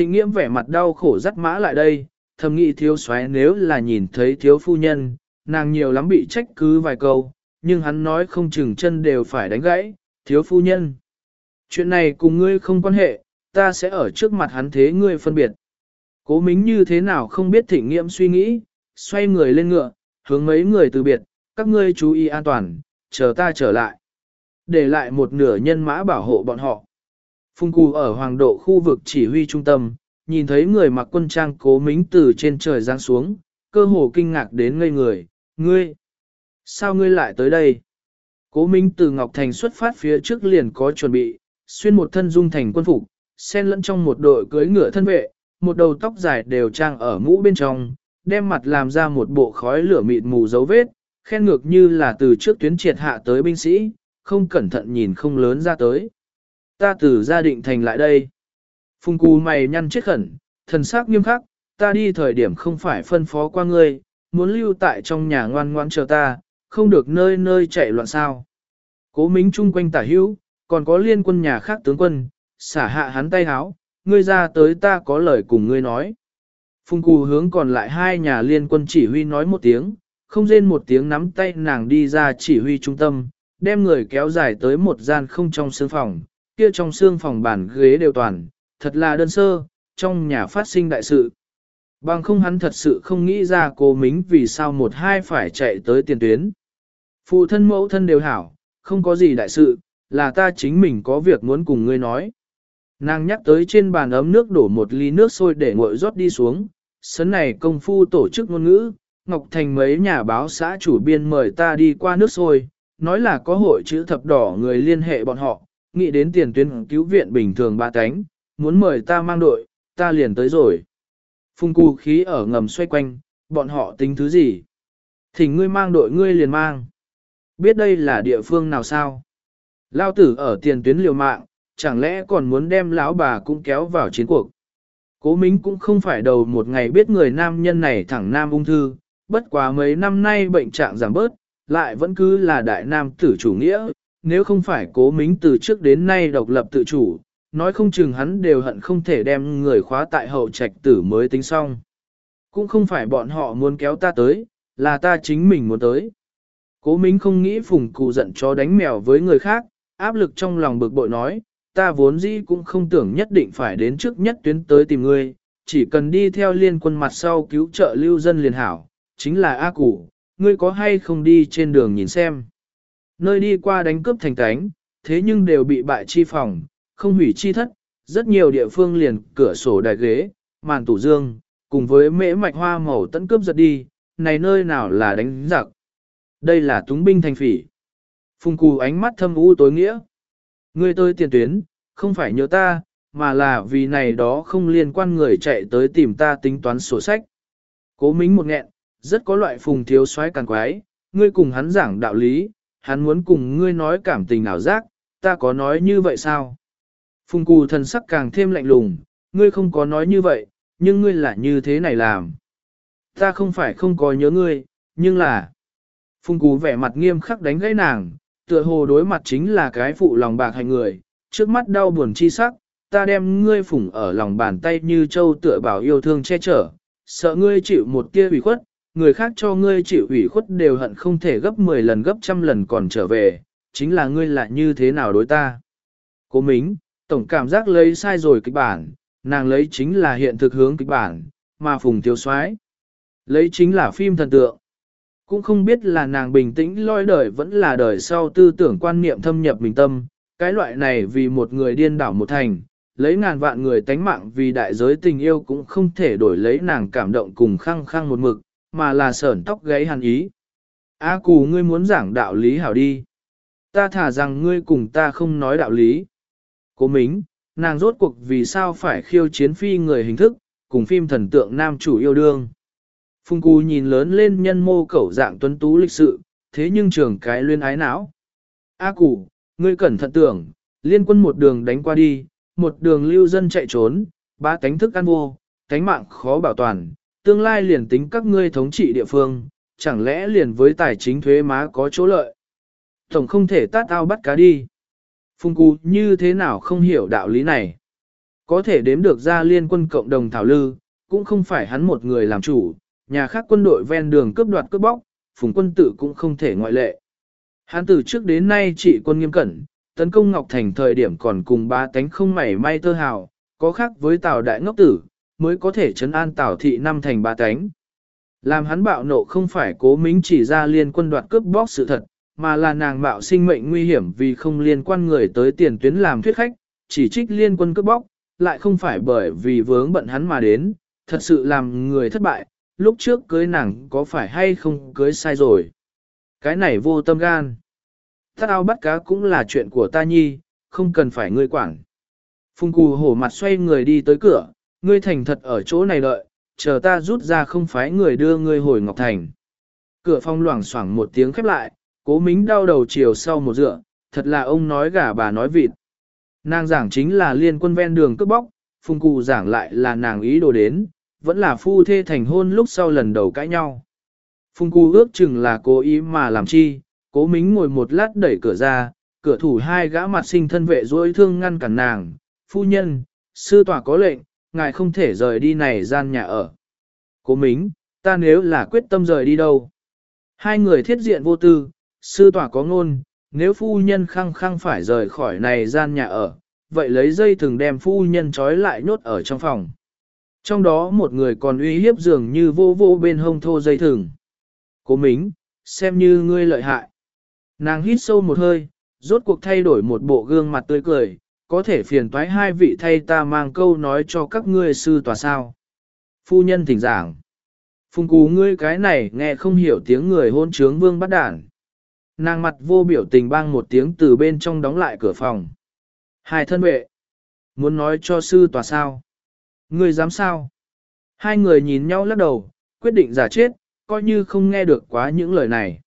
Thịnh nghiễm vẻ mặt đau khổ dắt mã lại đây, thầm nghĩ thiếu soái nếu là nhìn thấy thiếu phu nhân, nàng nhiều lắm bị trách cứ vài câu, nhưng hắn nói không chừng chân đều phải đánh gãy, thiếu phu nhân. Chuyện này cùng ngươi không quan hệ, ta sẽ ở trước mặt hắn thế ngươi phân biệt. Cố mính như thế nào không biết thịnh nghiệm suy nghĩ, xoay người lên ngựa, hướng mấy người từ biệt, các ngươi chú ý an toàn, chờ ta trở lại. Để lại một nửa nhân mã bảo hộ bọn họ. Phung Cù ở hoàng độ khu vực chỉ huy trung tâm, nhìn thấy người mặc quân trang cố mính từ trên trời giáng xuống, cơ hồ kinh ngạc đến ngây người, ngươi, sao ngươi lại tới đây? Cố Minh từ Ngọc Thành xuất phát phía trước liền có chuẩn bị, xuyên một thân dung thành quân phục, xen lẫn trong một đội cưới ngựa thân vệ, một đầu tóc dài đều trang ở mũ bên trong, đem mặt làm ra một bộ khói lửa mịt mù dấu vết, khen ngược như là từ trước tuyến triệt hạ tới binh sĩ, không cẩn thận nhìn không lớn ra tới. Ta từ gia định thành lại đây. Phùng cù mày nhăn chết khẩn, thần sắc nghiêm khắc, ta đi thời điểm không phải phân phó qua ngươi, muốn lưu tại trong nhà ngoan ngoan chờ ta, không được nơi nơi chạy loạn sao. Cố mính chung quanh tả hữu, còn có liên quân nhà khác tướng quân, xả hạ hắn tay háo, ngươi ra tới ta có lời cùng ngươi nói. Phùng cù hướng còn lại hai nhà liên quân chỉ huy nói một tiếng, không rên một tiếng nắm tay nàng đi ra chỉ huy trung tâm, đem người kéo dài tới một gian không trong xương phòng, kia trong xương phòng bàn ghế đều toàn, thật là đơn sơ, trong nhà phát sinh đại sự. Bằng không hắn thật sự không nghĩ ra cô mính vì sao một hai phải chạy tới tiền tuyến. Phụ thân mẫu thân đều hảo, không có gì đại sự, là ta chính mình có việc muốn cùng ngươi nói. Nàng nhắc tới trên bàn ấm nước đổ một ly nước sôi để nguội rót đi xuống, sấn này công phu tổ chức ngôn ngữ, Ngọc Thành mấy nhà báo xã chủ biên mời ta đi qua nước sôi, nói là có hội chữ thập đỏ người liên hệ bọn họ, nghĩ đến tiền tuyến cứu viện bình thường ba cánh, muốn mời ta mang đội, ta liền tới rồi. Phung cù khí ở ngầm xoay quanh, bọn họ tính thứ gì? Thỉnh ngươi mang đội ngươi liền mang. Biết đây là địa phương nào sao? Lao tử ở tiền tuyến liều mạng, chẳng lẽ còn muốn đem lão bà cũng kéo vào chiến cuộc. Cố Mính cũng không phải đầu một ngày biết người nam nhân này thẳng nam ung thư, bất quá mấy năm nay bệnh trạng giảm bớt, lại vẫn cứ là đại nam tử chủ nghĩa, nếu không phải cố Mính từ trước đến nay độc lập tự chủ, nói không chừng hắn đều hận không thể đem người khóa tại hậu trạch tử mới tính xong. Cũng không phải bọn họ muốn kéo ta tới, là ta chính mình muốn tới. Cố Mính không nghĩ phùng cụ giận cho đánh mèo với người khác, áp lực trong lòng bực bội nói, ta vốn dĩ cũng không tưởng nhất định phải đến trước nhất tuyến tới tìm ngươi, chỉ cần đi theo liên quân mặt sau cứu trợ lưu dân liền hảo, chính là A Củ, ngươi có hay không đi trên đường nhìn xem. Nơi đi qua đánh cướp thành cánh, thế nhưng đều bị bại chi phòng, không hủy chi thất, rất nhiều địa phương liền cửa sổ đài ghế, màn tủ dương, cùng với mễ mạch hoa màu tận cướp giật đi, này nơi nào là đánh giặc. Đây là túng binh thành phỉ. Phùng cù ánh mắt thâm u tối nghĩa. Ngươi tôi tiền tuyến, không phải nhớ ta, mà là vì này đó không liên quan người chạy tới tìm ta tính toán sổ sách. Cố mính một nghẹn, rất có loại phùng thiếu soái càng quái, ngươi cùng hắn giảng đạo lý, hắn muốn cùng ngươi nói cảm tình ảo giác, ta có nói như vậy sao? Phùng cù thần sắc càng thêm lạnh lùng, ngươi không có nói như vậy, nhưng ngươi là như thế này làm. Ta không phải không có nhớ ngươi, nhưng là... Phùng cù vẻ mặt nghiêm khắc đánh gãy nàng, tựa hồ đối mặt chính là cái phụ lòng bạc hành người, trước mắt đau buồn chi sắc, ta đem ngươi phủng ở lòng bàn tay như châu tựa bảo yêu thương che chở, sợ ngươi chịu một tia ủy khuất, người khác cho ngươi chịu ủy khuất đều hận không thể gấp 10 lần gấp trăm lần còn trở về, chính là ngươi lại như thế nào đối ta. Cố Mính, tổng cảm giác lấy sai rồi kịch bản, nàng lấy chính là hiện thực hướng kịch bản, mà phùng tiêu soái lấy chính là phim thần tượng cũng không biết là nàng bình tĩnh loi đời vẫn là đời sau tư tưởng quan niệm thâm nhập mình tâm, cái loại này vì một người điên đảo một thành, lấy ngàn vạn người tánh mạng vì đại giới tình yêu cũng không thể đổi lấy nàng cảm động cùng khăng khăng một mực, mà là sởn tóc gáy hàn ý. A cù ngươi muốn giảng đạo lý hảo đi. Ta thả rằng ngươi cùng ta không nói đạo lý. Cố mính, nàng rốt cuộc vì sao phải khiêu chiến phi người hình thức, cùng phim thần tượng nam chủ yêu đương. Phung Cù nhìn lớn lên nhân mô cẩu dạng tuấn tú lịch sự, thế nhưng trường cái luyên ái não. A à Cù, ngươi cẩn thận tưởng, liên quân một đường đánh qua đi, một đường lưu dân chạy trốn, ba tánh thức ăn vô, tánh mạng khó bảo toàn, tương lai liền tính các ngươi thống trị địa phương, chẳng lẽ liền với tài chính thuế má có chỗ lợi. Tổng không thể tát ao bắt cá đi. Phùng Cú như thế nào không hiểu đạo lý này. Có thể đếm được ra liên quân cộng đồng thảo lư, cũng không phải hắn một người làm chủ, nhà khác quân đội ven đường cướp đoạt cướp bóc, phùng quân tử cũng không thể ngoại lệ. Hắn từ trước đến nay chỉ quân nghiêm cẩn, tấn công Ngọc Thành thời điểm còn cùng ba tánh không mảy may tơ hào, có khác với Tào Đại Ngốc Tử, mới có thể chấn an Tảo Thị năm thành ba tánh. Làm hắn bạo nộ không phải cố mính chỉ ra liên quân đoạt cướp bóc sự thật, mà là nàng bạo sinh mệnh nguy hiểm vì không liên quan người tới tiền tuyến làm thuyết khách, chỉ trích liên quân cướp bóc, lại không phải bởi vì vướng bận hắn mà đến, thật sự làm người thất bại, lúc trước cưới nàng có phải hay không cưới sai rồi. Cái này vô tâm gan. Thắt ao bắt cá cũng là chuyện của ta nhi, không cần phải ngươi quản. Phùng cù hổ mặt xoay người đi tới cửa, ngươi thành thật ở chỗ này đợi, chờ ta rút ra không phái người đưa ngươi hồi Ngọc Thành. Cửa phong loảng xoảng một tiếng khép lại, cố mính đau đầu chiều sau một dựa, thật là ông nói gà bà nói vịt. Nàng giảng chính là liên quân ven đường cướp bóc, phùng cụ giảng lại là nàng ý đồ đến, vẫn là phu thê thành hôn lúc sau lần đầu cãi nhau. Phùng cụ ước chừng là cố ý mà làm chi, cố mính ngồi một lát đẩy cửa ra, cửa thủ hai gã mặt sinh thân vệ dối thương ngăn cản nàng, phu nhân, sư tòa có lệnh, ngài không thể rời đi này gian nhà ở. Cố mính, ta nếu là quyết tâm rời đi đâu? Hai người thiết diện vô tư, sư tỏa có ngôn, nếu phu nhân khăng khăng phải rời khỏi này gian nhà ở, vậy lấy dây thừng đem phu nhân trói lại nhốt ở trong phòng. Trong đó một người còn uy hiếp dường như vô vô bên hông thô dây thừng. Cố mính, xem như ngươi lợi hại. Nàng hít sâu một hơi, rốt cuộc thay đổi một bộ gương mặt tươi cười, có thể phiền toái hai vị thay ta mang câu nói cho các ngươi sư tòa sao. Phu nhân thỉnh giảng. Phùng cú ngươi cái này nghe không hiểu tiếng người hôn trướng vương bắt đản. Nàng mặt vô biểu tình bang một tiếng từ bên trong đóng lại cửa phòng. Hai thân vệ. Muốn nói cho sư tòa sao? Ngươi dám sao? Hai người nhìn nhau lắc đầu, quyết định giả chết, coi như không nghe được quá những lời này.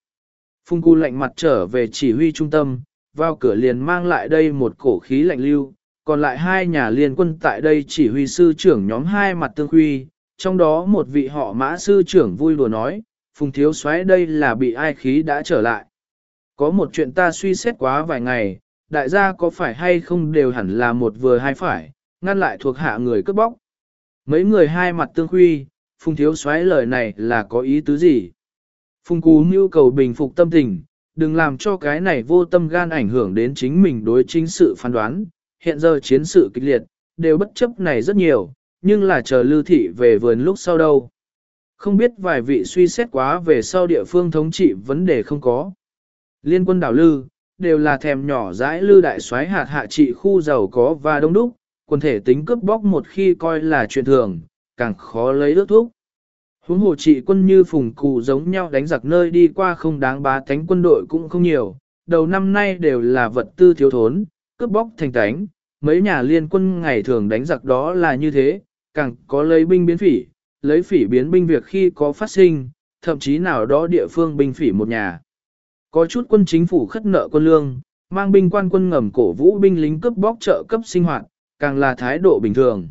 Phùng Cú lạnh mặt trở về chỉ huy trung tâm, vào cửa liền mang lại đây một cổ khí lạnh lưu, còn lại hai nhà liên quân tại đây chỉ huy sư trưởng nhóm hai mặt tương huy, trong đó một vị họ mã sư trưởng vui đùa nói, Phùng Thiếu xoáy đây là bị ai khí đã trở lại. Có một chuyện ta suy xét quá vài ngày, đại gia có phải hay không đều hẳn là một vừa hai phải, ngăn lại thuộc hạ người cướp bóc. Mấy người hai mặt tương huy, Phùng Thiếu xoáy lời này là có ý tứ gì? Phùng Cú nhu cầu bình phục tâm tình, đừng làm cho cái này vô tâm gan ảnh hưởng đến chính mình đối chính sự phán đoán. Hiện giờ chiến sự kịch liệt, đều bất chấp này rất nhiều, nhưng là chờ lưu thị về vườn lúc sau đâu. Không biết vài vị suy xét quá về sau địa phương thống trị vấn đề không có. Liên quân đảo lư, đều là thèm nhỏ dãi lư đại soái hạt hạ trị khu giàu có và đông đúc, quần thể tính cướp bóc một khi coi là chuyện thường, càng khó lấy ước thuốc. Huống hồ trị quân như phùng cụ giống nhau đánh giặc nơi đi qua không đáng bá tánh quân đội cũng không nhiều, đầu năm nay đều là vật tư thiếu thốn, cướp bóc thành tánh, mấy nhà liên quân ngày thường đánh giặc đó là như thế, càng có lấy binh biến phỉ, lấy phỉ biến binh việc khi có phát sinh, thậm chí nào đó địa phương binh phỉ một nhà. Có chút quân chính phủ khất nợ quân lương, mang binh quan quân ngầm cổ vũ binh lính cướp bóc trợ cấp sinh hoạt, càng là thái độ bình thường.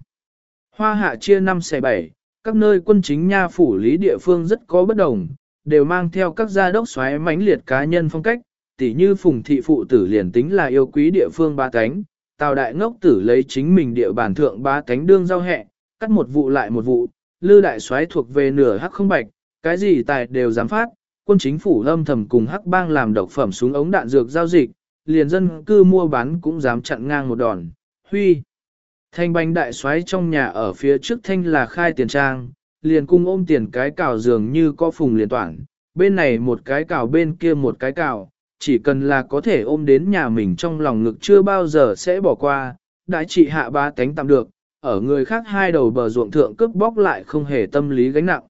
Hoa hạ chia 5 xe 7, các nơi quân chính nha phủ lý địa phương rất có bất đồng, đều mang theo các gia đốc xoáy mãnh liệt cá nhân phong cách, tỉ như phùng thị phụ tử liền tính là yêu quý địa phương ba cánh, tào đại ngốc tử lấy chính mình địa bàn thượng ba cánh đương giao hẹ, cắt một vụ lại một vụ, lư đại xoáy thuộc về nửa hắc không bạch, cái gì tài đều dám phát, quân chính phủ lâm thầm cùng hắc bang làm độc phẩm súng ống đạn dược giao dịch, liền dân cư mua bán cũng dám chặn ngang một đòn, huy. Thanh bánh đại xoáy trong nhà ở phía trước thanh là khai tiền trang, liền cung ôm tiền cái cào dường như có phùng liền toản, bên này một cái cào bên kia một cái cào, chỉ cần là có thể ôm đến nhà mình trong lòng ngực chưa bao giờ sẽ bỏ qua, đại trị hạ ba tánh tạm được, ở người khác hai đầu bờ ruộng thượng cướp bóc lại không hề tâm lý gánh nặng.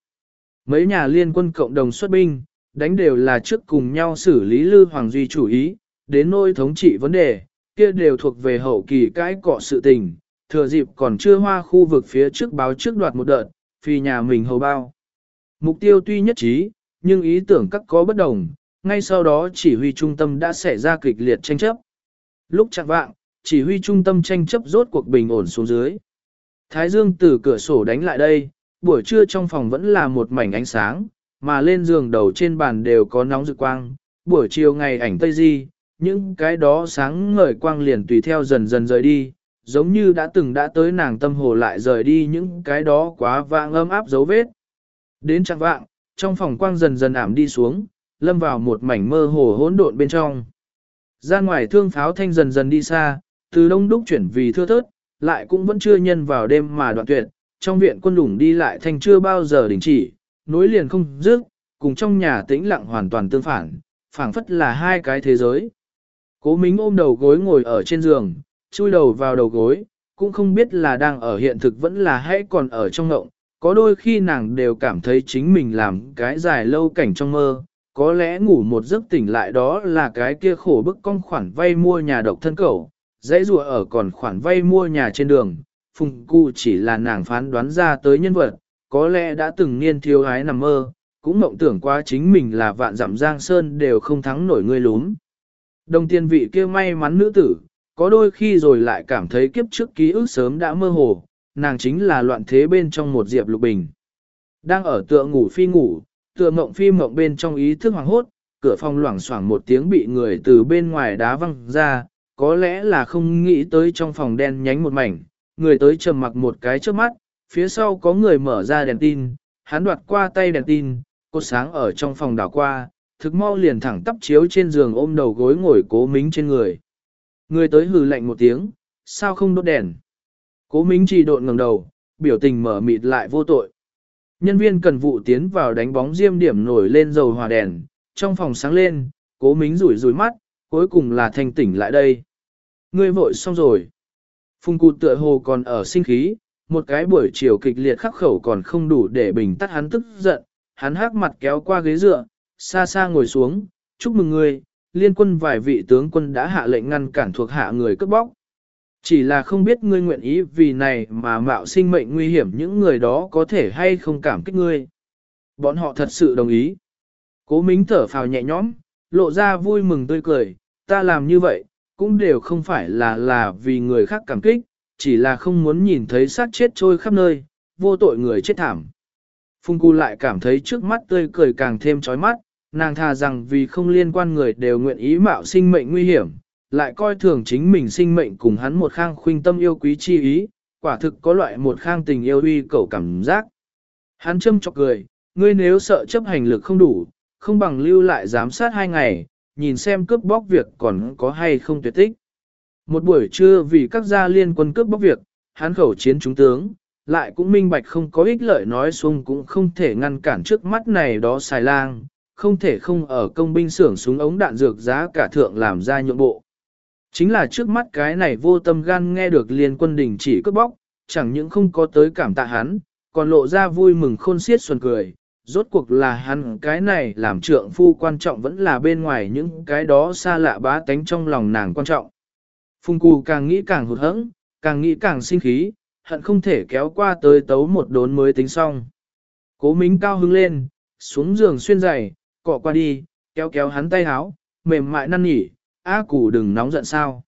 Mấy nhà liên quân cộng đồng xuất binh, đánh đều là trước cùng nhau xử lý Lư Hoàng Duy chủ ý, đến nôi thống trị vấn đề, kia đều thuộc về hậu kỳ cái cọ sự tình, thừa dịp còn chưa hoa khu vực phía trước báo trước đoạt một đợt, phi nhà mình hầu bao. Mục tiêu tuy nhất trí, nhưng ý tưởng các có bất đồng, ngay sau đó chỉ huy trung tâm đã xảy ra kịch liệt tranh chấp. Lúc chặn vạng, chỉ huy trung tâm tranh chấp rốt cuộc bình ổn xuống dưới. Thái dương từ cửa sổ đánh lại đây, buổi trưa trong phòng vẫn là một mảnh ánh sáng, mà lên giường đầu trên bàn đều có nóng rực quang, buổi chiều ngày ảnh tây di, những cái đó sáng ngời quang liền tùy theo dần dần rời đi, giống như đã từng đã tới nàng tâm hồ lại rời đi những cái đó quá vang ấm áp dấu vết. Đến chẳng vạng, trong phòng quang dần dần ảm đi xuống, lâm vào một mảnh mơ hồ hỗn độn bên trong. Ra ngoài thương pháo thanh dần dần đi xa, từ đông đúc chuyển vì thưa thớt, lại cũng vẫn chưa nhân vào đêm mà đoạn tuyệt, trong viện quân đủng đi lại thanh chưa bao giờ đình chỉ, nối liền không dứt, cùng trong nhà tĩnh lặng hoàn toàn tương phản, phảng phất là hai cái thế giới. Cố Mính ôm đầu gối ngồi ở trên giường, chui đầu vào đầu gối, cũng không biết là đang ở hiện thực vẫn là hãy còn ở trong ngộng, có đôi khi nàng đều cảm thấy chính mình làm cái dài lâu cảnh trong mơ, có lẽ ngủ một giấc tỉnh lại đó là cái kia khổ bức con khoản vay mua nhà độc thân cầu dãy rùa ở còn khoản vay mua nhà trên đường, phùng cu chỉ là nàng phán đoán ra tới nhân vật, có lẽ đã từng niên thiếu hái nằm mơ, cũng mộng tưởng qua chính mình là vạn dặm giang sơn đều không thắng nổi người lún. Đồng tiên vị kia may mắn nữ tử, có đôi khi rồi lại cảm thấy kiếp trước ký ức sớm đã mơ hồ, nàng chính là loạn thế bên trong một diệp lục bình. Đang ở tựa ngủ phi ngủ, tựa mộng phi mộng bên trong ý thức hoàng hốt, cửa phòng loảng xoảng một tiếng bị người từ bên ngoài đá văng ra, có lẽ là không nghĩ tới trong phòng đen nhánh một mảnh, người tới trầm mặc một cái trước mắt, phía sau có người mở ra đèn tin, hắn đoạt qua tay đèn tin, cột sáng ở trong phòng đảo qua, thực mau liền thẳng tắp chiếu trên giường ôm đầu gối ngồi cố mính trên người. Người tới hừ lạnh một tiếng, sao không đốt đèn? Cố Minh chỉ độn ngẩng đầu, biểu tình mở mịt lại vô tội. Nhân viên cần vụ tiến vào đánh bóng diêm điểm nổi lên dầu hòa đèn, trong phòng sáng lên, cố mính rủi rủi mắt, cuối cùng là thanh tỉnh lại đây. Ngươi vội xong rồi. Phùng cụ tựa hồ còn ở sinh khí, một cái buổi chiều kịch liệt khắc khẩu còn không đủ để bình tắt hắn tức giận, hắn hắc mặt kéo qua ghế dựa, xa xa ngồi xuống, chúc mừng ngươi, liên quân vài vị tướng quân đã hạ lệnh ngăn cản thuộc hạ người cướp bóc. Chỉ là không biết ngươi nguyện ý vì này mà mạo sinh mệnh nguy hiểm những người đó có thể hay không cảm kích ngươi. Bọn họ thật sự đồng ý. Cố Mính thở phào nhẹ nhõm, lộ ra vui mừng tươi cười, ta làm như vậy, cũng đều không phải là là vì người khác cảm kích, chỉ là không muốn nhìn thấy xác chết trôi khắp nơi, vô tội người chết thảm. Phung Cù lại cảm thấy trước mắt tươi cười càng thêm chói mắt, nàng thà rằng vì không liên quan người đều nguyện ý mạo sinh mệnh nguy hiểm, lại coi thường chính mình sinh mệnh cùng hắn một khang khuynh tâm yêu quý chi ý, quả thực có loại một khang tình yêu uy cầu cảm giác. Hắn châm chọc cười, ngươi nếu sợ chấp hành lực không đủ, không bằng lưu lại giám sát hai ngày, nhìn xem cướp bóc việc còn có hay không tuyệt tích. Một buổi trưa vì các gia liên quân cướp bóc việc, hắn khẩu chiến chúng tướng, lại cũng minh bạch không có ích lợi nói xuống cũng không thể ngăn cản trước mắt này đó xài lang, không thể không ở công binh xưởng súng ống đạn dược giá cả thượng làm ra nhượng bộ. Chính là trước mắt cái này vô tâm gan nghe được liên quân đình chỉ cướp bóc, chẳng những không có tới cảm tạ hắn, còn lộ ra vui mừng khôn xiết xuân cười. Rốt cuộc là hắn cái này làm trượng phu quan trọng vẫn là bên ngoài những cái đó xa lạ bá tánh trong lòng nàng quan trọng. Phùng cù càng nghĩ càng hụt hẫng, càng nghĩ càng sinh khí, hận không thể kéo qua tới tấu một đốn mới tính xong. Cố mính cao hứng lên, xuống giường xuyên giày, cọ qua đi, kéo kéo hắn tay háo, mềm mại năn nỉ, á củ đừng nóng giận sao.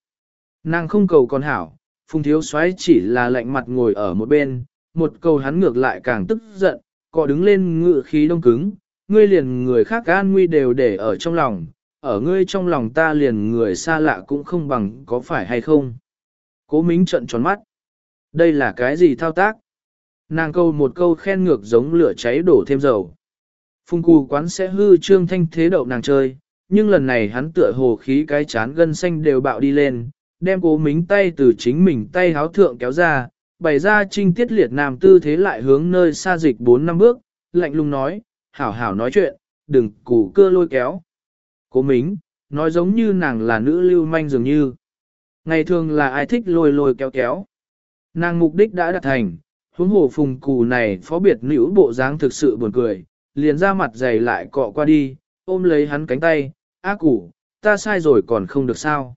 Nàng không cầu con hảo, phùng thiếu xoáy chỉ là lạnh mặt ngồi ở một bên, một câu hắn ngược lại càng tức giận, cọ đứng lên ngự khí đông cứng, ngươi liền người khác an nguy đều để ở trong lòng, ở ngươi trong lòng ta liền người xa lạ cũng không bằng có phải hay không. Cố mính trận tròn mắt. Đây là cái gì thao tác? Nàng câu một câu khen ngược giống lửa cháy đổ thêm dầu. Phùng cù quán sẽ hư trương thanh thế đậu nàng chơi, nhưng lần này hắn tựa hồ khí cái chán gân xanh đều bạo đi lên, đem cố mính tay từ chính mình tay háo thượng kéo ra, bày ra trinh tiết liệt nam tư thế lại hướng nơi xa dịch 4 năm bước, lạnh lùng nói, hảo hảo nói chuyện, đừng củ cơ lôi kéo. Cố mính, nói giống như nàng là nữ lưu manh dường như. Ngày thường là ai thích lôi lôi kéo kéo. Nàng mục đích đã đạt thành, huống hồ phùng cù này phó biệt nữ bộ dáng thực sự buồn cười, liền ra mặt dày lại cọ qua đi, ôm lấy hắn cánh tay, á củ, ta sai rồi còn không được sao.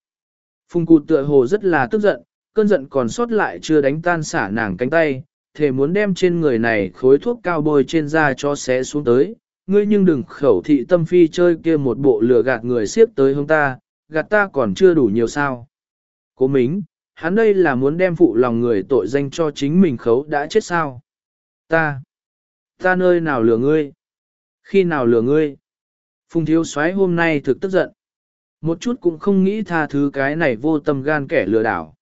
Phùng cụ tựa hồ rất là tức giận, cơn giận còn sót lại chưa đánh tan xả nàng cánh tay, thề muốn đem trên người này khối thuốc cao bôi trên da cho xé xuống tới. Ngươi nhưng đừng khẩu thị tâm phi chơi kia một bộ lừa gạt người siếp tới hướng ta, gạt ta còn chưa đủ nhiều sao. Cố mính, hắn đây là muốn đem phụ lòng người tội danh cho chính mình khấu đã chết sao. Ta, ta nơi nào lừa ngươi? Khi nào lừa ngươi? Phùng thiếu soái hôm nay thực tức giận. Một chút cũng không nghĩ tha thứ cái này vô tâm gan kẻ lừa đảo.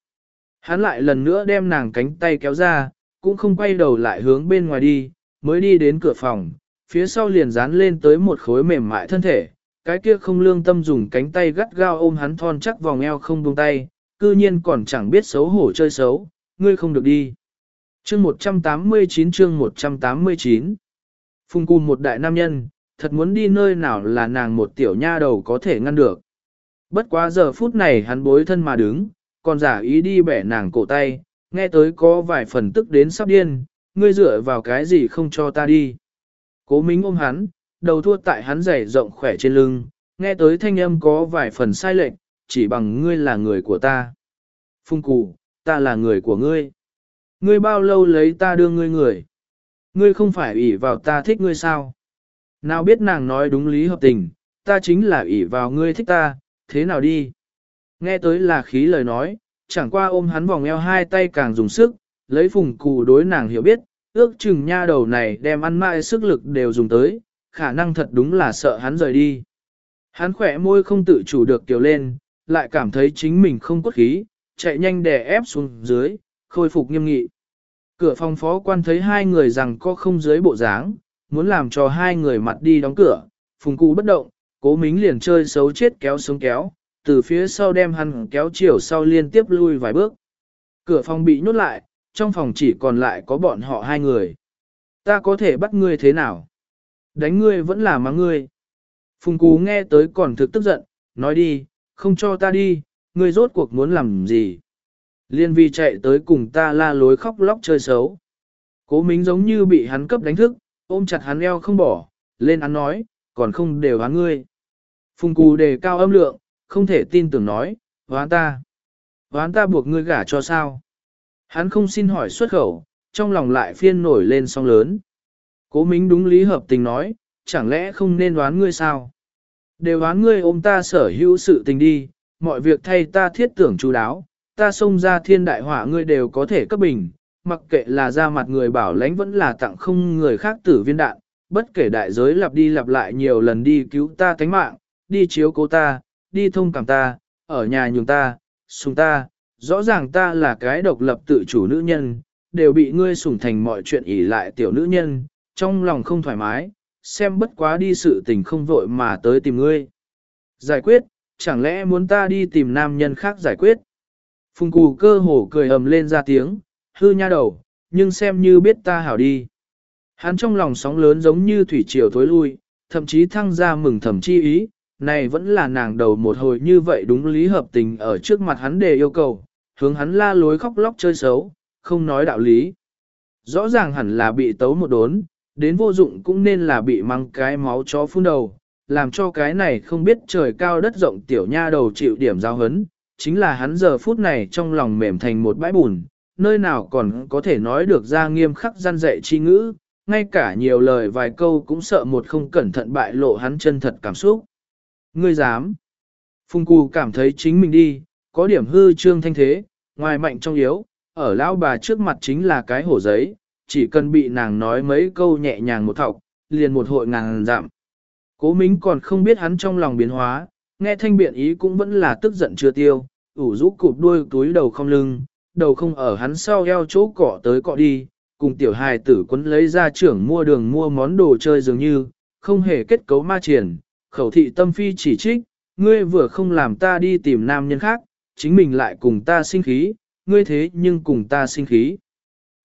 Hắn lại lần nữa đem nàng cánh tay kéo ra, cũng không quay đầu lại hướng bên ngoài đi, mới đi đến cửa phòng, phía sau liền dán lên tới một khối mềm mại thân thể, cái kia không lương tâm dùng cánh tay gắt gao ôm hắn thon chắc vòng eo không buông tay, cư nhiên còn chẳng biết xấu hổ chơi xấu, ngươi không được đi. Chương 189 chương 189 Phùng cùng một đại nam nhân, thật muốn đi nơi nào là nàng một tiểu nha đầu có thể ngăn được. Bất quá giờ phút này hắn bối thân mà đứng, còn giả ý đi bẻ nàng cổ tay, nghe tới có vài phần tức đến sắp điên, ngươi dựa vào cái gì không cho ta đi. Cố Mính ôm hắn, đầu thua tại hắn dày rộng khỏe trên lưng, nghe tới thanh âm có vài phần sai lệch, chỉ bằng ngươi là người của ta. Phung cụ, ta là người của ngươi. Ngươi bao lâu lấy ta đưa ngươi người? Ngươi không phải ủy vào ta thích ngươi sao? Nào biết nàng nói đúng lý hợp tình, ta chính là ủy vào ngươi thích ta, thế nào đi? Nghe tới là khí lời nói, chẳng qua ôm hắn vòng eo hai tay càng dùng sức, lấy phùng cụ đối nàng hiểu biết, ước chừng nha đầu này đem ăn mãi sức lực đều dùng tới, khả năng thật đúng là sợ hắn rời đi. Hắn khỏe môi không tự chủ được kiều lên, lại cảm thấy chính mình không cốt khí, chạy nhanh để ép xuống dưới, khôi phục nghiêm nghị. Cửa phòng phó quan thấy hai người rằng có không dưới bộ dáng, muốn làm cho hai người mặt đi đóng cửa, phùng cụ bất động, cố mính liền chơi xấu chết kéo xuống kéo, từ phía sau đem hắn kéo chiều sau liên tiếp lui vài bước. Cửa phòng bị nhốt lại, trong phòng chỉ còn lại có bọn họ hai người. Ta có thể bắt ngươi thế nào? Đánh ngươi vẫn là mắng ngươi. Phùng Cú nghe tới còn thực tức giận, nói đi, không cho ta đi, ngươi rốt cuộc muốn làm gì? Liên vi chạy tới cùng ta la lối khóc lóc chơi xấu. Cố Mính giống như bị hắn cấp đánh thức, ôm chặt hắn eo không bỏ, lên hắn nói, còn không đều hắn ngươi. Phùng cù đề cao âm lượng, không thể tin tưởng nói, hoán ta. Hoán ta buộc ngươi gả cho sao? Hắn không xin hỏi xuất khẩu, trong lòng lại phiên nổi lên song lớn. Cố Mính đúng lý hợp tình nói, chẳng lẽ không nên đoán ngươi sao? Đều đoán ngươi ôm ta sở hữu sự tình đi, mọi việc thay ta thiết tưởng chú đáo, ta xông ra thiên đại họa ngươi đều có thể cấp bình, mặc kệ là ra mặt người bảo lãnh vẫn là tặng không người khác tử viên đạn, bất kể đại giới lặp đi lặp lại nhiều lần đi cứu ta tánh mạng, đi chiếu cố ta, đi thông cảm ta, ở nhà nhường ta, sùng ta, rõ ràng ta là cái độc lập tự chủ nữ nhân, đều bị ngươi sủng thành mọi chuyện ỷ lại tiểu nữ nhân, trong lòng không thoải mái, xem bất quá đi sự tình không vội mà tới tìm ngươi. Giải quyết, chẳng lẽ muốn ta đi tìm nam nhân khác giải quyết? Phùng cù cơ hồ cười ầm lên ra tiếng, hư nha đầu, nhưng xem như biết ta hảo đi. Hắn trong lòng sóng lớn giống như thủy triều thối lui, thậm chí thăng ra mừng thầm chi ý, này vẫn là nàng đầu một hồi như vậy đúng lý hợp tình ở trước mặt hắn để yêu cầu, hướng hắn la lối khóc lóc chơi xấu, không nói đạo lý. Rõ ràng hẳn là bị tấu một đốn, đến vô dụng cũng nên là bị mang cái máu chó phun đầu, làm cho cái này không biết trời cao đất rộng tiểu nha đầu chịu điểm giao hấn, chính là hắn giờ phút này trong lòng mềm thành một bãi bùn, nơi nào còn có thể nói được ra nghiêm khắc gian dạy chi ngữ, ngay cả nhiều lời vài câu cũng sợ một không cẩn thận bại lộ hắn chân thật cảm xúc. Ngươi dám. Phùng Cù cảm thấy chính mình đi, có điểm hư trương thanh thế, ngoài mạnh trong yếu, ở lão bà trước mặt chính là cái hổ giấy, chỉ cần bị nàng nói mấy câu nhẹ nhàng một thọc, liền một hội ngàn giảm. Cố Mính còn không biết hắn trong lòng biến hóa, nghe thanh biện ý cũng vẫn là tức giận chưa tiêu, ủ rũ cụp đuôi túi đầu không lưng, đầu không ở hắn sau eo chỗ cỏ tới cọ đi, cùng tiểu hài tử quấn lấy ra trưởng mua đường mua món đồ chơi dường như, không hề kết cấu ma triển, khẩu thị tâm phi chỉ trích, ngươi vừa không làm ta đi tìm nam nhân khác, chính mình lại cùng ta sinh khí, ngươi thế nhưng cùng ta sinh khí.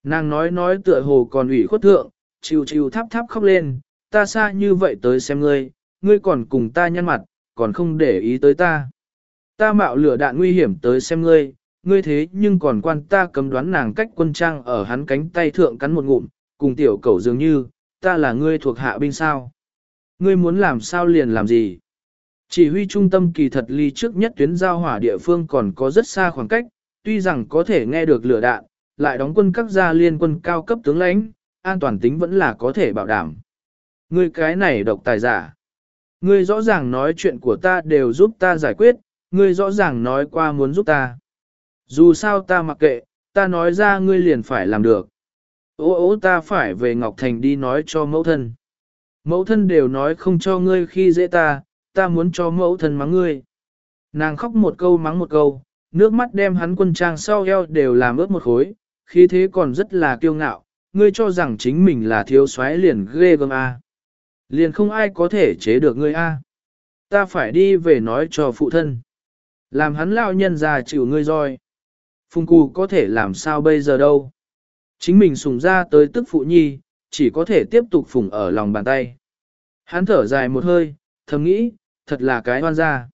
Nàng nói nói tựa hồ còn ủy khuất thượng, chiều chiều thắp thắp khóc lên, ta xa như vậy tới xem ngươi, ngươi còn cùng ta nhăn mặt, còn không để ý tới ta. Ta mạo lửa đạn nguy hiểm tới xem ngươi, ngươi thế nhưng còn quan ta cấm đoán nàng cách quân trang ở hắn cánh tay thượng cắn một ngụm, cùng tiểu cẩu dường như, ta là ngươi thuộc hạ binh sao. Ngươi muốn làm sao liền làm gì? Chỉ huy trung tâm kỳ thật ly trước nhất tuyến giao hỏa địa phương còn có rất xa khoảng cách, tuy rằng có thể nghe được lửa đạn, lại đóng quân các gia liên quân cao cấp tướng lãnh, an toàn tính vẫn là có thể bảo đảm. Ngươi cái này độc tài giả. Ngươi rõ ràng nói chuyện của ta đều giúp ta giải quyết, ngươi rõ ràng nói qua muốn giúp ta. Dù sao ta mặc kệ, ta nói ra ngươi liền phải làm được. Ô ô ta phải về Ngọc Thành đi nói cho mẫu thân. Mẫu thân đều nói không cho ngươi khi dễ ta, ta muốn cho mẫu thân mắng ngươi. Nàng khóc một câu mắng một câu, nước mắt đem hắn quân trang sau eo đều làm ướt một khối, khí thế còn rất là kiêu ngạo, ngươi cho rằng chính mình là thiếu soái liền ghê gớm a. Liền không ai có thể chế được ngươi a. Ta phải đi về nói cho phụ thân. Làm hắn lao nhân già chịu ngươi roi. Phùng cù có thể làm sao bây giờ đâu. Chính mình sùng ra tới tức phụ nhi, chỉ có thể tiếp tục phùng ở lòng bàn tay. Hắn thở dài một hơi, thầm nghĩ, thật là cái hoan ra.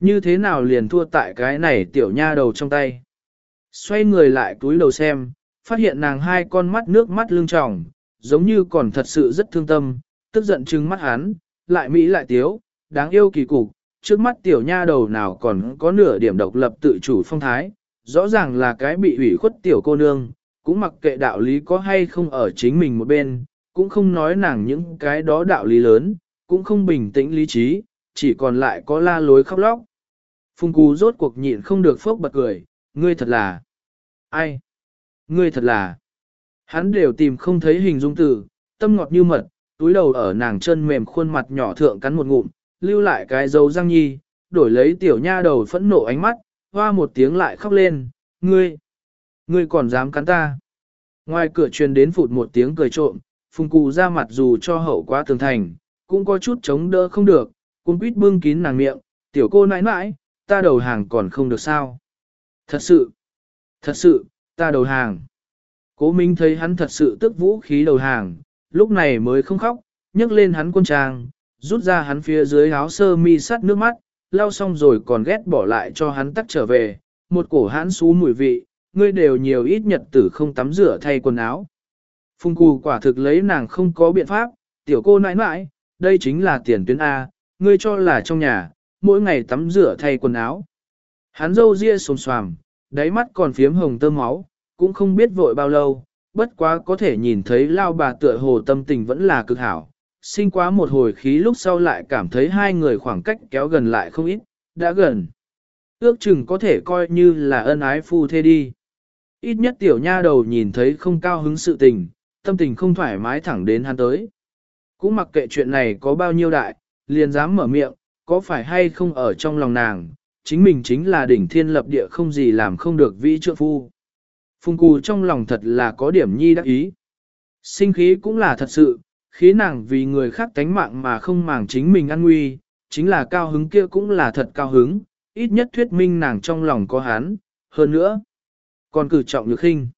Như thế nào liền thua tại cái này tiểu nha đầu trong tay. Xoay người lại túi đầu xem, phát hiện nàng hai con mắt nước mắt lưng tròng, giống như còn thật sự rất thương tâm, tức giận trừng mắt hắn, lại mỹ lại tiếu, đáng yêu kỳ cục, trước mắt tiểu nha đầu nào còn có nửa điểm độc lập tự chủ phong thái, rõ ràng là cái bị ủy khuất tiểu cô nương, cũng mặc kệ đạo lý có hay không ở chính mình một bên, cũng không nói nàng những cái đó đạo lý lớn, cũng không bình tĩnh lý trí, chỉ còn lại có la lối khóc lóc. phung Cú rốt cuộc nhịn không được phốc bật cười, ngươi thật là... Ai? Ngươi thật là... Hắn đều tìm không thấy hình dung từ, tâm ngọt như mật, túi đầu ở nàng chân mềm khuôn mặt nhỏ thượng cắn một ngụm, lưu lại cái dấu răng nhi, đổi lấy tiểu nha đầu phẫn nộ ánh mắt, hoa một tiếng lại khóc lên, ngươi, ngươi còn dám cắn ta. Ngoài cửa truyền đến phụt một tiếng cười trộm, phùng cụ ra mặt dù cho hậu quá tường thành, cũng có chút chống đỡ không được, cung quýt bưng kín nàng miệng, tiểu cô nãi nãi, ta đầu hàng còn không được sao. Thật sự, thật sự, ta đầu hàng. Cố Minh thấy hắn thật sự tức vũ khí đầu hàng, lúc này mới không khóc, nhấc lên hắn quân trang, rút ra hắn phía dưới áo sơ mi sắt nước mắt, lau xong rồi còn ghét bỏ lại cho hắn tắt trở về, một cổ hắn xú mùi vị, ngươi đều nhiều ít nhật tử không tắm rửa thay quần áo. phung cù quả thực lấy nàng không có biện pháp, tiểu cô nãi nãi, đây chính là tiền tuyến A, ngươi cho là trong nhà, mỗi ngày tắm rửa thay quần áo. Hắn dâu ria xồm xoàm, đáy mắt còn phiếm hồng tơ máu, cũng không biết vội bao lâu, bất quá có thể nhìn thấy lao bà tựa hồ tâm tình vẫn là cực hảo. Sinh quá một hồi khí lúc sau lại cảm thấy hai người khoảng cách kéo gần lại không ít, đã gần. Ước chừng có thể coi như là ân ái phu thê đi. Ít nhất tiểu nha đầu nhìn thấy không cao hứng sự tình, tâm tình không thoải mái thẳng đến hắn tới. Cũng mặc kệ chuyện này có bao nhiêu đại, liền dám mở miệng, có phải hay không ở trong lòng nàng, chính mình chính là đỉnh thiên lập địa không gì làm không được vĩ trượng phu. Phùng cù trong lòng thật là có điểm nhi đắc ý. Sinh khí cũng là thật sự, khí nàng vì người khác tánh mạng mà không màng chính mình an nguy, chính là cao hứng kia cũng là thật cao hứng, ít nhất thuyết minh nàng trong lòng có hắn, hơn nữa. Còn cử trọng nhược khinh.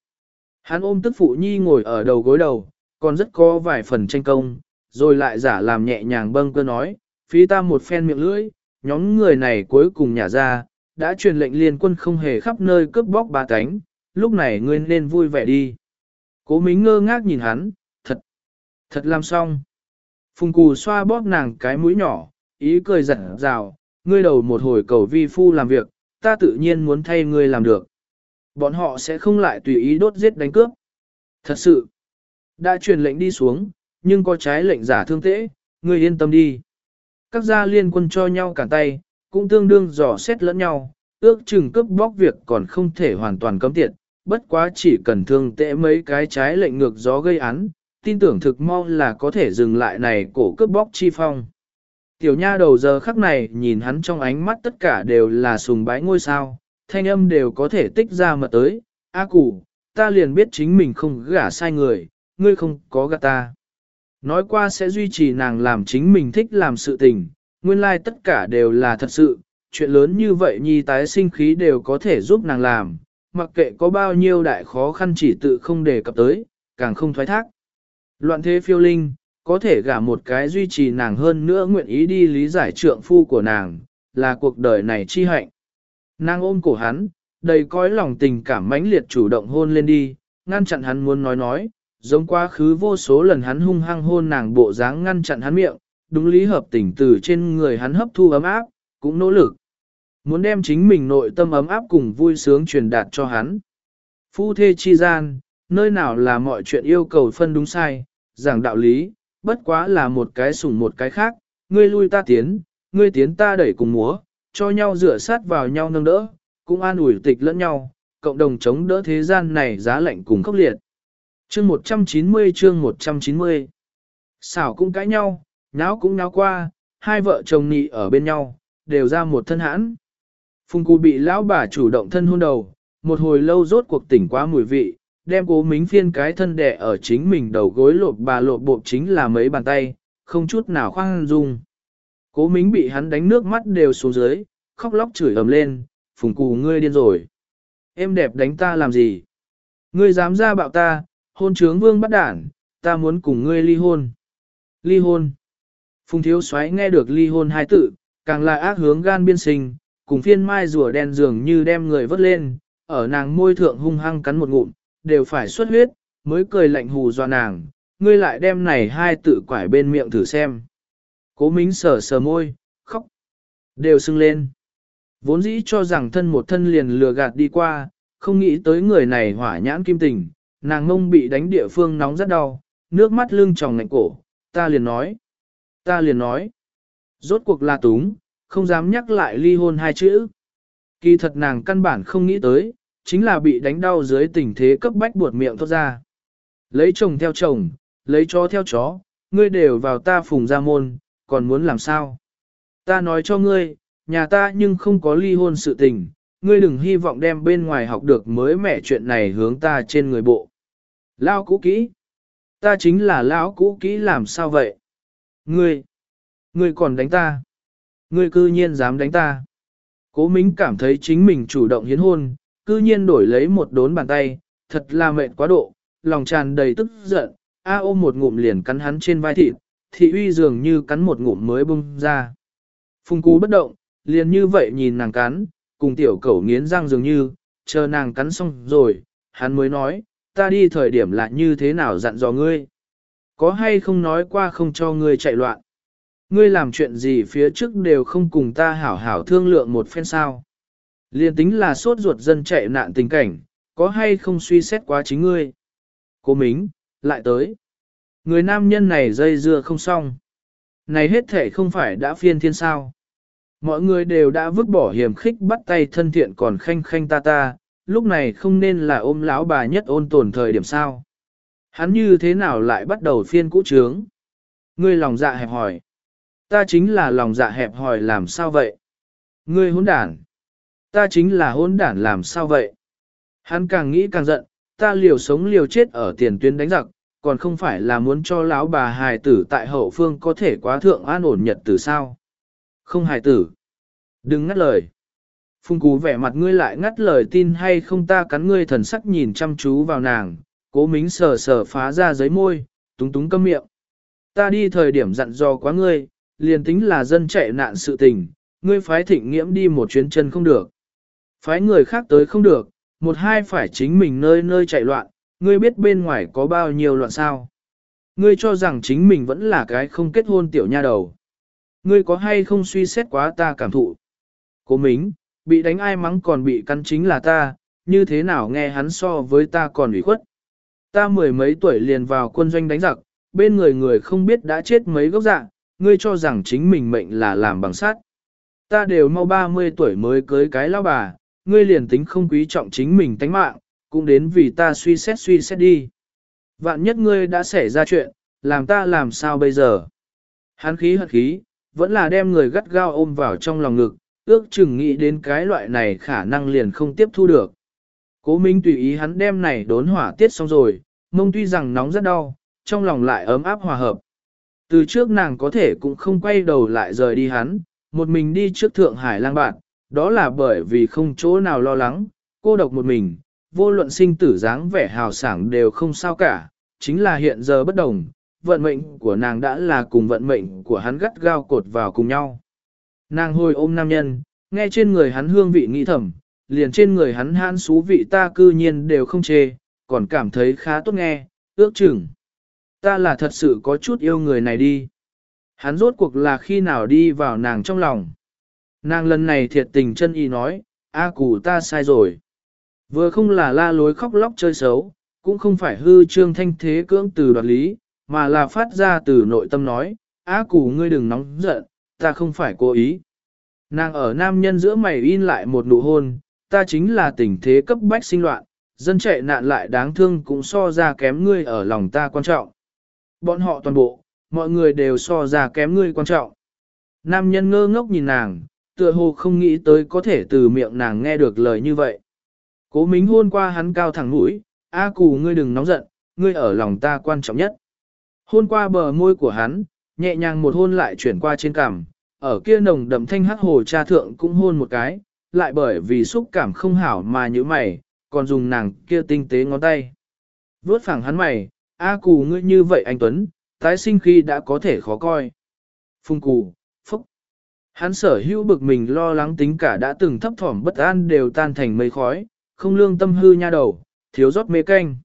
Hắn ôm tức phụ nhi ngồi ở đầu gối đầu, còn rất có vài phần tranh công, rồi lại giả làm nhẹ nhàng bâng cơ nói, phí ta một phen miệng lưỡi, nhóm người này cuối cùng nhả ra, đã truyền lệnh liên quân không hề khắp nơi cướp bóc ba cánh, lúc này ngươi nên vui vẻ đi. Cố mính ngơ ngác nhìn hắn, thật, thật làm xong. Phùng cù xoa bóp nàng cái mũi nhỏ, ý cười giật rào, ngươi đầu một hồi cầu vi phu làm việc, ta tự nhiên muốn thay ngươi làm được. Bọn họ sẽ không lại tùy ý đốt giết đánh cướp. Thật sự, đã truyền lệnh đi xuống, nhưng có trái lệnh giả thương tễ, ngươi yên tâm đi. Các gia liên quân cho nhau cả tay, cũng tương đương dò xét lẫn nhau, ước chừng cướp bóc việc còn không thể hoàn toàn cấm tiệt, bất quá chỉ cần thương tệ mấy cái trái lệnh ngược gió gây án, tin tưởng thực mau là có thể dừng lại này cổ cướp bóc chi phong. Tiểu nha đầu giờ khắc này nhìn hắn trong ánh mắt tất cả đều là sùng bái ngôi sao, thanh âm đều có thể tích ra mật tới, A củ, ta liền biết chính mình không gả sai người, ngươi không có gả ta. Nói qua sẽ duy trì nàng làm chính mình thích làm sự tình, nguyên lai like tất cả đều là thật sự, chuyện lớn như vậy nhi tái sinh khí đều có thể giúp nàng làm, mặc kệ có bao nhiêu đại khó khăn chỉ tự không đề cập tới, càng không thoái thác. Loạn thế phiêu linh, có thể gả một cái duy trì nàng hơn nữa nguyện ý đi lý giải trượng phu của nàng, là cuộc đời này chi hạnh. Nàng ôm cổ hắn, đầy cõi lòng tình cảm mãnh liệt chủ động hôn lên đi, ngăn chặn hắn muốn nói nói, giống quá khứ vô số lần hắn hung hăng hôn nàng bộ dáng ngăn chặn hắn miệng, đúng lý hợp tình từ trên người hắn hấp thu ấm áp, cũng nỗ lực. Muốn đem chính mình nội tâm ấm áp cùng vui sướng truyền đạt cho hắn. Phu thê chi gian, nơi nào là mọi chuyện yêu cầu phân đúng sai, giảng đạo lý, bất quá là một cái sủng một cái khác, ngươi lui ta tiến, ngươi tiến ta đẩy cùng múa, cho nhau rửa sát vào nhau nâng đỡ, cũng an ủi tịch lẫn nhau, cộng đồng chống đỡ thế gian này giá lạnh cùng khốc liệt. Chương 190 chương 190 Xảo cũng cãi nhau, náo cũng náo qua, hai vợ chồng nị ở bên nhau, đều ra một thân hãn. Phùng cụ bị lão bà chủ động thân hôn đầu, một hồi lâu rốt cuộc tỉnh quá mùi vị, đem cố mính phiên cái thân đẻ ở chính mình đầu gối lộp bà lộp bộp chính là mấy bàn tay, không chút nào khoan dung. Cố mính bị hắn đánh nước mắt đều xuống dưới, khóc lóc chửi ầm lên, phùng cụ ngươi điên rồi. Em đẹp đánh ta làm gì? Ngươi dám ra bạo ta, hôn trướng vương bắt đản, ta muốn cùng ngươi ly hôn. Ly hôn. Phùng thiếu soái nghe được ly hôn hai tự, càng là ác hướng gan biên sinh, cùng phiên mai rùa đen dường như đem người vớt lên, ở nàng môi thượng hung hăng cắn một ngụm, đều phải xuất huyết, mới cười lạnh hù dọa nàng, ngươi lại đem này hai tự quải bên miệng thử xem. Cố mính sờ sờ môi, khóc, đều sưng lên. Vốn dĩ cho rằng thân một thân liền lừa gạt đi qua, không nghĩ tới người này hỏa nhãn kim tình, nàng ngông bị đánh địa phương nóng rất đau, nước mắt lưng tròng ngạnh cổ, ta liền nói, ta liền nói, rốt cuộc là túng, không dám nhắc lại ly hôn hai chữ. Kỳ thật nàng căn bản không nghĩ tới, chính là bị đánh đau dưới tình thế cấp bách buột miệng thoát ra. Lấy chồng theo chồng, lấy chó theo chó, ngươi đều vào ta phùng ra môn, còn muốn làm sao? Ta nói cho ngươi, nhà ta nhưng không có ly hôn sự tình, ngươi đừng hy vọng đem bên ngoài học được mới mẻ chuyện này hướng ta trên người bộ. Lao cũ kỹ. Ta chính là lão cũ kỹ làm sao vậy? Ngươi, ngươi còn đánh ta. Ngươi cư nhiên dám đánh ta. Cố Mính cảm thấy chính mình chủ động hiến hôn, cư nhiên đổi lấy một đốn bàn tay, thật là mệt quá độ, lòng tràn đầy tức giận, A ôm một ngụm liền cắn hắn trên vai thịt, thị uy dường như cắn một ngụm mới bung ra. Phùng cú bất động, liền như vậy nhìn nàng cắn, cùng tiểu cẩu nghiến răng dường như, chờ nàng cắn xong rồi, hắn mới nói, ta đi thời điểm là như thế nào dặn dò ngươi. Có hay không nói qua không cho ngươi chạy loạn. Ngươi làm chuyện gì phía trước đều không cùng ta hảo hảo thương lượng một phen sao. Liên tính là sốt ruột dân chạy nạn tình cảnh, có hay không suy xét quá chính ngươi. Cô Mính, lại tới. Người nam nhân này dây dưa không xong. Này hết thể không phải đã phiên thiên sao. Mọi người đều đã vứt bỏ hiểm khích bắt tay thân thiện còn khanh khanh ta ta, lúc này không nên là ôm lão bà nhất ôn tồn thời điểm sao. Hắn như thế nào lại bắt đầu phiên cũ trướng? Ngươi lòng dạ hẹp hỏi. Ta chính là lòng dạ hẹp hòi làm sao vậy? Ngươi hỗn đản. Ta chính là hỗn đản làm sao vậy? Hắn càng nghĩ càng giận, ta liều sống liều chết ở tiền tuyến đánh giặc, còn không phải là muốn cho lão bà hài tử tại hậu phương có thể quá thượng an ổn nhật tử sao? Không hài tử. Đừng ngắt lời. Phung cú vẻ mặt ngươi lại ngắt lời tin hay không ta cắn ngươi thần sắc nhìn chăm chú vào nàng, cố mính sờ sờ phá ra giấy môi, túng túng câm miệng. Ta đi thời điểm dặn dò quá ngươi, liền tính là dân chạy nạn sự tình, ngươi phái thịnh nghiễm đi một chuyến chân không được. Phái người khác tới không được, một hai phải chính mình nơi nơi chạy loạn, ngươi biết bên ngoài có bao nhiêu loạn sao. Ngươi cho rằng chính mình vẫn là cái không kết hôn tiểu nha đầu. Ngươi có hay không suy xét quá ta cảm thụ. Cố mính, bị đánh ai mắng còn bị cắn chính là ta, như thế nào nghe hắn so với ta còn ủy khuất. Ta mười mấy tuổi liền vào quân doanh đánh giặc, bên người người không biết đã chết mấy gốc dạng, ngươi cho rằng chính mình mệnh là làm bằng sắt? Ta đều mau 30 tuổi mới cưới cái lao bà, ngươi liền tính không quý trọng chính mình tánh mạng, cũng đến vì ta suy xét suy xét đi. Vạn nhất ngươi đã xảy ra chuyện, làm ta làm sao bây giờ? Hán khí hận khí, vẫn là đem người gắt gao ôm vào trong lòng ngực, ước chừng nghĩ đến cái loại này khả năng liền không tiếp thu được. Cố Minh tùy ý hắn đem này đốn hỏa tiết xong rồi, mông tuy rằng nóng rất đau, trong lòng lại ấm áp hòa hợp. Từ trước nàng có thể cũng không quay đầu lại rời đi hắn, một mình đi trước Thượng Hải lang bạn, đó là bởi vì không chỗ nào lo lắng, cô độc một mình, vô luận sinh tử dáng vẻ hào sảng đều không sao cả, chính là hiện giờ bất đồng, vận mệnh của nàng đã là cùng vận mệnh của hắn gắt gao cột vào cùng nhau. Nàng hồi ôm nam nhân, nghe trên người hắn hương vị nghĩ thầm, liền trên người hắn han xú vị ta cư nhiên đều không chê, còn cảm thấy khá tốt nghe, ước chừng. Ta là thật sự có chút yêu người này đi. Hắn rốt cuộc là khi nào đi vào nàng trong lòng. Nàng lần này thiệt tình chân y nói, a củ ta sai rồi. Vừa không là la lối khóc lóc chơi xấu, cũng không phải hư trương thanh thế cưỡng từ đoạt lý, mà là phát ra từ nội tâm nói, a củ ngươi đừng nóng giận, ta không phải cố ý. Nàng ở nam nhân giữa mày in lại một nụ hôn, ta chính là tình thế cấp bách sinh loạn, dân chạy nạn lại đáng thương cũng so ra kém ngươi ở lòng ta quan trọng. Bọn họ toàn bộ, mọi người đều so ra kém ngươi quan trọng. Nam nhân ngơ ngốc nhìn nàng, tựa hồ không nghĩ tới có thể từ miệng nàng nghe được lời như vậy. Cố mính hôn qua hắn cao thẳng mũi, A cù ngươi đừng nóng giận, ngươi ở lòng ta quan trọng nhất. Hôn qua bờ môi của hắn, nhẹ nhàng một hôn lại chuyển qua trên cằm, ở kia nồng đậm thanh hắc hồ cha thượng cũng hôn một cái, lại bởi vì xúc cảm không hảo mà như mày, còn dùng nàng kia tinh tế ngón tay. Vốt phẳng hắn mày, A cù ngươi như vậy anh Tuấn, tái sinh khi đã có thể khó coi. Phung cù, phúc. Hắn sở hữu bực mình lo lắng tính cả đã từng thấp thỏm bất an đều tan thành mây khói, không lương tâm hư nha đầu, thiếu rót mê canh.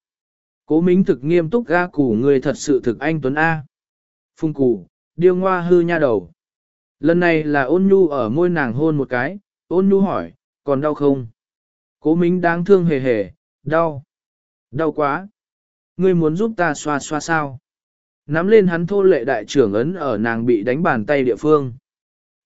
Cố mính thực nghiêm túc ga cù người thật sự thực anh Tuấn A. Phung cù, điêu ngoa hư nha đầu. Lần này là ôn nhu ở môi nàng hôn một cái, ôn nhu hỏi, còn đau không? Cố mính đáng thương hề hề, đau. Đau quá. Ngươi muốn giúp ta xoa xoa sao? Nắm lên hắn thô lệ đại trưởng ấn ở nàng bị đánh bàn tay địa phương.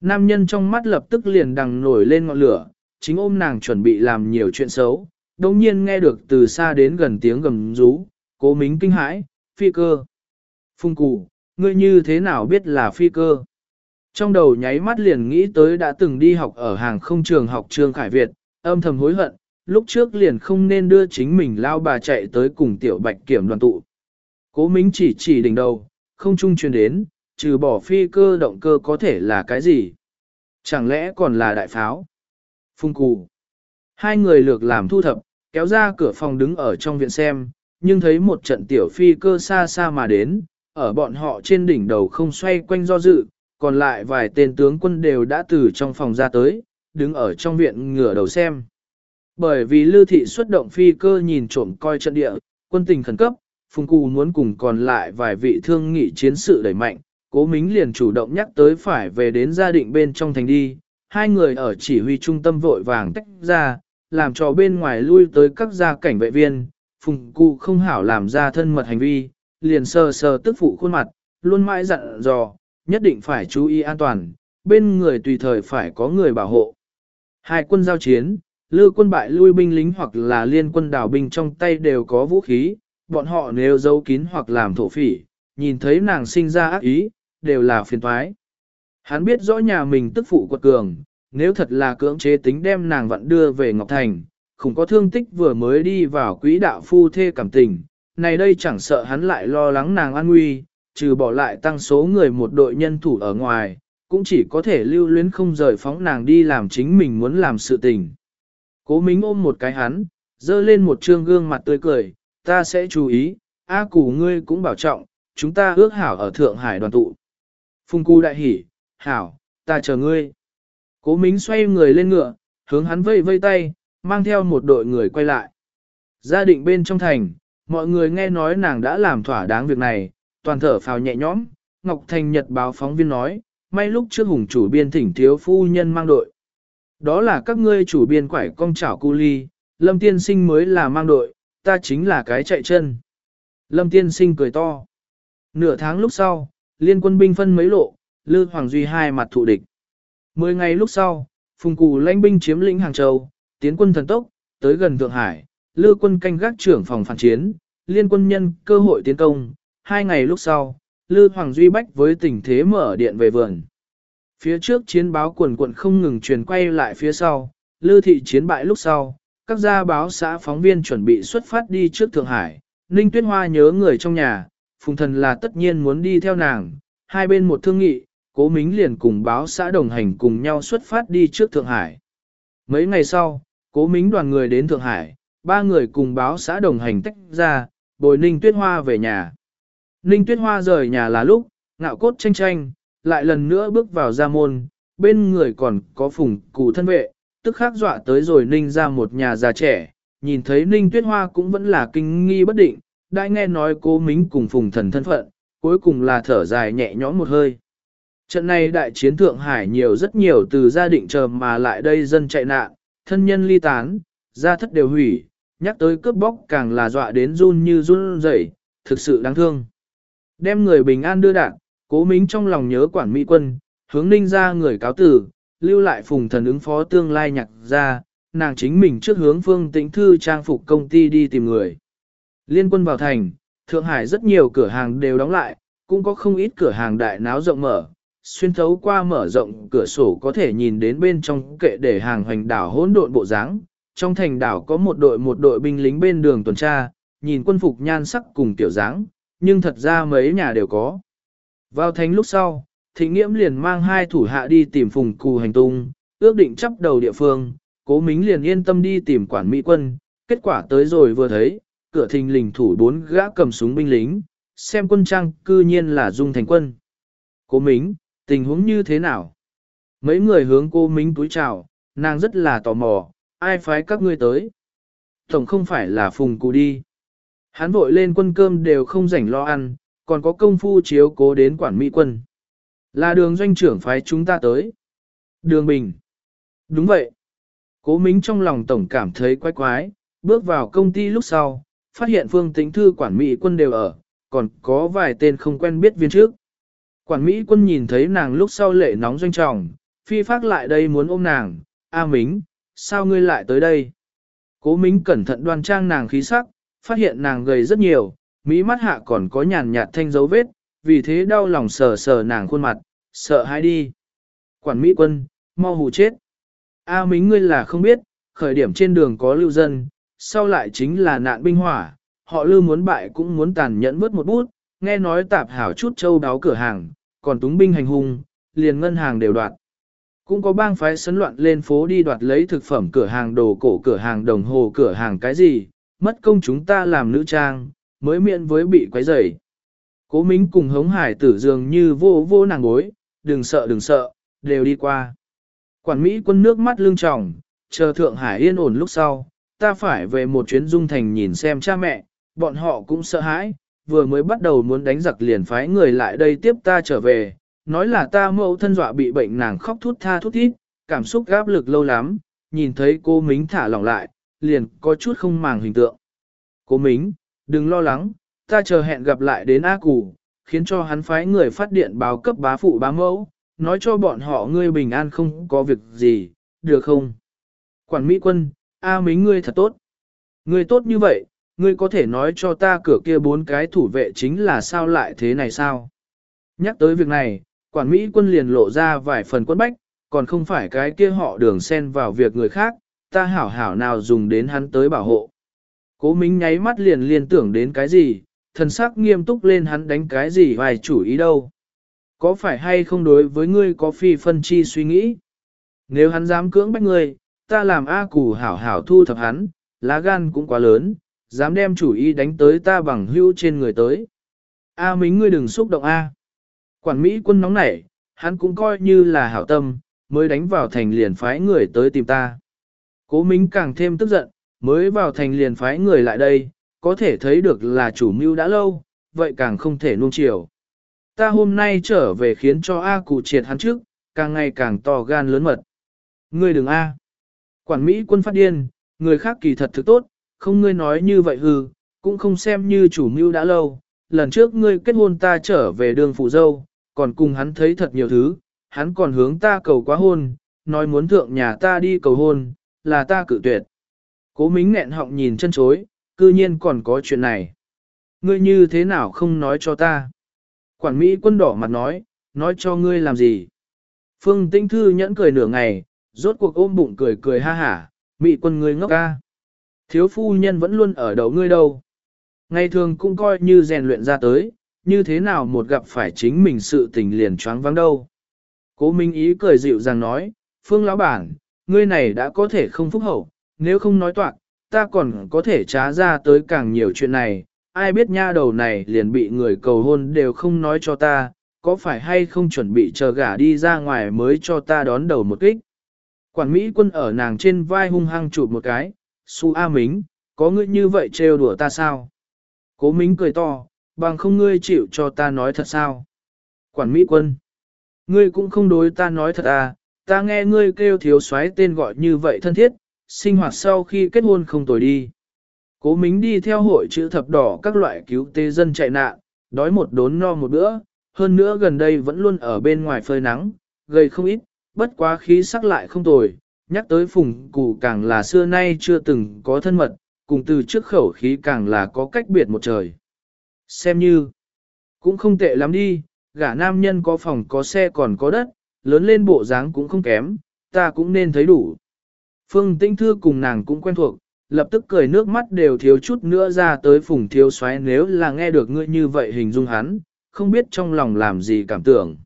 Nam nhân trong mắt lập tức liền đằng nổi lên ngọn lửa, chính ôm nàng chuẩn bị làm nhiều chuyện xấu. Đồng nhiên nghe được từ xa đến gần tiếng gầm rú, cố mính kinh hãi, phi cơ. Phung cụ, ngươi như thế nào biết là phi cơ? Trong đầu nháy mắt liền nghĩ tới đã từng đi học ở hàng không trường học trường Khải Việt, âm thầm hối hận, lúc trước liền không nên đưa chính mình lao bà chạy tới cùng tiểu bạch kiểm đoàn tụ. Cố Mính chỉ chỉ đỉnh đầu, không trung truyền đến, trừ bỏ phi cơ động cơ có thể là cái gì? Chẳng lẽ còn là đại pháo? Phung cù. Hai người lược làm thu thập, kéo ra cửa phòng đứng ở trong viện xem, nhưng thấy một trận tiểu phi cơ xa xa mà đến, ở bọn họ trên đỉnh đầu không xoay quanh do dự, còn lại vài tên tướng quân đều đã từ trong phòng ra tới, đứng ở trong viện ngửa đầu xem. Bởi vì lưu thị xuất động phi cơ nhìn trộm coi trận địa, quân tình khẩn cấp, Phùng Cù muốn cùng còn lại vài vị thương nghị chiến sự đẩy mạnh, cố mính liền chủ động nhắc tới phải về đến gia định bên trong thành đi, hai người ở chỉ huy trung tâm vội vàng tách ra, làm cho bên ngoài lui tới các gia cảnh vệ viên, Phùng Cù không hảo làm ra thân mật hành vi, liền sờ sờ tức phụ khuôn mặt, luôn mãi dặn dò, nhất định phải chú ý an toàn, bên người tùy thời phải có người bảo hộ. Hai quân giao chiến, lưu quân bại lui binh lính hoặc là liên quân đảo binh trong tay đều có vũ khí, bọn họ nếu giấu kín hoặc làm thổ phỉ, nhìn thấy nàng sinh ra ác ý, đều là phiền toái. Hắn biết rõ nhà mình tức phụ quật cường, nếu thật là cưỡng chế tính đem nàng vặn đưa về Ngọc Thành, không có thương tích vừa mới đi vào quỹ đạo phu thê cảm tình, này đây chẳng sợ hắn lại lo lắng nàng an nguy, trừ bỏ lại tăng số người một đội nhân thủ ở ngoài, cũng chỉ có thể lưu luyến không rời phóng nàng đi làm chính mình muốn làm sự tình. Cố Mính ôm một cái hắn, dơ lên một trương gương mặt tươi cười, ta sẽ chú ý, A củ ngươi cũng bảo trọng, chúng ta ước hảo ở Thượng Hải đoàn tụ. Phung cu đại hỉ, hảo, ta chờ ngươi. Cố Mính xoay người lên ngựa, hướng hắn vây vây tay, mang theo một đội người quay lại. Gia định bên trong thành, mọi người nghe nói nàng đã làm thỏa đáng việc này, toàn thở phào nhẹ nhõm. Ngọc Thành Nhật báo phóng viên nói, may lúc trước hùng chủ biên thỉnh thiếu phu nhân mang đội. Đó là các ngươi chủ biên quải công chảo cu ly, Lâm Tiên Sinh mới là mang đội, ta chính là cái chạy chân. Lâm Tiên Sinh cười to. Nửa tháng lúc sau, liên quân binh phân mấy lộ, Lư Hoàng Duy hai mặt thụ địch. Mười ngày lúc sau, Phùng Cù lãnh binh chiếm lĩnh Hàng Châu, tiến quân thần tốc, tới gần Thượng Hải, Lư quân canh gác trưởng phòng phản chiến, liên quân nhân cơ hội tiến công. Hai ngày lúc sau, Lư Hoàng Duy bách với tình thế mở điện về vườn. Phía trước chiến báo quần quận không ngừng truyền quay lại phía sau, Lư thị chiến bại lúc sau, các gia báo xã phóng viên chuẩn bị xuất phát đi trước Thượng Hải, Ninh Tuyết Hoa nhớ người trong nhà, Phùng Thần là tất nhiên muốn đi theo nàng, hai bên một thương nghị, Cố Mính liền cùng báo xã đồng hành cùng nhau xuất phát đi trước Thượng Hải. Mấy ngày sau, Cố Mính đoàn người đến Thượng Hải, ba người cùng báo xã đồng hành tách ra, bồi Ninh Tuyết Hoa về nhà. Ninh Tuyết Hoa rời nhà là lúc, ngạo cốt tranh tranh, lại lần nữa bước vào gia môn, bên người còn có phùng cụ thân vệ, tức khắc dọa tới rồi Ninh ra một nhà già trẻ, nhìn thấy Ninh Tuyết Hoa cũng vẫn là kinh nghi bất định, đã nghe nói cố mính cùng phùng thần thân phận, cuối cùng là thở dài nhẹ nhõm một hơi. Trận này đại chiến Thượng Hải nhiều rất nhiều từ gia định chờ mà lại đây dân chạy nạn, thân nhân ly tán, gia thất đều hủy, nhắc tới cướp bóc càng là dọa đến run như run rẩy, thực sự đáng thương. Đem người bình an đưa đạn, cố mính trong lòng nhớ quản mỹ quân, hướng ninh ra người cáo tử, lưu lại phùng thần ứng phó tương lai nhạc ra, nàng chính mình trước hướng phương tĩnh thư trang phục công ty đi tìm người. Liên quân vào thành, Thượng Hải rất nhiều cửa hàng đều đóng lại, cũng có không ít cửa hàng đại náo rộng mở, xuyên thấu qua mở rộng cửa sổ có thể nhìn đến bên trong kệ để hàng hoành đảo hỗn độn bộ dáng. Trong thành đảo có một đội một đội binh lính bên đường tuần tra, nhìn quân phục nhan sắc cùng tiểu dáng, nhưng thật ra mấy nhà đều có. Vào thành lúc sau, thịnh nghiễm liền mang hai thủ hạ đi tìm phùng cù hành tung, ước định chấp đầu địa phương, cố mính liền yên tâm đi tìm quản mỹ quân, kết quả tới rồi vừa thấy, cửa thình lình thủ bốn gã cầm súng binh lính, xem quân trang cư nhiên là dung thành quân. Cố mính, tình huống như thế nào? Mấy người hướng cô mính túi chào, nàng rất là tò mò, ai phái các ngươi tới? Tổng không phải là phùng cụ đi. Hắn vội lên quân cơm đều không rảnh lo ăn, còn có công phu chiếu cố đến quản mỹ quân. Là đường doanh trưởng phái chúng ta tới. Đường Bình. Đúng vậy. Cố Mính trong lòng tổng cảm thấy quái quái, bước vào công ty lúc sau, phát hiện phương tính thư quản mỹ quân đều ở, còn có vài tên không quen biết viên trước. Quản mỹ quân nhìn thấy nàng lúc sau lệ nóng doanh trọng, phi phát lại đây muốn ôm nàng, A Mính, sao ngươi lại tới đây? Cố Mính cẩn thận đoan trang nàng khí sắc, phát hiện nàng gầy rất nhiều, mỹ mắt hạ còn có nhàn nhạt thanh dấu vết, vì thế đau lòng sờ sờ nàng khuôn mặt, sợ hãi đi. Quản Mỹ quân, mau hù chết. A Mính ngươi là không biết, khởi điểm trên đường có lưu dân, sau lại chính là nạn binh hỏa, họ lưu muốn bại cũng muốn tàn nhẫn vớt một bút, nghe nói tạp hảo chút châu đáo cửa hàng, còn túng binh hành hung, liền ngân hàng đều đoạt. Cũng có bang phái sấn loạn lên phố đi đoạt lấy thực phẩm cửa hàng đồ cổ cửa hàng đồng hồ cửa hàng cái gì, mất công chúng ta làm nữ trang, mới miệng với bị quấy rầy. Cố Mính cùng hống hải tử dường như vô vô nàng bối, đừng sợ đừng sợ, đều đi qua. Quản Mỹ quân nước mắt lưng tròng, chờ Thượng Hải yên ổn lúc sau, ta phải về một chuyến dung thành nhìn xem cha mẹ, bọn họ cũng sợ hãi, vừa mới bắt đầu muốn đánh giặc liền phái người lại đây tiếp ta trở về, nói là ta mẫu thân dọa bị bệnh nàng khóc thút tha thút thít, cảm xúc gáp lực lâu lắm, nhìn thấy cô Mính thả lỏng lại, liền có chút không màng hình tượng. Cô Mính, đừng lo lắng, ta chờ hẹn gặp lại đến A Cù, khiến cho hắn phái người phát điện báo cấp bá phụ bá mẫu, nói cho bọn họ ngươi bình an không có việc gì, được không? Quản Mỹ quân, A Mính ngươi thật tốt. Ngươi tốt như vậy, ngươi có thể nói cho ta cửa kia bốn cái thủ vệ chính là sao lại thế này sao? Nhắc tới việc này, quản Mỹ quân liền lộ ra vài phần quân bách, còn không phải cái kia họ đường xen vào việc người khác, ta hảo hảo nào dùng đến hắn tới bảo hộ. Cố Mính nháy mắt liền liên tưởng đến cái gì, thần sắc nghiêm túc lên hắn đánh cái gì vài chủ ý đâu. Có phải hay không đối với ngươi có phi phân chi suy nghĩ? Nếu hắn dám cưỡng bách ngươi, ta làm A củ hảo hảo thu thập hắn, lá gan cũng quá lớn, dám đem chủ ý đánh tới ta bằng hưu trên người tới. A mính ngươi đừng xúc động A. Quản Mỹ quân nóng nảy, hắn cũng coi như là hảo tâm, mới đánh vào thành liền phái người tới tìm ta. Cố Mính càng thêm tức giận, mới vào thành liền phái người lại đây, có thể thấy được là chủ mưu đã lâu, vậy càng không thể nuông chiều. Ta hôm nay trở về khiến cho A cụ triệt hắn trước, càng ngày càng to gan lớn mật. Ngươi đừng A. Quản Mỹ quân phát điên, người khác kỳ thật thực tốt, không ngươi nói như vậy hư, cũng không xem như chủ mưu đã lâu. Lần trước ngươi kết hôn ta trở về đường phụ dâu, còn cùng hắn thấy thật nhiều thứ, hắn còn hướng ta cầu quá hôn, nói muốn thượng nhà ta đi cầu hôn, là ta cự tuyệt. Cố mính nghẹn họng nhìn chân chối, cư nhiên còn có chuyện này. Ngươi như thế nào không nói cho ta? Quản Mỹ quân đỏ mặt nói, nói cho ngươi làm gì? Phương Tinh Thư nhẫn cười nửa ngày, rốt cuộc ôm bụng cười cười ha hả, Mỹ quân ngươi ngốc ca. Thiếu phu nhân vẫn luôn ở đầu ngươi đâu. Ngày thường cũng coi như rèn luyện ra tới, như thế nào một gặp phải chính mình sự tình liền choáng vắng đâu. Cố Minh Ý cười dịu dàng nói, Phương lão bản, ngươi này đã có thể không phúc hậu, nếu không nói toạc, ta còn có thể trá ra tới càng nhiều chuyện này, ai biết nha đầu này liền bị người cầu hôn đều không nói cho ta, có phải hay không chuẩn bị chờ gả đi ra ngoài mới cho ta đón đầu một kích. Quản Mỹ quân ở nàng trên vai hung hăng chụp một cái, su A Mính, có ngươi như vậy trêu đùa ta sao? Cố Mính cười to, bằng không ngươi chịu cho ta nói thật sao? Quản Mỹ quân, ngươi cũng không đối ta nói thật à, ta nghe ngươi kêu thiếu soái tên gọi như vậy thân thiết, sinh hoạt sau khi kết hôn không tồi đi. Cố Mính đi theo hội chữ thập đỏ các loại cứu tế dân chạy nạn, đói một đốn no một bữa, hơn nữa gần đây vẫn luôn ở bên ngoài phơi nắng, gầy không ít, bất quá khí sắc lại không tồi, nhắc tới phùng cụ càng là xưa nay chưa từng có thân mật, cùng từ trước khẩu khí càng là có cách biệt một trời. Xem như, cũng không tệ lắm đi, gả nam nhân có phòng có xe còn có đất, lớn lên bộ dáng cũng không kém, ta cũng nên thấy đủ. Phương Tĩnh Thư cùng nàng cũng quen thuộc, lập tức cười nước mắt đều thiếu chút nữa ra tới phùng thiếu xoáy nếu là nghe được ngươi như vậy hình dung hắn, không biết trong lòng làm gì cảm tưởng.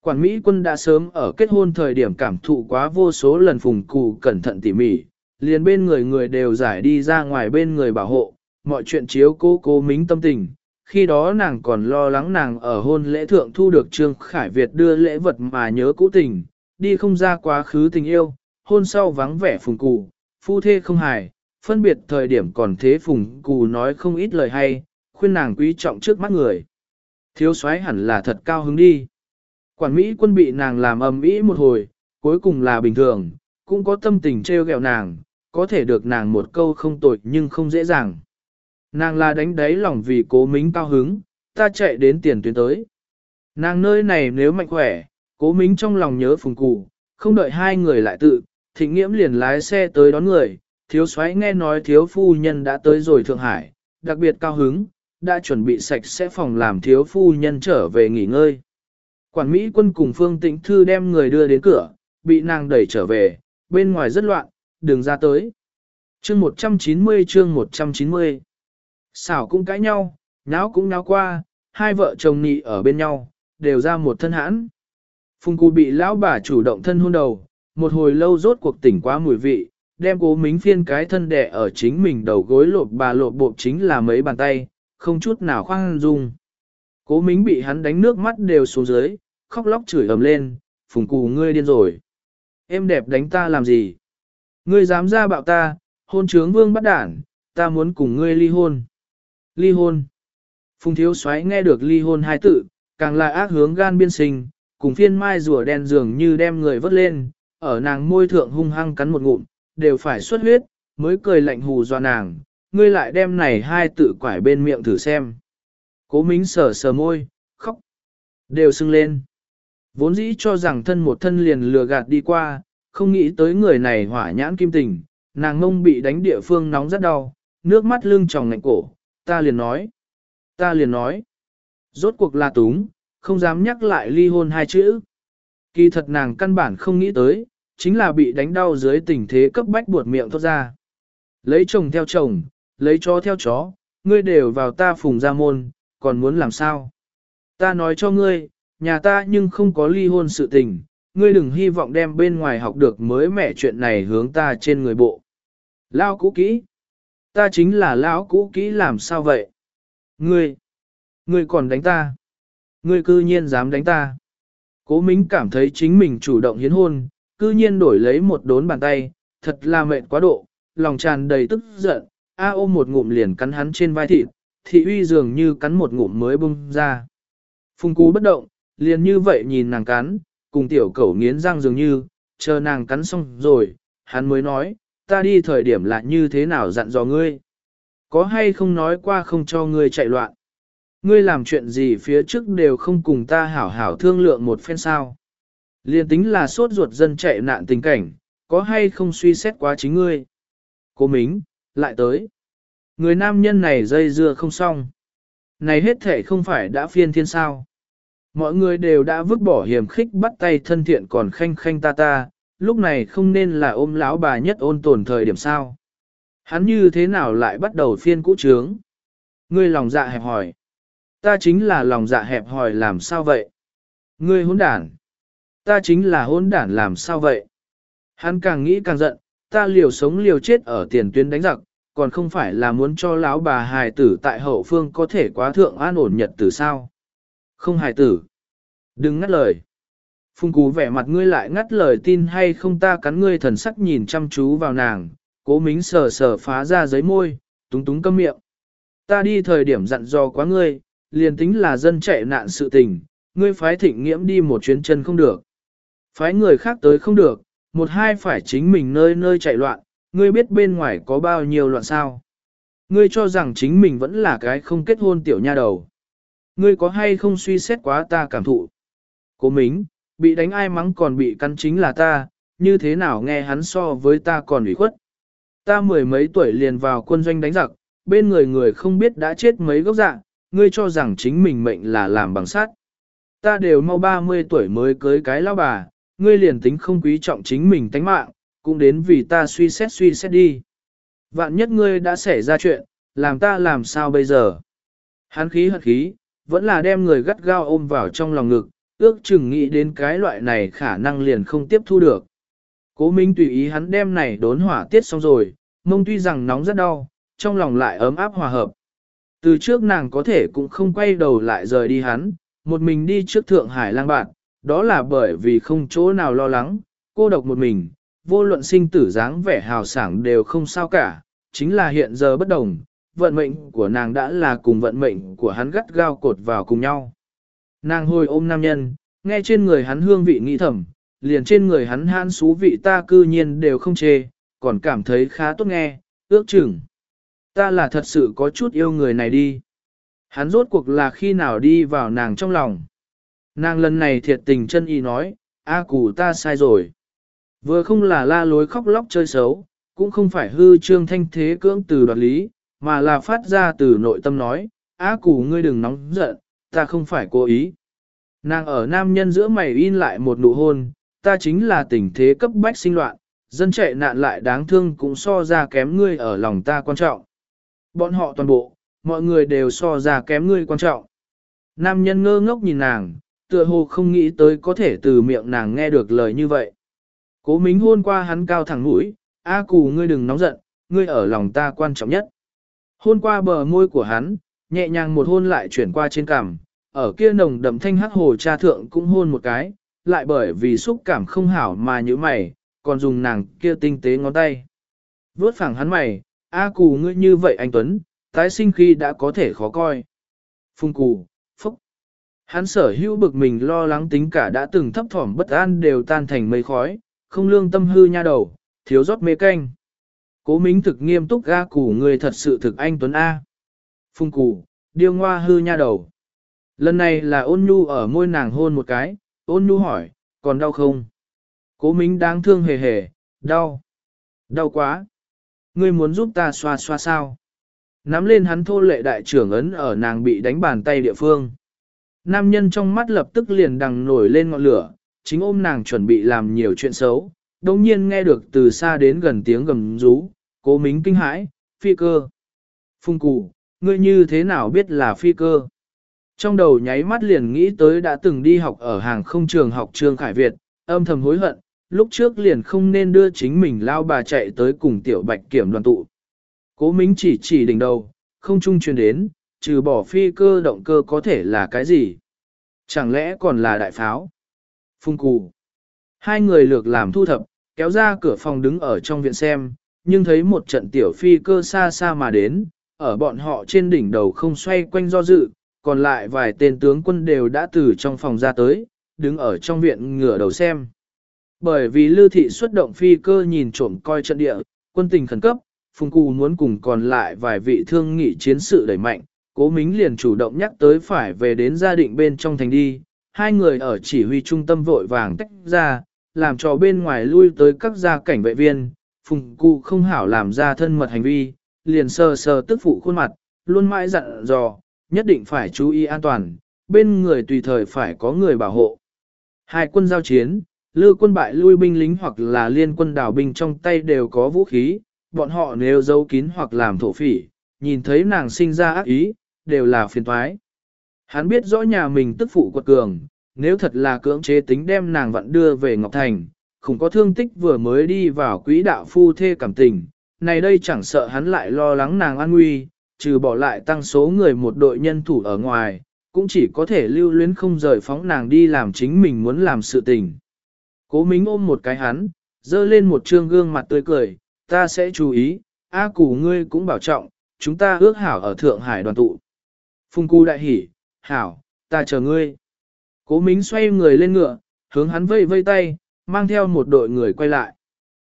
Quản Mỹ quân đã sớm ở kết hôn thời điểm cảm thụ quá vô số lần phùng cụ cẩn thận tỉ mỉ, liền bên người người đều giải đi ra ngoài bên người bảo hộ, mọi chuyện chiếu cố cố mính tâm tình. Khi đó nàng còn lo lắng nàng ở hôn lễ thượng thu được Trương Khải Việt đưa lễ vật mà nhớ cũ tình, đi không ra quá khứ tình yêu, hôn sau vắng vẻ phùng cụ, phu thê không hài, phân biệt thời điểm còn thế phùng cụ nói không ít lời hay, khuyên nàng quý trọng trước mắt người. Thiếu soái hẳn là thật cao hứng đi. Quản Mỹ quân bị nàng làm ầm ĩ một hồi, cuối cùng là bình thường, cũng có tâm tình trêu ghẹo nàng, có thể được nàng một câu không tội nhưng không dễ dàng. Nàng là đánh đáy lòng vì cố mính cao hứng, ta chạy đến tiền tuyến tới. Nàng nơi này nếu mạnh khỏe, cố mính trong lòng nhớ phùng cụ, không đợi hai người lại tự, thịnh nghiễm liền lái xe tới đón người, thiếu soái nghe nói thiếu phu nhân đã tới rồi Thượng Hải, đặc biệt cao hứng, đã chuẩn bị sạch sẽ phòng làm thiếu phu nhân trở về nghỉ ngơi. Quản Mỹ quân cùng Phương Tĩnh Thư đem người đưa đến cửa, bị nàng đẩy trở về, bên ngoài rất loạn, đừng ra tới. Chương 190 chương 190 Xảo cũng cãi nhau, nháo cũng nháo qua, hai vợ chồng nị ở bên nhau, đều ra một thân hãn. Phùng Cú bị lão bà chủ động thân hôn đầu, một hồi lâu rốt cuộc tỉnh quá mùi vị, đem cố mính phiên cái thân đẻ ở chính mình đầu gối lộp bà lộp bộ chính là mấy bàn tay, không chút nào khoan dung. Cố mính bị hắn đánh nước mắt đều xuống dưới, khóc lóc chửi ầm lên, phùng cù ngươi điên rồi. Em đẹp đánh ta làm gì? Ngươi dám ra bạo ta, hôn trướng vương bắt đản, ta muốn cùng ngươi ly hôn. Ly hôn. Phùng thiếu soái nghe được ly hôn hai tự, càng là ác hướng gan biên sinh, cùng phiên mai rùa đen dường như đem người vớt lên, ở nàng môi thượng hung hăng cắn một ngụm, đều phải xuất huyết, mới cười lạnh hù dọa nàng, ngươi lại đem này hai tự quải bên miệng thử xem. Cố mính sờ sờ môi, khóc, đều sưng lên. Vốn dĩ cho rằng thân một thân liền lừa gạt đi qua, không nghĩ tới người này hỏa nhãn kim tình, nàng ngông bị đánh địa phương nóng rất đau, nước mắt lưng tròng ngạnh cổ, ta liền nói, ta liền nói. Rốt cuộc là túng, không dám nhắc lại ly hôn hai chữ. Kỳ thật nàng căn bản không nghĩ tới, chính là bị đánh đau dưới tình thế cấp bách buột miệng thoát ra. Lấy chồng theo chồng, lấy chó theo chó, ngươi đều vào ta phùng ra môn, còn muốn làm sao? Ta nói cho ngươi, nhà ta nhưng không có ly hôn sự tình, ngươi đừng hy vọng đem bên ngoài học được mới mẻ chuyện này hướng ta trên người bộ. Lao cũ kỹ. Ta chính là lão cũ kỹ làm sao vậy? Ngươi, ngươi còn đánh ta. Ngươi cư nhiên dám đánh ta. Cố Mính cảm thấy chính mình chủ động hiến hôn, cư nhiên đổi lấy một đốn bàn tay, thật là mệt quá độ, lòng tràn đầy tức giận, A ôm một ngụm liền cắn hắn trên vai thịt, thị uy dường như cắn một ngụm mới bung ra. Phùng cú bất động, liền như vậy nhìn nàng cắn, cùng tiểu cẩu nghiến răng dường như, chờ nàng cắn xong rồi, hắn mới nói, ta đi thời điểm là như thế nào dặn dò ngươi. Có hay không nói qua không cho ngươi chạy loạn. Ngươi làm chuyện gì phía trước đều không cùng ta hảo hảo thương lượng một phen sao. Liên tính là sốt ruột dân chạy nạn tình cảnh, có hay không suy xét quá chính ngươi. Cố Mính, lại tới. Người nam nhân này dây dưa không xong. Này hết thể không phải đã phiên thiên sao. Mọi người đều đã vứt bỏ hiểm khích bắt tay thân thiện còn khanh khanh ta ta, lúc này không nên là ôm lão bà nhất ôn tồn thời điểm sao. Hắn như thế nào lại bắt đầu phiên cũ trướng? Ngươi lòng dạ hẹp hỏi. Ta chính là lòng dạ hẹp hỏi làm sao vậy? Ngươi hỗn đản. Ta chính là hôn đản làm sao vậy? Hắn càng nghĩ càng giận, ta liều sống liều chết ở tiền tuyến đánh giặc, còn không phải là muốn cho lão bà hài tử tại hậu phương có thể quá thượng an ổn nhật tử sao? Không hài tử. Đừng ngắt lời. Phung cú vẻ mặt ngươi lại ngắt lời tin hay không ta cắn ngươi thần sắc nhìn chăm chú vào nàng, cố mính sờ sờ phá ra giấy môi, túng túng câm miệng. Ta đi thời điểm dặn dò quá ngươi, liền tính là dân chạy nạn sự tình, ngươi phái thịnh nghiễm đi một chuyến chân không được. Phái người khác tới không được, một hai phải chính mình nơi nơi chạy loạn, ngươi biết bên ngoài có bao nhiêu loạn sao. Ngươi cho rằng chính mình vẫn là cái không kết hôn tiểu nha đầu. Ngươi có hay không suy xét quá ta cảm thụ? Cố mính, bị đánh ai mắng còn bị cắn chính là ta, như thế nào nghe hắn so với ta còn ủy khuất. Ta mười mấy tuổi liền vào quân doanh đánh giặc, bên người người không biết đã chết mấy gốc dạng, ngươi cho rằng chính mình mệnh là làm bằng sắt. ta đều mau 30 tuổi mới cưới cái lão bà, ngươi liền tính không quý trọng chính mình tánh mạng, cũng đến vì ta suy xét suy xét đi. Vạn nhất ngươi đã xảy ra chuyện, làm ta làm sao bây giờ? Hắn khí hận khí, vẫn là đem người gắt gao ôm vào trong lòng ngực, ước chừng nghĩ đến cái loại này khả năng liền không tiếp thu được. Cố Minh tùy ý hắn đem này đốn hỏa tiết xong rồi, mông tuy rằng nóng rất đau, trong lòng lại ấm áp hòa hợp. Từ trước nàng có thể cũng không quay đầu lại rời đi hắn, một mình đi trước Thượng Hải lang bạn, đó là bởi vì không chỗ nào lo lắng, cô độc một mình, vô luận sinh tử dáng vẻ hào sảng đều không sao cả, chính là hiện giờ bất đồng, vận mệnh của nàng đã là cùng vận mệnh của hắn gắt gao cột vào cùng nhau. Nàng hồi ôm nam nhân, nghe trên người hắn hương vị nghĩ thầm, liền trên người hắn hãn xú vị ta cư nhiên đều không chê, còn cảm thấy khá tốt nghe, ước chừng. Ta là thật sự có chút yêu người này đi. Hắn rốt cuộc là khi nào đi vào nàng trong lòng. Nàng lần này thiệt tình chân y nói, a củ ta sai rồi. Vừa không là la lối khóc lóc chơi xấu, cũng không phải hư trương thanh thế cưỡng từ đoạt lý, mà là phát ra từ nội tâm nói, a củ ngươi đừng nóng giận, ta không phải cố ý. Nàng ở nam nhân giữa mày in lại một nụ hôn, ta chính là tình thế cấp bách sinh loạn, dân chạy nạn lại đáng thương cũng so ra kém ngươi ở lòng ta quan trọng. Bọn họ toàn bộ, mọi người đều so ra kém ngươi quan trọng. Nam nhân ngơ ngốc nhìn nàng, tựa hồ không nghĩ tới có thể từ miệng nàng nghe được lời như vậy. Cố mính hôn qua hắn cao thẳng mũi, A cù ngươi đừng nóng giận, ngươi ở lòng ta quan trọng nhất. Hôn qua bờ môi của hắn, nhẹ nhàng một hôn lại chuyển qua trên cằm, ở kia nồng đậm thanh hắc hồ cha thượng cũng hôn một cái, lại bởi vì xúc cảm không hảo mà như mày, còn dùng nàng kia tinh tế ngón tay. Vốt phẳng hắn mày, A cù ngươi như vậy anh Tuấn, tái sinh khi đã có thể khó coi. Phung cù. Hắn sở hữu bực mình lo lắng tính cả đã từng thấp thỏm bất an đều tan thành mây khói, không lương tâm hư nha đầu, thiếu rót mê canh. Cố mính thực nghiêm túc ga củ người thật sự thực anh Tuấn A. Phung củ, điêu ngoa hư nha đầu. Lần này là ôn nhu ở môi nàng hôn một cái, ôn nhu hỏi, còn đau không? Cố mính đáng thương hề hề, đau. Đau quá. Ngươi muốn giúp ta xoa xoa sao? Nắm lên hắn thô lệ đại trưởng ấn ở nàng bị đánh bàn tay địa phương. Nam nhân trong mắt lập tức liền đằng nổi lên ngọn lửa, chính ôm nàng chuẩn bị làm nhiều chuyện xấu, đồng nhiên nghe được từ xa đến gần tiếng gầm rú, cố mính kinh hãi, phi cơ. Phung cụ, ngươi như thế nào biết là phi cơ? Trong đầu nháy mắt liền nghĩ tới đã từng đi học ở hàng không trường học trường Khải Việt, âm thầm hối hận, lúc trước liền không nên đưa chính mình lao bà chạy tới cùng tiểu bạch kiểm đoàn tụ. Cố mính chỉ chỉ đỉnh đầu, không trung truyền đến, trừ bỏ phi cơ động cơ có thể là cái gì? Chẳng lẽ còn là đại pháo? Phung cù. Hai người lược làm thu thập, kéo ra cửa phòng đứng ở trong viện xem, nhưng thấy một trận tiểu phi cơ xa xa mà đến, ở bọn họ trên đỉnh đầu không xoay quanh do dự, còn lại vài tên tướng quân đều đã từ trong phòng ra tới, đứng ở trong viện ngửa đầu xem. Bởi vì lưu thị xuất động phi cơ nhìn trộm coi trận địa, quân tình khẩn cấp, Phùng Cù muốn cùng còn lại vài vị thương nghị chiến sự đẩy mạnh, cố mính liền chủ động nhắc tới phải về đến gia định bên trong thành đi, hai người ở chỉ huy trung tâm vội vàng tách ra, làm cho bên ngoài lui tới các gia cảnh vệ viên, phùng cụ không hảo làm ra thân mật hành vi, liền sờ sờ tức phụ khuôn mặt, luôn mãi dặn dò, nhất định phải chú ý an toàn, bên người tùy thời phải có người bảo hộ. Hai quân giao chiến, lư quân bại lui binh lính hoặc là liên quân đảo binh trong tay đều có vũ khí, bọn họ nếu giấu kín hoặc làm thổ phỉ, nhìn thấy nàng sinh ra ác ý, đều là phiền toái. Hắn biết rõ nhà mình tức phụ quật cường, nếu thật là cưỡng chế tính đem nàng vặn đưa về Ngọc Thành, không có thương tích vừa mới đi vào quỹ đạo phu thê cảm tình, này đây chẳng sợ hắn lại lo lắng nàng an nguy, trừ bỏ lại tăng số người một đội nhân thủ ở ngoài, cũng chỉ có thể lưu luyến không rời phóng nàng đi làm chính mình muốn làm sự tình. Cố Mính ôm một cái hắn, dơ lên một trương gương mặt tươi cười, ta sẽ chú ý, A củ ngươi cũng bảo trọng, chúng ta ước hảo ở Thượng Hải đoàn tụ. Phùng cu đại hỉ, hảo, ta chờ ngươi. Cố Mính xoay người lên ngựa, hướng hắn vây vây tay, mang theo một đội người quay lại.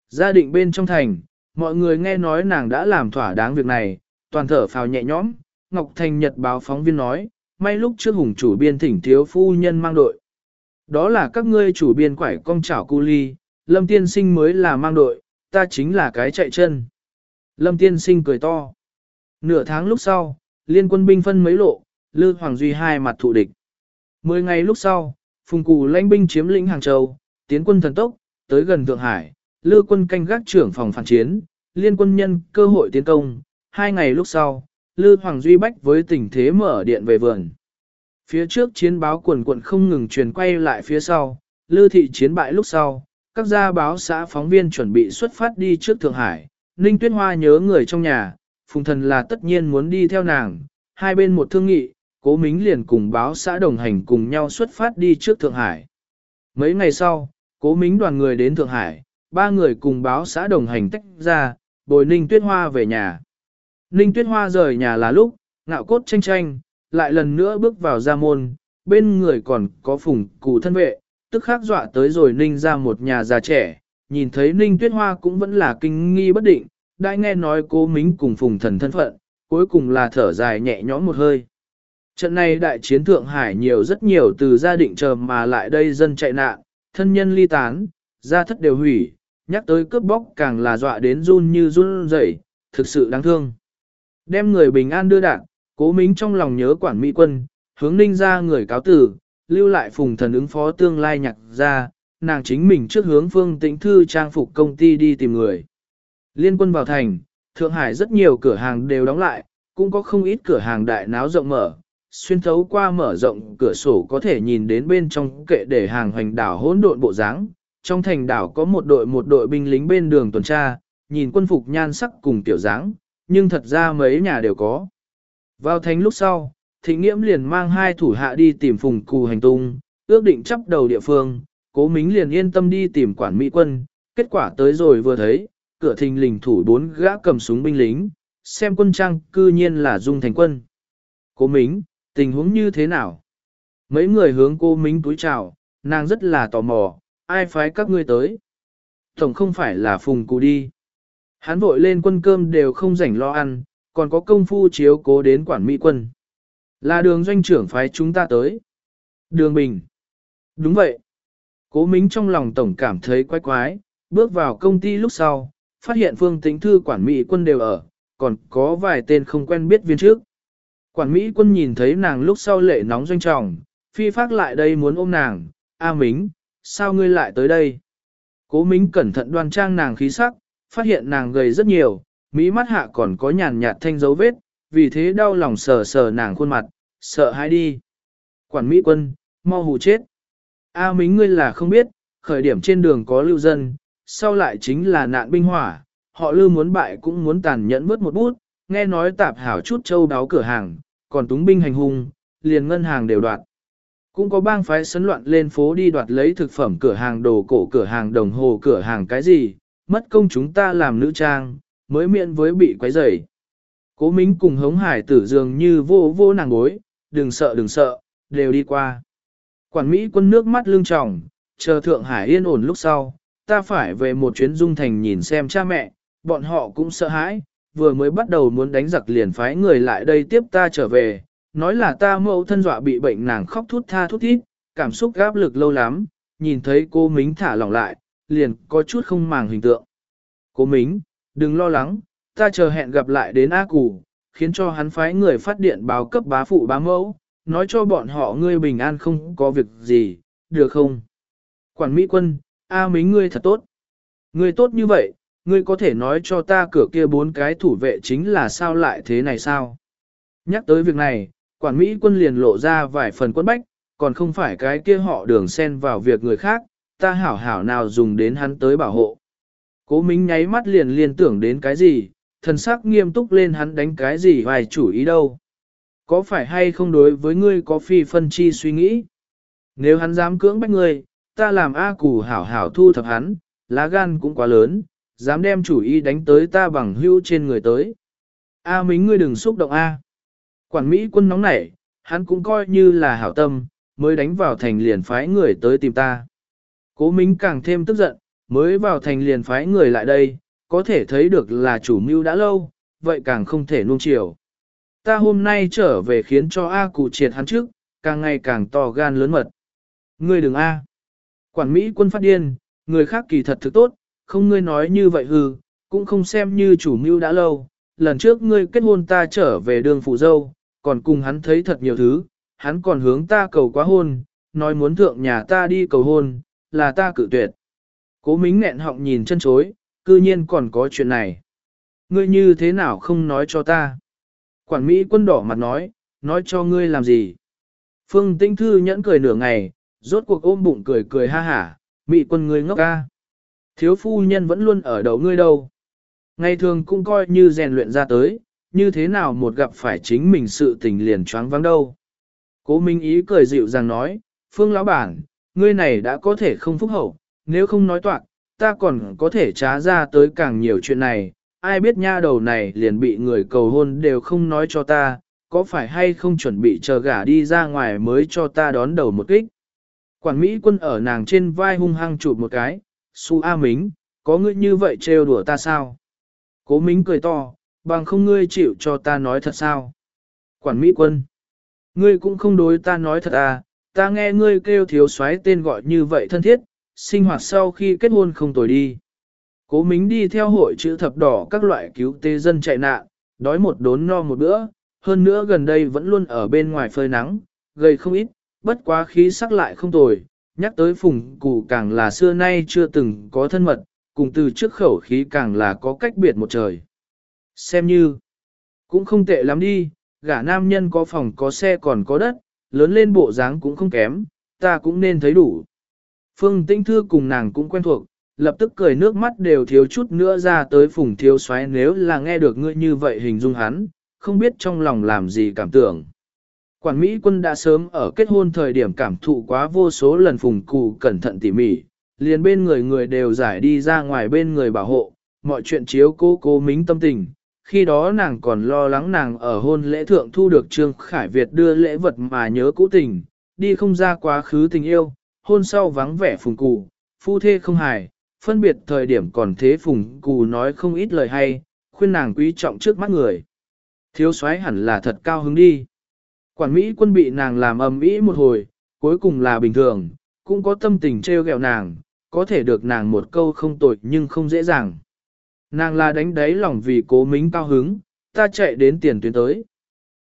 Gia định bên trong thành, mọi người nghe nói nàng đã làm thỏa đáng việc này, toàn thở phào nhẹ nhõm. Ngọc Thành Nhật báo phóng viên nói, may lúc trước hùng chủ biên thỉnh thiếu phu nhân mang đội. Đó là các ngươi chủ biên quải công chảo cu ly, Lâm Tiên Sinh mới là mang đội, ta chính là cái chạy chân. Lâm Tiên Sinh cười to. Nửa tháng lúc sau, liên quân binh phân mấy lộ, Lư Hoàng Duy hai mặt thụ địch. Mười ngày lúc sau, Phùng Cù lãnh binh chiếm lĩnh Hàng Châu, tiến quân thần tốc, tới gần Thượng Hải, lư quân canh gác trưởng phòng phản chiến, liên quân nhân cơ hội tiến công. Hai ngày lúc sau, Lư Hoàng Duy Bách với tình thế mở điện về vườn. Phía trước chiến báo quần quận không ngừng truyền quay lại phía sau, Lư thị chiến bại lúc sau, các gia báo xã phóng viên chuẩn bị xuất phát đi trước Thượng Hải. Ninh Tuyết Hoa nhớ người trong nhà, Phùng Thần là tất nhiên muốn đi theo nàng, hai bên một thương nghị, Cố Mính liền cùng báo xã đồng hành cùng nhau xuất phát đi trước Thượng Hải. Mấy ngày sau, Cố Mính đoàn người đến Thượng Hải, ba người cùng báo xã đồng hành tách ra, bồi Ninh Tuyết Hoa về nhà. Ninh Tuyết Hoa rời nhà là lúc, ngạo cốt tranh tranh, lại lần nữa bước vào gia môn, bên người còn có phùng cụ thân vệ, tức khắc dọa tới rồi Ninh ra một nhà già trẻ, nhìn thấy Ninh Tuyết Hoa cũng vẫn là kinh nghi bất định, đã nghe nói cố mính cùng phùng thần thân phận, cuối cùng là thở dài nhẹ nhõm một hơi. Trận này đại chiến Thượng Hải nhiều rất nhiều từ gia định chờ mà lại đây dân chạy nạn, thân nhân ly tán, gia thất đều hủy, nhắc tới cướp bóc càng là dọa đến run như run rẩy, thực sự đáng thương. Đem người bình an đưa đạn, cố mính trong lòng nhớ quản mỹ quân, hướng ninh ra người cáo tử, lưu lại phùng thần ứng phó tương lai nhạc ra, nàng chính mình trước hướng phương tĩnh thư trang phục công ty đi tìm người. Liên quân vào thành, Thượng Hải rất nhiều cửa hàng đều đóng lại, cũng có không ít cửa hàng đại náo rộng mở, xuyên thấu qua mở rộng cửa sổ có thể nhìn đến bên trong kệ để hàng hoành đảo hỗn độn bộ dáng. Trong thành đảo có một đội một đội binh lính bên đường tuần tra, nhìn quân phục nhan sắc cùng tiểu dáng, nhưng thật ra mấy nhà đều có. Vào thành lúc sau, thị nghiễm liền mang hai thủ hạ đi tìm phùng cù hành tung, ước định chấp đầu địa phương, cố mính liền yên tâm đi tìm quản mỹ quân, kết quả tới rồi vừa thấy, cửa thình lình thủ bốn gã cầm súng binh lính, xem quân trang cư nhiên là dung thành quân. Cố mính, tình huống như thế nào? Mấy người hướng cô mính túi chào, nàng rất là tò mò, ai phái các ngươi tới? Tổng không phải là phùng cụ đi. Hắn vội lên quân cơm đều không rảnh lo ăn, còn có công phu chiếu cố đến quản mỹ quân. Là đường doanh trưởng phái chúng ta tới. Đường Bình. Đúng vậy. Cố Mính trong lòng tổng cảm thấy quái quái, bước vào công ty lúc sau, phát hiện phương tính thư quản mỹ quân đều ở, còn có vài tên không quen biết viên trước. Quản mỹ quân nhìn thấy nàng lúc sau lệ nóng doanh trọng, phi phát lại đây muốn ôm nàng, A Mính, sao ngươi lại tới đây? Cố Mính cẩn thận đoan trang nàng khí sắc, phát hiện nàng gầy rất nhiều, mỹ mắt hạ còn có nhàn nhạt thanh dấu vết, vì thế đau lòng sờ sờ nàng khuôn mặt, sợ hãi đi. Quản Mỹ quân, mau hù chết. A Mính ngươi là không biết, khởi điểm trên đường có lưu dân, sau lại chính là nạn binh hỏa, họ lư muốn bại cũng muốn tàn nhẫn bớt một bút, nghe nói tạp hảo chút châu đáo cửa hàng, còn túng binh hành hung, liền ngân hàng đều đoạt. Cũng có bang phái sấn loạn lên phố đi đoạt lấy thực phẩm cửa hàng đồ cổ cửa hàng đồng hồ cửa hàng cái gì, mất công chúng ta làm nữ trang, mới miễn với bị quấy rầy. Cố Mính cùng hống hải tử dường như vô vô nàng bối, đừng sợ đừng sợ, đều đi qua. Quản Mỹ quân nước mắt lưng tròng, chờ Thượng Hải yên ổn lúc sau, ta phải về một chuyến dung thành nhìn xem cha mẹ, bọn họ cũng sợ hãi, vừa mới bắt đầu muốn đánh giặc liền phái người lại đây tiếp ta trở về, nói là ta mẫu thân dọa bị bệnh nàng khóc thút tha thút thít, cảm xúc gáp lực lâu lắm, nhìn thấy cô Mính thả lỏng lại, liền có chút không màng hình tượng. Cô Mính, đừng lo lắng, ta chờ hẹn gặp lại đến A Cù, khiến cho hắn phái người phát điện báo cấp bá phụ bá mẫu, nói cho bọn họ ngươi bình an không có việc gì, được không? Quản Mỹ quân, A Mính ngươi thật tốt. Ngươi tốt như vậy, ngươi có thể nói cho ta cửa kia bốn cái thủ vệ chính là sao lại thế này sao? Nhắc tới việc này, quản Mỹ quân liền lộ ra vài phần quân bách, còn không phải cái kia họ đường xen vào việc người khác, ta hảo hảo nào dùng đến hắn tới bảo hộ. Cố Minh nháy mắt liền liên tưởng đến cái gì, thần sắc nghiêm túc lên hắn đánh cái gì vài chủ ý đâu. Có phải hay không đối với ngươi có phi phân chi suy nghĩ? Nếu hắn dám cưỡng bách ngươi, ta làm A cù hảo hảo thu thập hắn, lá gan cũng quá lớn, dám đem chủ ý đánh tới ta bằng hưu trên người tới. A Mính ngươi đừng xúc động A. Quản Mỹ quân nóng nảy, hắn cũng coi như là hảo tâm, mới đánh vào thành liền phái người tới tìm ta. Cố Mính càng thêm tức giận, mới vào thành liền phái người lại đây, có thể thấy được là chủ mưu đã lâu, vậy càng không thể nuông chiều. Ta hôm nay trở về khiến cho A cụ triệt hắn trước, càng ngày càng to gan lớn mật. Ngươi đừng A. Quản Mỹ quân phát điên, người khác kỳ thật thực tốt, không ngươi nói như vậy hư, cũng không xem như chủ mưu đã lâu. Lần trước ngươi kết hôn ta trở về đường phụ dâu, còn cùng hắn thấy thật nhiều thứ, hắn còn hướng ta cầu quá hôn, nói muốn thượng nhà ta đi cầu hôn, là ta cự tuyệt. Cố mính nghẹn họng nhìn chân chối, cư nhiên còn có chuyện này. Ngươi như thế nào không nói cho ta? Quản Mỹ quân đỏ mặt nói, nói cho ngươi làm gì? Phương Tinh Thư nhẫn cười nửa ngày, rốt cuộc ôm bụng cười cười ha hả, mị quân ngươi ngốc ca. Thiếu phu nhân vẫn luôn ở đầu ngươi đâu. Ngày thường cũng coi như rèn luyện ra tới, như thế nào một gặp phải chính mình sự tình liền choáng vắng đâu. Cố Minh Ý cười dịu dàng nói, Phương lão bản, ngươi này đã có thể không phúc hậu, nếu không nói toạc, ta còn có thể trá ra tới càng nhiều chuyện này, ai biết nha đầu này liền bị người cầu hôn đều không nói cho ta, có phải hay không chuẩn bị chờ gả đi ra ngoài mới cho ta đón đầu một kích. Quản Mỹ quân ở nàng trên vai hung hăng chụp một cái, su A Mính, có ngươi như vậy trêu đùa ta sao? Cố Mính cười to, bằng không ngươi chịu cho ta nói thật sao? Quản Mỹ quân, ngươi cũng không đối ta nói thật à, ta nghe ngươi kêu thiếu soái tên gọi như vậy thân thiết, sinh hoạt sau khi kết hôn không tồi đi. Cố Mính đi theo hội chữ thập đỏ các loại cứu tế dân chạy nạn, đói một đốn no một bữa, hơn nữa gần đây vẫn luôn ở bên ngoài phơi nắng, gây không ít, bất quá khí sắc lại không tồi, nhắc tới phùng cụ càng là xưa nay chưa từng có thân mật, cùng từ trước khẩu khí càng là có cách biệt một trời. Xem như, cũng không tệ lắm đi, gả nam nhân có phòng có xe còn có đất, lớn lên bộ dáng cũng không kém, ta cũng nên thấy đủ. Phương Tĩnh Thư cùng nàng cũng quen thuộc, lập tức cười nước mắt đều thiếu chút nữa ra tới phùng thiếu xoáy nếu là nghe được ngươi như vậy hình dung hắn, không biết trong lòng làm gì cảm tưởng. Quản Mỹ quân đã sớm ở kết hôn thời điểm cảm thụ quá vô số lần phùng cụ cẩn thận tỉ mỉ, liền bên người người đều giải đi ra ngoài bên người bảo hộ, mọi chuyện chiếu cố cố mính tâm tình. Khi đó nàng còn lo lắng nàng ở hôn lễ thượng thu được Trương Khải Việt đưa lễ vật mà nhớ cũ tình, đi không ra quá khứ tình yêu, hôn sau vắng vẻ phùng cụ, phu thê không hài, phân biệt thời điểm còn thế phùng cụ nói không ít lời hay, khuyên nàng quý trọng trước mắt người. Thiếu soái hẳn là thật cao hứng đi. Quản Mỹ quân bị nàng làm ầm ĩ một hồi, cuối cùng là bình thường, cũng có tâm tình trêu ghẹo nàng, có thể được nàng một câu không tội nhưng không dễ dàng. Nàng là đánh đáy lòng vì cố mính cao hứng, ta chạy đến tiền tuyến tới.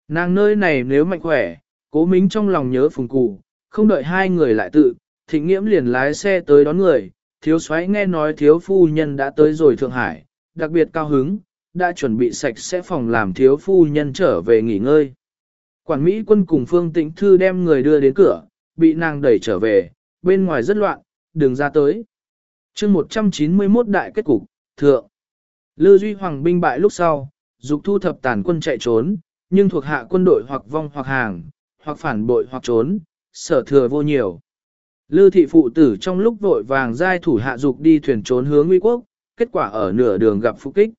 Nàng nơi này nếu mạnh khỏe, cố mính trong lòng nhớ phùng cụ, không đợi hai người lại tự, thịnh nghiễm liền lái xe tới đón người, thiếu soái nghe nói thiếu phu nhân đã tới rồi Thượng Hải, đặc biệt cao hứng, đã chuẩn bị sạch sẽ phòng làm thiếu phu nhân trở về nghỉ ngơi. Quản Mỹ quân cùng Phương Tĩnh Thư đem người đưa đến cửa, bị nàng đẩy trở về, bên ngoài rất loạn, đường ra tới. chương 191 đại kết cục, thượng. Lư Duy Hoàng binh bại lúc sau, dục thu thập tàn quân chạy trốn, nhưng thuộc hạ quân đội hoặc vong hoặc hàng, hoặc phản bội hoặc trốn, sở thừa vô nhiều. Lư thị phụ tử trong lúc vội vàng giai thủ hạ dục đi thuyền trốn hướng nguy quốc, kết quả ở nửa đường gặp phục kích.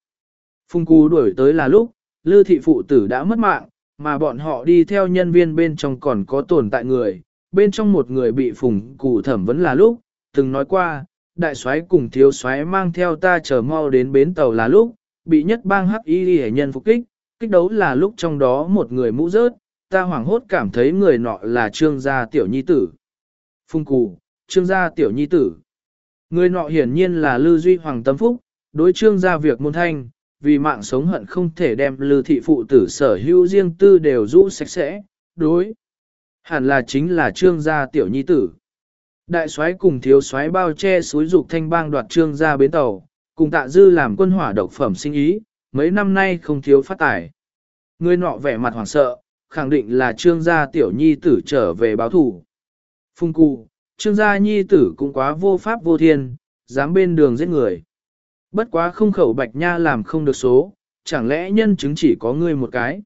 Phùng Cú đuổi tới là lúc, Lư thị phụ tử đã mất mạng, mà bọn họ đi theo nhân viên bên trong còn có tồn tại người, bên trong một người bị Phùng cụ thẩm vấn là lúc, từng nói qua, đại soái cùng thiếu soái mang theo ta chờ mau đến bến tàu là lúc, bị nhất bang hắc y hệ nhân phục kích, kích đấu là lúc trong đó một người mũ rớt, ta hoảng hốt cảm thấy người nọ là trương gia tiểu nhi tử. Phùng cụ trương gia tiểu nhi tử. Người nọ hiển nhiên là Lư Duy Hoàng Tâm Phúc, đối trương gia việc môn thanh, vì mạng sống hận không thể đem Lư thị phụ tử sở hữu riêng tư đều rũ sạch sẽ, đối. Hẳn là chính là trương gia tiểu nhi tử. Đại soái cùng thiếu soái bao che suối dục thanh bang đoạt trương gia bến tàu, cùng tạ dư làm quân hỏa độc phẩm sinh ý, mấy năm nay không thiếu phát tài. Người nọ vẻ mặt hoảng sợ, khẳng định là trương gia tiểu nhi tử trở về báo thủ. Phung cụ, trương gia nhi tử cũng quá vô pháp vô thiên, dám bên đường giết người. Bất quá không khẩu bạch nha làm không được số, chẳng lẽ nhân chứng chỉ có ngươi một cái.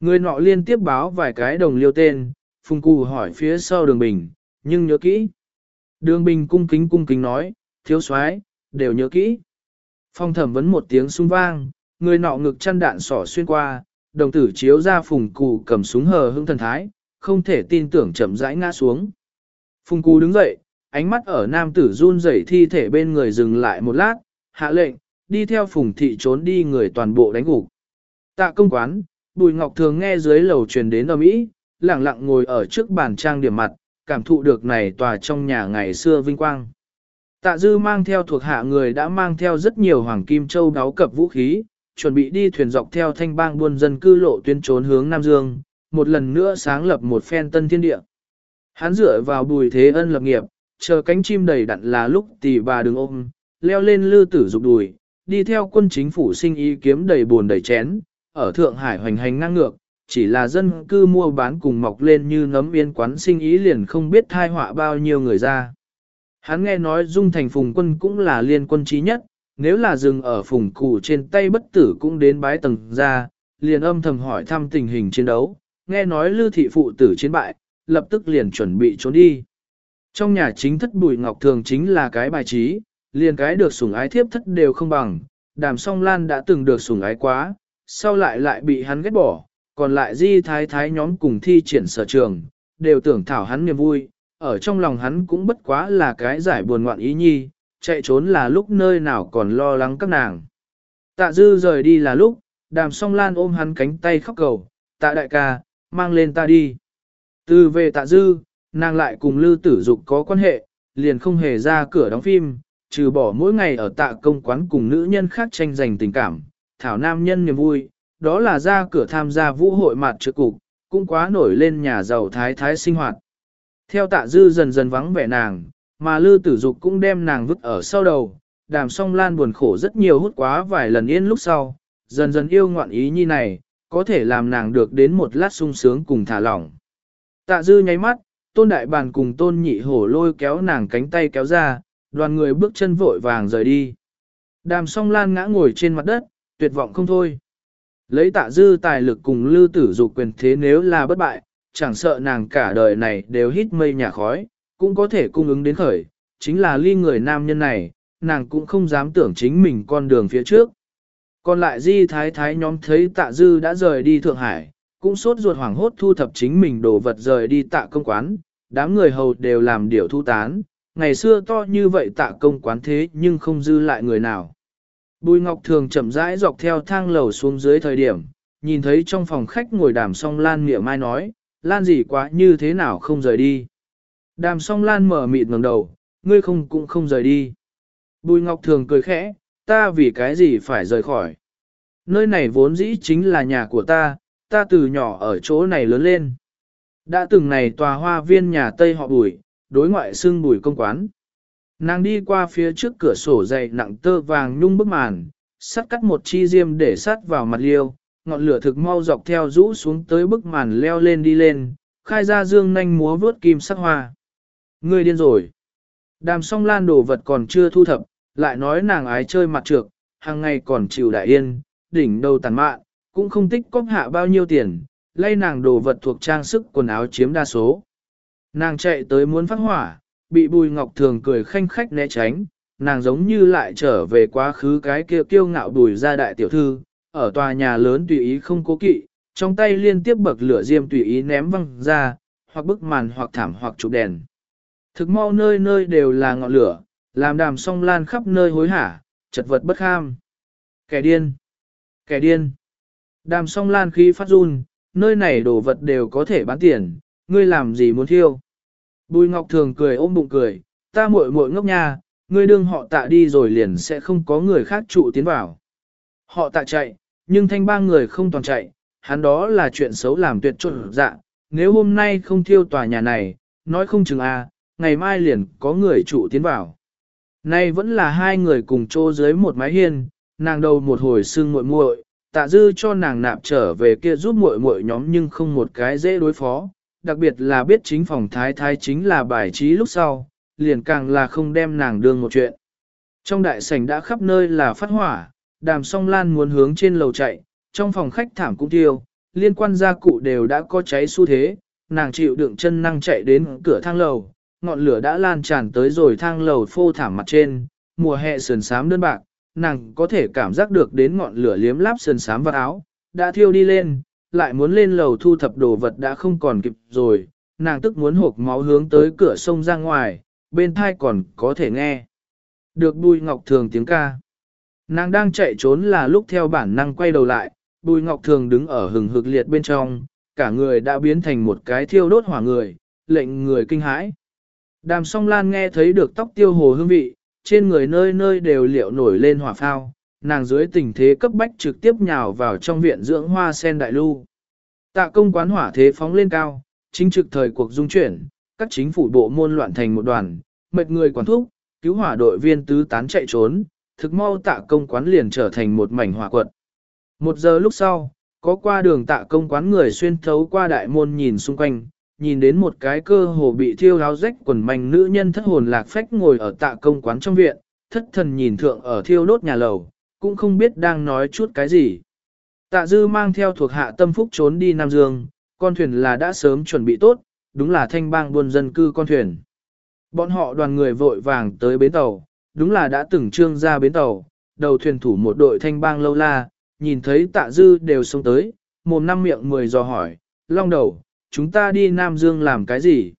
Người nọ liên tiếp báo vài cái đồng liêu tên, phùng cụ hỏi phía sau đường bình, nhưng nhớ kỹ. Đường bình cung kính cung kính nói, thiếu soái đều nhớ kỹ. Phong thẩm vấn một tiếng sung vang, người nọ ngực chăn đạn sỏ xuyên qua, đồng tử chiếu ra phùng cụ cầm súng hờ hững thần thái, không thể tin tưởng chậm rãi ngã xuống. Phùng cù đứng dậy, ánh mắt ở nam tử run rẩy thi thể bên người dừng lại một lát, hạ lệnh, đi theo Phùng thị trốn đi người toàn bộ đánh gục. Tạ công quán, Bùi Ngọc thường nghe dưới lầu truyền đến ở Mỹ, lặng lặng ngồi ở trước bàn trang điểm mặt, cảm thụ được này tòa trong nhà ngày xưa vinh quang. Tạ dư mang theo thuộc hạ người đã mang theo rất nhiều hoàng kim châu đáo cập vũ khí, chuẩn bị đi thuyền dọc theo thanh bang buôn dân cư lộ tuyến trốn hướng Nam Dương, một lần nữa sáng lập một phen tân thiên địa. Hắn dựa vào bùi thế ân lập nghiệp, chờ cánh chim đầy đặn là lúc tỷ bà đứng ôm, leo lên lư tử dục đùi, đi theo quân chính phủ sinh ý kiếm đầy buồn đầy chén, ở Thượng Hải hoành hành ngang ngược, chỉ là dân cư mua bán cùng mọc lên như nấm yên quán sinh ý liền không biết thai họa bao nhiêu người ra. Hắn nghe nói dung thành phùng quân cũng là liên quân trí nhất, nếu là dừng ở phùng cụ trên tay bất tử cũng đến bái tầng ra, liền âm thầm hỏi thăm tình hình chiến đấu, nghe nói lư thị phụ tử chiến bại, lập tức liền chuẩn bị trốn đi. Trong nhà chính thất bùi ngọc thường chính là cái bài trí, liền cái được sủng ái thiếp thất đều không bằng, đàm song lan đã từng được sủng ái quá, sau lại lại bị hắn ghét bỏ, còn lại di thái thái nhóm cùng thi triển sở trường, đều tưởng thảo hắn niềm vui, ở trong lòng hắn cũng bất quá là cái giải buồn ngoạn ý nhi, chạy trốn là lúc nơi nào còn lo lắng các nàng. Tạ dư rời đi là lúc, đàm song lan ôm hắn cánh tay khóc cầu, tạ đại ca, mang lên ta đi. Từ về tạ dư, nàng lại cùng lưu tử dục có quan hệ, liền không hề ra cửa đóng phim, trừ bỏ mỗi ngày ở tạ công quán cùng nữ nhân khác tranh giành tình cảm, thảo nam nhân niềm vui, đó là ra cửa tham gia vũ hội mặt trực cục, cũng quá nổi lên nhà giàu thái thái sinh hoạt. Theo tạ dư dần dần vắng vẻ nàng, mà lư tử dục cũng đem nàng vứt ở sau đầu, đàm song lan buồn khổ rất nhiều hút quá vài lần yên lúc sau, dần dần yêu ngoạn ý như này, có thể làm nàng được đến một lát sung sướng cùng thả lỏng. Tạ dư nháy mắt, tôn đại bàn cùng tôn nhị hổ lôi kéo nàng cánh tay kéo ra, đoàn người bước chân vội vàng rời đi. Đàm song lan ngã ngồi trên mặt đất, tuyệt vọng không thôi. Lấy tạ dư tài lực cùng lưu tử dục quyền thế nếu là bất bại, chẳng sợ nàng cả đời này đều hít mây nhà khói, cũng có thể cung ứng đến khởi, chính là ly người nam nhân này, nàng cũng không dám tưởng chính mình con đường phía trước. Còn lại di thái thái nhóm thấy tạ dư đã rời đi Thượng Hải, cũng sốt ruột hoảng hốt thu thập chính mình đồ vật rời đi tạ công quán, đám người hầu đều làm điều thu tán, ngày xưa to như vậy tạ công quán thế nhưng không dư lại người nào. Bùi Ngọc Thường chậm rãi dọc theo thang lầu xuống dưới thời điểm, nhìn thấy trong phòng khách ngồi đàm song Lan miệng mai nói, Lan gì quá như thế nào không rời đi. Đàm song Lan mở mịt ngẩng đầu, ngươi không cũng không rời đi. Bùi Ngọc Thường cười khẽ, ta vì cái gì phải rời khỏi. Nơi này vốn dĩ chính là nhà của ta, ta từ nhỏ ở chỗ này lớn lên. Đã từng này tòa hoa viên nhà Tây họ bùi, đối ngoại xưng bùi công quán. Nàng đi qua phía trước cửa sổ dày nặng tơ vàng nhung bức màn, sắt cắt một chi diêm để sắt vào mặt liêu, ngọn lửa thực mau dọc theo rũ xuống tới bức màn leo lên đi lên, khai ra dương nanh múa vớt kim sắc hoa. người điên rồi. Đàm song lan đồ vật còn chưa thu thập, lại nói nàng ái chơi mặt trược, hàng ngày còn chịu đại yên, đỉnh đầu tàn mạn, cũng không tích cóp hạ bao nhiêu tiền, lay nàng đồ vật thuộc trang sức quần áo chiếm đa số. Nàng chạy tới muốn phát hỏa, bị bùi ngọc thường cười khanh khách né tránh, nàng giống như lại trở về quá khứ cái kia kiêu ngạo bùi ra đại tiểu thư, ở tòa nhà lớn tùy ý không cố kỵ, trong tay liên tiếp bậc lửa diêm tùy ý ném văng ra, hoặc bức màn hoặc thảm hoặc chụp đèn. Thực mau nơi nơi đều là ngọn lửa, làm đàm song lan khắp nơi hối hả, chật vật bất kham. Kẻ điên! Kẻ điên! Đàm song lan khí phát run, nơi này đồ vật đều có thể bán tiền, ngươi làm gì muốn thiêu? Bùi Ngọc Thường cười ôm bụng cười, ta muội muội ngốc nha, ngươi đương họ tạ đi rồi liền sẽ không có người khác trụ tiến vào. Họ tạ chạy, nhưng thanh ba người không toàn chạy, hắn đó là chuyện xấu làm tuyệt trộn dạ, nếu hôm nay không thiêu tòa nhà này, nói không chừng a, à, ngày mai liền có người trụ tiến vào. Nay vẫn là hai người cùng chô dưới một mái hiên, nàng đầu một hồi sưng muội muội, tạ dư cho nàng nạp trở về kia giúp muội muội nhóm nhưng không một cái dễ đối phó, đặc biệt là biết chính phòng thái thái chính là bài trí lúc sau, liền càng là không đem nàng đương một chuyện. Trong đại sảnh đã khắp nơi là phát hỏa, đàm song lan muốn hướng trên lầu chạy, trong phòng khách thảm cũng tiêu, liên quan gia cụ đều đã có cháy xu thế, nàng chịu đựng chân năng chạy đến cửa thang lầu, ngọn lửa đã lan tràn tới rồi thang lầu phô thảm mặt trên, mùa hè sườn sám đơn bạc, nàng có thể cảm giác được đến ngọn lửa liếm láp sườn sám vào áo, đã thiêu đi lên, lại muốn lên lầu thu thập đồ vật đã không còn kịp rồi, nàng tức muốn hộp máu hướng tới cửa sông ra ngoài, bên thai còn có thể nghe. Được Bùi Ngọc Thường tiếng ca. Nàng đang chạy trốn là lúc theo bản năng quay đầu lại, Bùi Ngọc Thường đứng ở hừng hực liệt bên trong, cả người đã biến thành một cái thiêu đốt hỏa người, lệnh người kinh hãi. Đàm song lan nghe thấy được tóc tiêu hồ hương vị, trên người nơi nơi đều liệu nổi lên hỏa phao, nàng dưới tình thế cấp bách trực tiếp nhào vào trong viện dưỡng hoa sen đại lưu. Tạ công quán hỏa thế phóng lên cao, chính trực thời cuộc dung chuyển, các chính phủ bộ môn loạn thành một đoàn, mệt người quản thúc, cứu hỏa đội viên tứ tán chạy trốn, thực mau tạ công quán liền trở thành một mảnh hỏa quận. Một giờ lúc sau, có qua đường tạ công quán người xuyên thấu qua đại môn nhìn xung quanh, nhìn đến một cái cơ hồ bị thiêu áo rách quần manh nữ nhân thất hồn lạc phách ngồi ở tạ công quán trong viện, thất thần nhìn thượng ở thiêu đốt nhà lầu, cũng không biết đang nói chút cái gì. Tạ dư mang theo thuộc hạ tâm phúc trốn đi Nam Dương, con thuyền là đã sớm chuẩn bị tốt, đúng là thanh bang buôn dân cư con thuyền. Bọn họ đoàn người vội vàng tới bến tàu, đúng là đã từng trương ra bến tàu, đầu thuyền thủ một đội thanh bang lâu la, nhìn thấy tạ dư đều xông tới, mồm năm miệng mười dò hỏi, long đầu, chúng ta đi Nam Dương làm cái gì?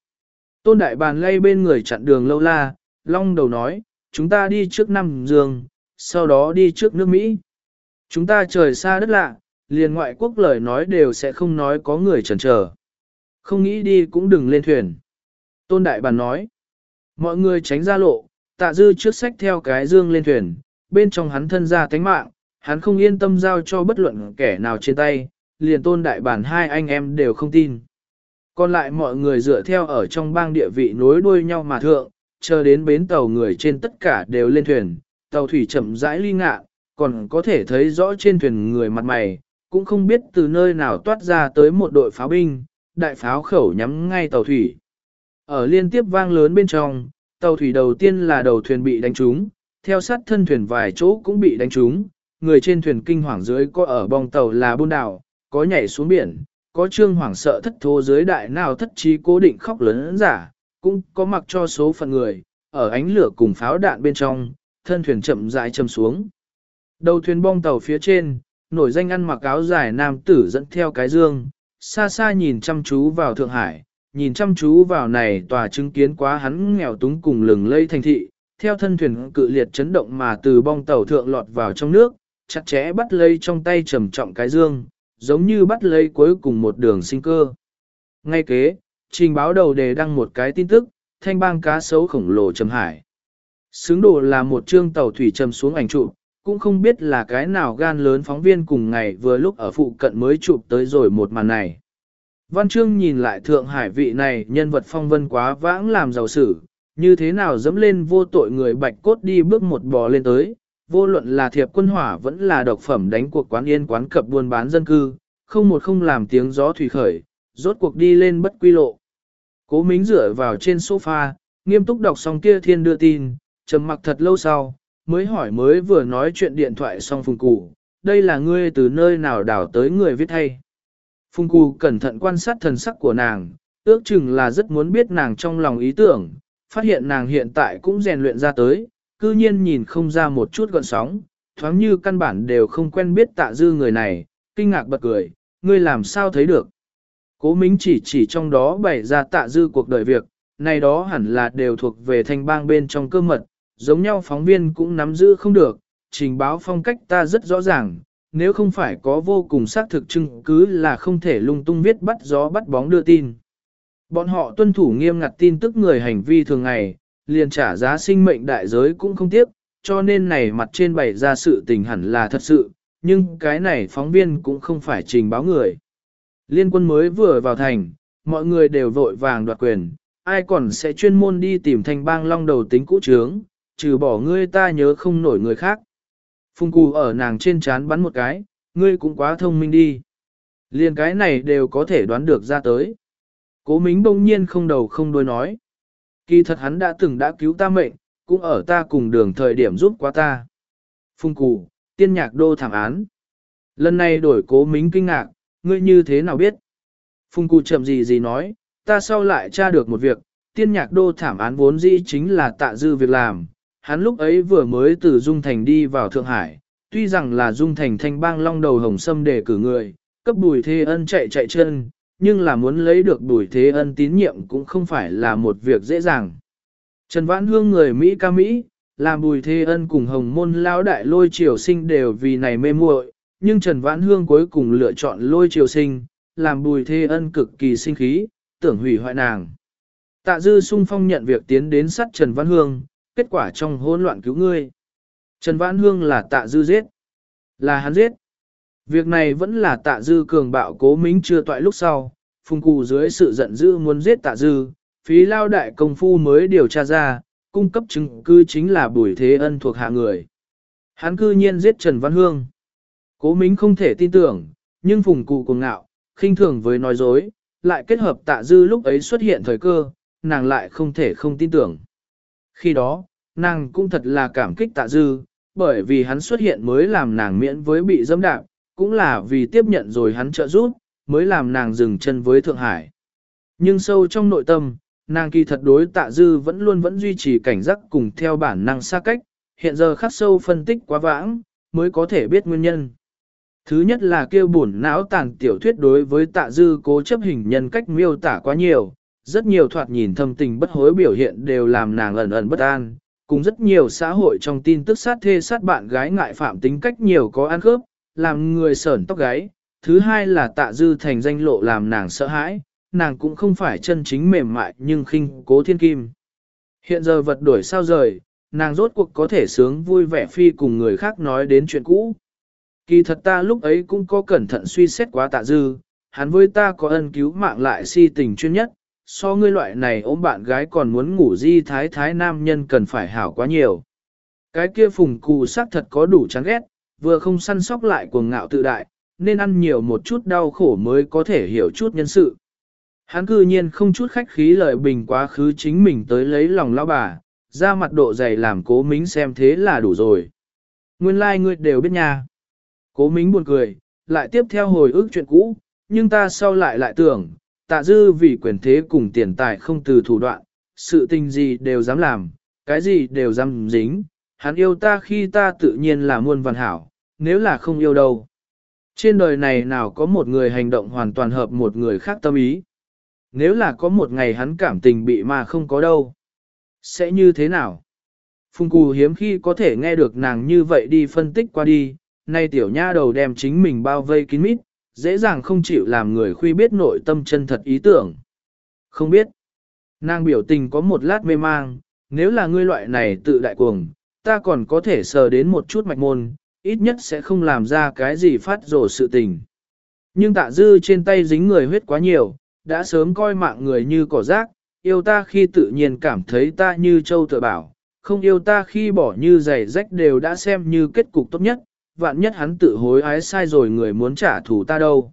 Tôn đại bàn lay bên người chặn đường lâu la, long đầu nói, chúng ta đi trước Nam Dương, sau đó đi trước nước Mỹ. Chúng ta trời xa đất lạ, liền ngoại quốc lời nói đều sẽ không nói có người chần chờ. Không nghĩ đi cũng đừng lên thuyền. Tôn đại bàn nói, mọi người tránh ra lộ, tạ dư trước sách theo cái dương lên thuyền, bên trong hắn thân ra tánh mạng, hắn không yên tâm giao cho bất luận kẻ nào trên tay, liền tôn đại bản hai anh em đều không tin. Còn lại mọi người dựa theo ở trong bang địa vị nối đuôi nhau mà thượng, chờ đến bến tàu người trên tất cả đều lên thuyền, tàu thủy chậm rãi ly ngạ, còn có thể thấy rõ trên thuyền người mặt mày, cũng không biết từ nơi nào toát ra tới một đội pháo binh, đại pháo khẩu nhắm ngay tàu thủy. Ở liên tiếp vang lớn bên trong, tàu thủy đầu tiên là đầu thuyền bị đánh trúng, theo sát thân thuyền vài chỗ cũng bị đánh trúng, người trên thuyền kinh hoàng dưới có ở bong tàu là buôn đảo, có nhảy xuống biển, có trương hoảng sợ thất thố dưới đại nào thất trí cố định khóc lớn giả, cũng có mặc cho số phận người, ở ánh lửa cùng pháo đạn bên trong, thân thuyền chậm rãi châm xuống. Đầu thuyền bong tàu phía trên, nổi danh ăn mặc áo dài nam tử dẫn theo cái dương, xa xa nhìn chăm chú vào Thượng Hải, nhìn chăm chú vào này tòa chứng kiến quá hắn nghèo túng cùng lừng lây thành thị, theo thân thuyền cự liệt chấn động mà từ bong tàu thượng lọt vào trong nước, chặt chẽ bắt lấy trong tay trầm trọng cái dương, giống như bắt lấy cuối cùng một đường sinh cơ. Ngay kế, trình báo đầu đề đăng một cái tin tức, thanh bang cá sấu khổng lồ trầm hải. Xứng đồ là một chương tàu thủy trầm xuống ảnh chụp, cũng không biết là cái nào gan lớn phóng viên cùng ngày vừa lúc ở phụ cận mới chụp tới rồi một màn này. Văn Trương nhìn lại Thượng Hải vị này nhân vật phong vân quá vãng làm giàu sử, như thế nào dẫm lên vô tội người bạch cốt đi bước một bò lên tới, vô luận là thiệp quân hỏa vẫn là độc phẩm đánh cuộc quán yên quán cập buôn bán dân cư, không một không làm tiếng gió thủy khởi, rốt cuộc đi lên bất quy lộ. Cố Mính dựa vào trên sofa, nghiêm túc đọc xong kia thiên đưa tin, trầm mặc thật lâu sau, mới hỏi mới vừa nói chuyện điện thoại xong phùng Cù, đây là ngươi từ nơi nào đảo tới người viết hay. Phùng Cù cẩn thận quan sát thần sắc của nàng, ước chừng là rất muốn biết nàng trong lòng ý tưởng, phát hiện nàng hiện tại cũng rèn luyện ra tới, cư nhiên nhìn không ra một chút gọn sóng, thoáng như căn bản đều không quen biết tạ dư người này, kinh ngạc bật cười, ngươi làm sao thấy được. Cố Mính chỉ chỉ trong đó bày ra tạ dư cuộc đời việc, này đó hẳn là đều thuộc về thanh bang bên trong cơ mật, giống nhau phóng viên cũng nắm giữ không được, trình báo phong cách ta rất rõ ràng, nếu không phải có vô cùng xác thực chứng cứ là không thể lung tung viết bắt gió bắt bóng đưa tin. Bọn họ tuân thủ nghiêm ngặt tin tức người hành vi thường ngày, liền trả giá sinh mệnh đại giới cũng không tiếc, cho nên này mặt trên bày ra sự tình hẳn là thật sự, nhưng cái này phóng viên cũng không phải trình báo người. Liên quân mới vừa vào thành, mọi người đều vội vàng đoạt quyền, ai còn sẽ chuyên môn đi tìm thành bang long đầu tính cũ trướng, trừ bỏ ngươi ta nhớ không nổi người khác. Phung cù ở nàng trên chán bắn một cái, ngươi cũng quá thông minh đi. liền cái này đều có thể đoán được ra tới. Cố mính bỗng nhiên không đầu không đuôi nói. Kỳ thật hắn đã từng đã cứu ta mệnh, cũng ở ta cùng đường thời điểm giúp qua ta. Phung cù, tiên nhạc đô thảm án. Lần này đổi cố mính kinh ngạc, ngươi như thế nào biết? Phung cù chậm gì gì nói, ta sau lại tra được một việc, tiên nhạc đô thảm án vốn dĩ chính là tạ dư việc làm. Hắn lúc ấy vừa mới từ Dung Thành đi vào Thượng Hải, tuy rằng là Dung Thành thanh bang long đầu hồng sâm để cử người, cấp bùi thê ân chạy chạy chân, nhưng là muốn lấy được bùi thế ân tín nhiệm cũng không phải là một việc dễ dàng. Trần Vãn Hương người Mỹ ca Mỹ, làm bùi thế ân cùng hồng môn Lão đại lôi triều sinh đều vì này mê muội, nhưng Trần Vãn Hương cuối cùng lựa chọn lôi triều sinh, làm bùi thế ân cực kỳ sinh khí, tưởng hủy hoại nàng. Tạ dư sung phong nhận việc tiến đến sát Trần Vãn Hương, kết quả trong hỗn loạn cứu ngươi. Trần Vãn Hương là tạ dư giết. Là hắn giết. Việc này vẫn là tạ dư cường bạo cố mính chưa toại lúc sau, phùng cụ dưới sự giận dữ muốn giết tạ dư, phí lao đại công phu mới điều tra ra, cung cấp chứng cứ chính là bùi thế ân thuộc hạ người. Hắn cư nhiên giết Trần Văn Hương. Cố mính không thể tin tưởng, nhưng phùng cụ cuồng ngạo, khinh thường với nói dối, lại kết hợp tạ dư lúc ấy xuất hiện thời cơ, nàng lại không thể không tin tưởng. Khi đó, nàng cũng thật là cảm kích tạ dư, bởi vì hắn xuất hiện mới làm nàng miễn với bị dâm đạp, cũng là vì tiếp nhận rồi hắn trợ giúp, mới làm nàng dừng chân với Thượng Hải. Nhưng sâu trong nội tâm, nàng kỳ thật đối tạ dư vẫn luôn vẫn duy trì cảnh giác cùng theo bản năng xa cách, hiện giờ khắc sâu phân tích quá vãng, mới có thể biết nguyên nhân. Thứ nhất là kêu buồn não tàn tiểu thuyết đối với tạ dư cố chấp hình nhân cách miêu tả quá nhiều, rất nhiều thoạt nhìn thâm tình bất hối biểu hiện đều làm nàng ẩn ẩn bất an, cùng rất nhiều xã hội trong tin tức sát thê sát bạn gái ngại phạm tính cách nhiều có ăn khớp, làm người sởn tóc gáy. Thứ hai là tạ dư thành danh lộ làm nàng sợ hãi, nàng cũng không phải chân chính mềm mại nhưng khinh cố thiên kim. Hiện giờ vật đổi sao rời, nàng rốt cuộc có thể sướng vui vẻ phi cùng người khác nói đến chuyện cũ. Kỳ thật ta lúc ấy cũng có cẩn thận suy xét quá tạ dư, hắn với ta có ân cứu mạng lại si tình chuyên nhất, so ngươi loại này ôm bạn gái còn muốn ngủ di thái thái nam nhân cần phải hảo quá nhiều. Cái kia phùng cụ xác thật có đủ chán ghét, vừa không săn sóc lại cuồng ngạo tự đại, nên ăn nhiều một chút đau khổ mới có thể hiểu chút nhân sự. Hắn cư nhiên không chút khách khí lời bình quá khứ chính mình tới lấy lòng lão bà, ra mặt độ dày làm cố mính xem thế là đủ rồi. Nguyên lai like ngươi đều biết nha. Cố mính buồn cười, lại tiếp theo hồi ức chuyện cũ, nhưng ta sau lại lại tưởng, tạ dư vì quyền thế cùng tiền tài không từ thủ đoạn, sự tình gì đều dám làm, cái gì đều dám dính, hắn yêu ta khi ta tự nhiên là muôn văn hảo, nếu là không yêu đâu. Trên đời này nào có một người hành động hoàn toàn hợp một người khác tâm ý. Nếu là có một ngày hắn cảm tình bị mà không có đâu. Sẽ như thế nào? Phùng Cù hiếm khi có thể nghe được nàng như vậy đi phân tích qua đi, nay tiểu nha đầu đem chính mình bao vây kín mít, dễ dàng không chịu làm người khuy biết nội tâm chân thật ý tưởng. Không biết. Nàng biểu tình có một lát mê mang, nếu là ngươi loại này tự đại cuồng, ta còn có thể sờ đến một chút mạch môn, ít nhất sẽ không làm ra cái gì phát rổ sự tình. Nhưng tạ dư trên tay dính người huyết quá nhiều, đã sớm coi mạng người như cỏ rác, yêu ta khi tự nhiên cảm thấy ta như châu tự bảo, không yêu ta khi bỏ như giày rách đều đã xem như kết cục tốt nhất, vạn nhất hắn tự hối ái sai rồi người muốn trả thù ta đâu.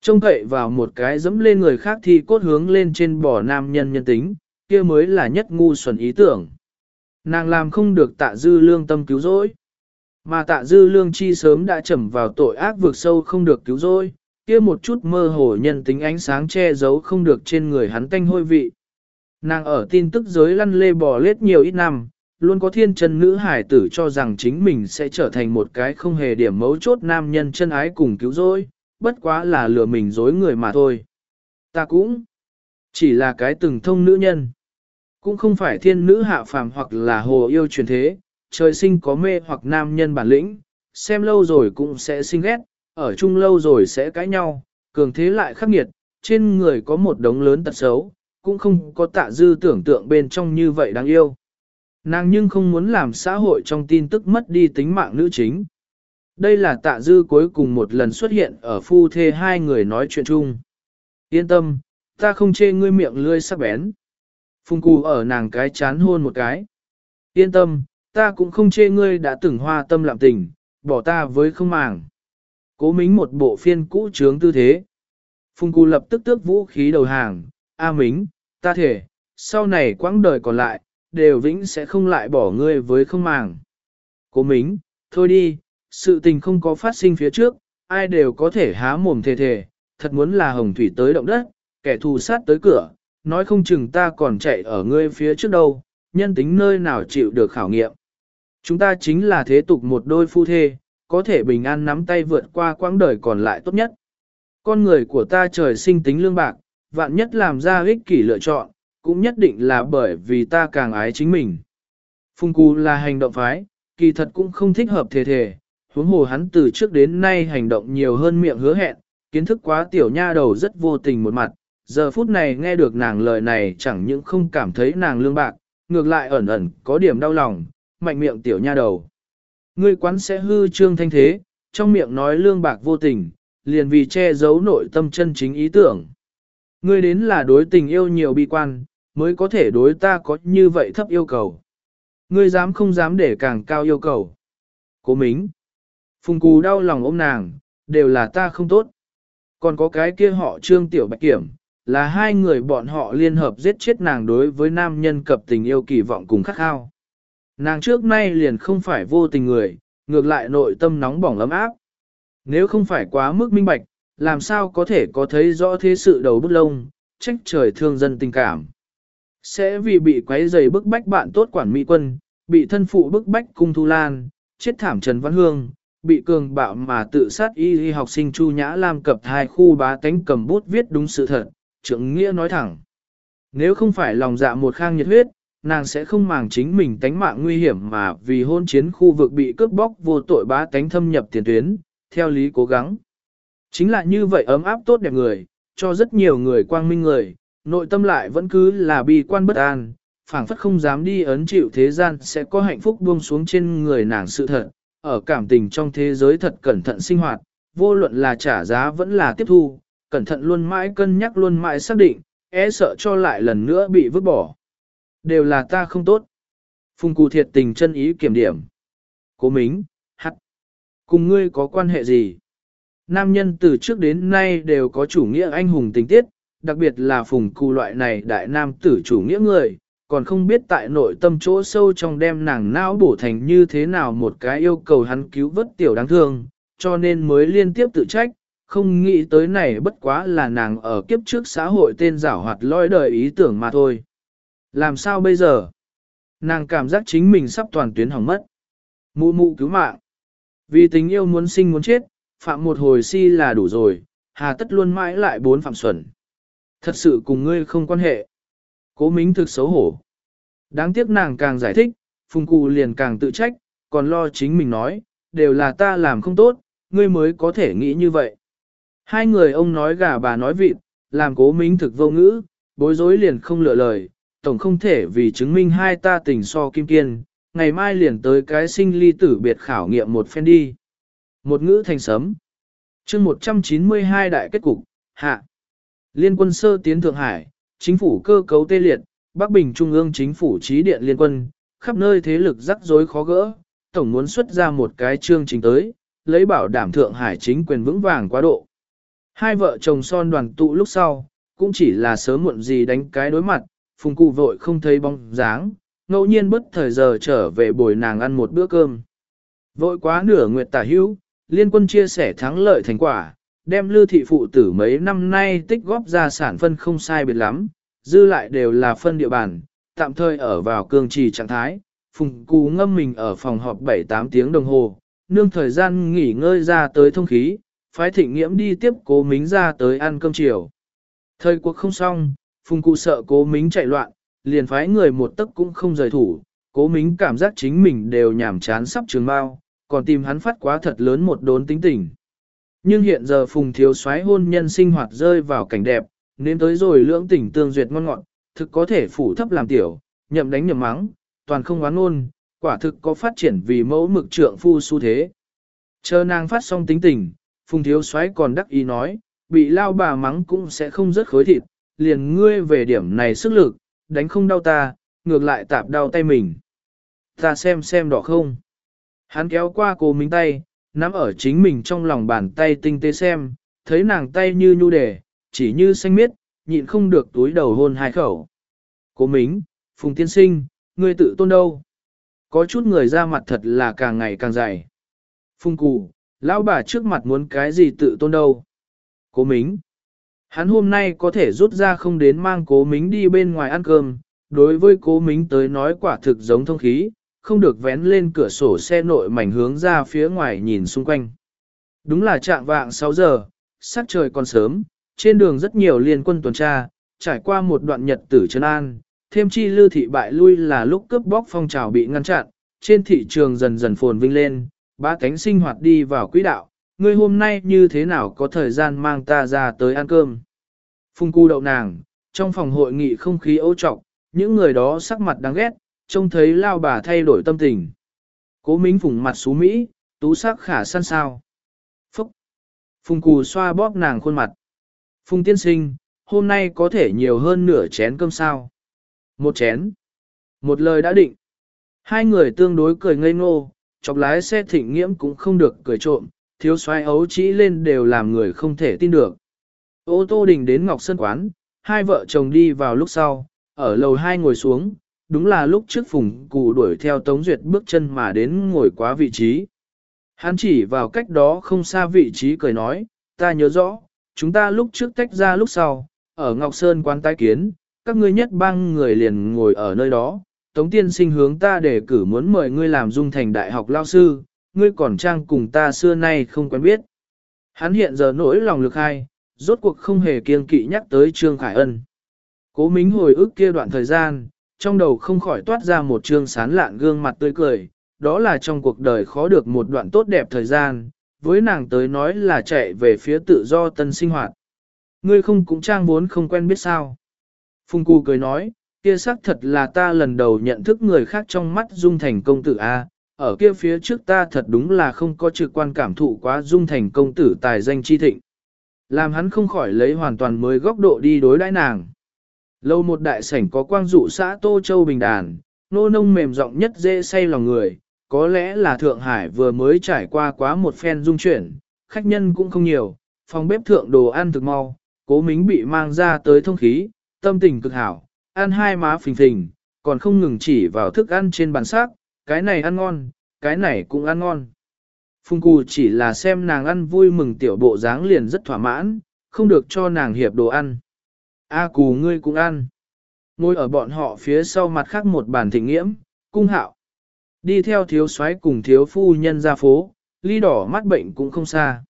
Trông cậy vào một cái dẫm lên người khác thì cốt hướng lên trên bò nam nhân nhân tính, kia mới là nhất ngu xuẩn ý tưởng. Nàng làm không được tạ dư lương tâm cứu rỗi. Mà tạ dư lương chi sớm đã trầm vào tội ác vượt sâu không được cứu rỗi, kia một chút mơ hồ nhân tính ánh sáng che giấu không được trên người hắn tanh hôi vị. Nàng ở tin tức giới lăn lê bò lết nhiều ít năm, luôn có thiên chân nữ hải tử cho rằng chính mình sẽ trở thành một cái không hề điểm mấu chốt nam nhân chân ái cùng cứu rỗi, bất quá là lừa mình dối người mà thôi. Ta cũng chỉ là cái từng thông nữ nhân, cũng không phải thiên nữ hạ phàm hoặc là hồ yêu truyền thế, trời sinh có mê hoặc nam nhân bản lĩnh, xem lâu rồi cũng sẽ sinh ghét, ở chung lâu rồi sẽ cãi nhau, cường thế lại khắc nghiệt, trên người có một đống lớn tật xấu, cũng không có tạ dư tưởng tượng bên trong như vậy đáng yêu. Nàng nhưng không muốn làm xã hội trong tin tức mất đi tính mạng nữ chính. Đây là tạ dư cuối cùng một lần xuất hiện ở phu thê hai người nói chuyện chung. Yên tâm, ta không chê ngươi miệng lươi sắc bén. Phùng cù ở nàng cái chán hôn một cái. Yên tâm, ta cũng không chê ngươi đã từng hoa tâm lạm tình, bỏ ta với không màng. Cố mính một bộ phiên cũ trướng tư thế. Phùng cù lập tức tước vũ khí đầu hàng. A mính, ta thể, sau này quãng đời còn lại, đều vĩnh sẽ không lại bỏ ngươi với không màng. Cố mính, thôi đi, sự tình không có phát sinh phía trước, ai đều có thể há mồm thề thề, thật muốn là hồng thủy tới động đất, kẻ thù sát tới cửa, nói không chừng ta còn chạy ở ngươi phía trước đâu, nhân tính nơi nào chịu được khảo nghiệm. Chúng ta chính là thế tục một đôi phu thê, có thể bình an nắm tay vượt qua quãng đời còn lại tốt nhất. Con người của ta trời sinh tính lương bạc, vạn nhất làm ra ích kỷ lựa chọn, cũng nhất định là bởi vì ta càng ái chính mình. Phung Cú là hành động phái, kỳ thật cũng không thích hợp thể thể, huống hồ hắn từ trước đến nay hành động nhiều hơn miệng hứa hẹn, kiến thức quá tiểu nha đầu rất vô tình một mặt, giờ phút này nghe được nàng lời này chẳng những không cảm thấy nàng lương bạc, ngược lại ẩn ẩn có điểm đau lòng, mạnh miệng tiểu nha đầu. Ngươi quán sẽ hư trương thanh thế, trong miệng nói lương bạc vô tình, liền vì che giấu nội tâm chân chính ý tưởng. Ngươi đến là đối tình yêu nhiều bi quan, mới có thể đối ta có như vậy thấp yêu cầu. Ngươi dám không dám để càng cao yêu cầu. Cố mính. Phùng cù đau lòng ôm nàng, đều là ta không tốt. Còn có cái kia họ trương tiểu bạch kiểm, là hai người bọn họ liên hợp giết chết nàng đối với nam nhân cập tình yêu kỳ vọng cùng khắc khao. Nàng trước nay liền không phải vô tình người, ngược lại nội tâm nóng bỏng ấm áp. Nếu không phải quá mức minh bạch, làm sao có thể có thấy rõ thế sự đầu bút lông, trách trời thương dân tình cảm. Sẽ vì bị quấy giày bức bách bạn tốt quản mỹ quân, bị thân phụ bức bách cung thu lan, chết thảm Trần Văn Hương, bị cường bạo mà tự sát y y học sinh Chu Nhã Lam cập hai khu bá tánh cầm bút viết đúng sự thật, trưởng nghĩa nói thẳng. Nếu không phải lòng dạ một khang nhiệt huyết, nàng sẽ không màng chính mình tánh mạng nguy hiểm mà vì hôn chiến khu vực bị cướp bóc vô tội bá tánh thâm nhập tiền tuyến, theo lý cố gắng. Chính là như vậy ấm áp tốt đẹp người, cho rất nhiều người quang minh người, nội tâm lại vẫn cứ là bi quan bất an, phảng phất không dám đi ấn chịu thế gian sẽ có hạnh phúc buông xuống trên người nàng sự thật, ở cảm tình trong thế giới thật cẩn thận sinh hoạt, vô luận là trả giá vẫn là tiếp thu, cẩn thận luôn mãi cân nhắc luôn mãi xác định, e sợ cho lại lần nữa bị vứt bỏ. Đều là ta không tốt. Phùng cụ thiệt tình chân ý kiểm điểm. Cố mính, hắt. Cùng ngươi có quan hệ gì? Nam nhân từ trước đến nay đều có chủ nghĩa anh hùng tình tiết, đặc biệt là phùng cụ loại này đại nam tử chủ nghĩa người, còn không biết tại nội tâm chỗ sâu trong đem nàng não bổ thành như thế nào một cái yêu cầu hắn cứu vớt tiểu đáng thương, cho nên mới liên tiếp tự trách, không nghĩ tới này bất quá là nàng ở kiếp trước xã hội tên giảo hoạt lôi đời ý tưởng mà thôi. Làm sao bây giờ? Nàng cảm giác chính mình sắp toàn tuyến hỏng mất. Mụ mụ cứu mạng. Vì tình yêu muốn sinh muốn chết, phạm một hồi si là đủ rồi, hà tất luôn mãi lại bốn phạm xuẩn. Thật sự cùng ngươi không quan hệ. Cố mính thực xấu hổ. Đáng tiếc nàng càng giải thích, phùng cụ liền càng tự trách, còn lo chính mình nói, đều là ta làm không tốt, ngươi mới có thể nghĩ như vậy. Hai người ông nói gà bà nói vịt, làm cố mính thực vô ngữ, bối rối liền không lựa lời, tổng không thể vì chứng minh hai ta tình so kim kiên, ngày mai liền tới cái sinh ly tử biệt khảo nghiệm một phen đi. Một ngữ thành sấm. chương 192 đại kết cục, hạ. Liên quân sơ tiến Thượng Hải, chính phủ cơ cấu tê liệt, Bắc Bình Trung ương chính phủ trí điện liên quân, khắp nơi thế lực rắc rối khó gỡ, tổng muốn xuất ra một cái chương trình tới, lấy bảo đảm Thượng Hải chính quyền vững vàng quá độ. Hai vợ chồng son đoàn tụ lúc sau, cũng chỉ là sớm muộn gì đánh cái đối mặt, phùng cụ vội không thấy bóng dáng, ngẫu nhiên bất thời giờ trở về bồi nàng ăn một bữa cơm. Vội quá nửa nguyệt tả hữu, liên quân chia sẻ thắng lợi thành quả, đem lưu thị phụ tử mấy năm nay tích góp ra sản phân không sai biệt lắm, dư lại đều là phân địa bàn, tạm thời ở vào cương trì trạng thái. Phùng cú ngâm mình ở phòng họp 7-8 tiếng đồng hồ, nương thời gian nghỉ ngơi ra tới thông khí, phái thịnh nghiễm đi tiếp cố mính ra tới ăn cơm chiều. Thời cuộc không xong, Phùng Cụ sợ cố mính chạy loạn, liền phái người một tấc cũng không rời thủ, cố mính cảm giác chính mình đều nhảm chán sắp trường bao, còn tìm hắn phát quá thật lớn một đốn tính tình. Nhưng hiện giờ Phùng thiếu soái hôn nhân sinh hoạt rơi vào cảnh đẹp, nên tới rồi lưỡng tình tương duyệt ngon ngọt, thực có thể phủ thấp làm tiểu, nhậm đánh nhậm mắng, toàn không oán ngôn, quả thực có phát triển vì mẫu mực trượng phu xu thế. Chờ nàng phát xong tính tình, Phùng thiếu soái còn đắc ý nói, bị lao bà mắng cũng sẽ không rất khối thịt, liền ngươi về điểm này sức lực, đánh không đau ta, ngược lại tạp đau tay mình. Ta xem xem đỏ không. Hắn kéo qua cô minh tay, nắm ở chính mình trong lòng bàn tay tinh tế xem, thấy nàng tay như nhu đề, chỉ như xanh miết, nhịn không được túi đầu hôn hai khẩu. Cố mính, Phùng Tiên Sinh, ngươi tự tôn đâu? Có chút người ra mặt thật là càng ngày càng dày. Phùng Cụ, lão bà trước mặt muốn cái gì tự tôn đâu? Cố mính. Hắn hôm nay có thể rút ra không đến mang cố mính đi bên ngoài ăn cơm, đối với cố mính tới nói quả thực giống thông khí, không được vén lên cửa sổ xe nội mảnh hướng ra phía ngoài nhìn xung quanh. Đúng là trạng vạng 6 giờ, sắc trời còn sớm, trên đường rất nhiều liên quân tuần tra, trải qua một đoạn nhật tử chân an, thêm chi lưu thị bại lui là lúc cướp bóc phong trào bị ngăn chặn, trên thị trường dần dần phồn vinh lên, ba cánh sinh hoạt đi vào quỹ đạo, ngươi hôm nay như thế nào có thời gian mang ta ra tới ăn cơm. Phung cu đậu nàng, trong phòng hội nghị không khí ấu trọc, những người đó sắc mặt đáng ghét, trông thấy lao bà thay đổi tâm tình. Cố Minh phùng mặt xú Mỹ, tú sắc khả săn sao. phúc, Phùng cù xoa bóp nàng khuôn mặt. Phùng tiên sinh, hôm nay có thể nhiều hơn nửa chén cơm sao. Một chén. Một lời đã định. Hai người tương đối cười ngây ngô, chọc lái xe thịnh nghiễm cũng không được cười trộm, thiếu xoay ấu chỉ lên đều làm người không thể tin được. Ô tô đình đến Ngọc Sơn Quán, hai vợ chồng đi vào lúc sau, ở lầu hai ngồi xuống, đúng là lúc trước phùng cụ đuổi theo Tống Duyệt bước chân mà đến ngồi quá vị trí. Hắn chỉ vào cách đó không xa vị trí cười nói, ta nhớ rõ, chúng ta lúc trước tách ra lúc sau, ở Ngọc Sơn quán tái kiến, các ngươi nhất bang người liền ngồi ở nơi đó, Tống tiên sinh hướng ta để cử muốn mời ngươi làm dung thành đại học lao sư, ngươi còn trang cùng ta xưa nay không quen biết. Hắn hiện giờ nỗi lòng lực hai, rốt cuộc không hề kiêng kỵ nhắc tới Trương Khải Ân. Cố mính hồi ức kia đoạn thời gian, trong đầu không khỏi toát ra một trương sán lạn gương mặt tươi cười, đó là trong cuộc đời khó được một đoạn tốt đẹp thời gian, với nàng tới nói là chạy về phía tự do tân sinh hoạt. Ngươi không cũng trang vốn không quen biết sao. Phùng Cù cười nói, kia xác thật là ta lần đầu nhận thức người khác trong mắt dung thành công tử A, ở kia phía trước ta thật đúng là không có trực quan cảm thụ quá dung thành công tử tài danh chi thịnh. Làm hắn không khỏi lấy hoàn toàn mới góc độ đi đối đãi nàng. Lâu một đại sảnh có quang dụ xã Tô Châu Bình Đàn, nô nông mềm giọng nhất dễ say lòng người, có lẽ là Thượng Hải vừa mới trải qua quá một phen dung chuyển, khách nhân cũng không nhiều, phòng bếp thượng đồ ăn thực mau, cố mính bị mang ra tới thông khí, tâm tình cực hảo, ăn hai má phình phình, còn không ngừng chỉ vào thức ăn trên bàn xác, cái này ăn ngon, cái này cũng ăn ngon. phung Cù chỉ là xem nàng ăn vui mừng tiểu bộ dáng liền rất thỏa mãn, không được cho nàng hiệp đồ ăn. A Cù ngươi cũng ăn. Ngồi ở bọn họ phía sau mặt khác một bàn thịnh nghiễm, cung hạo. Đi theo thiếu soái cùng thiếu phu nhân ra phố, ly đỏ mắt bệnh cũng không xa.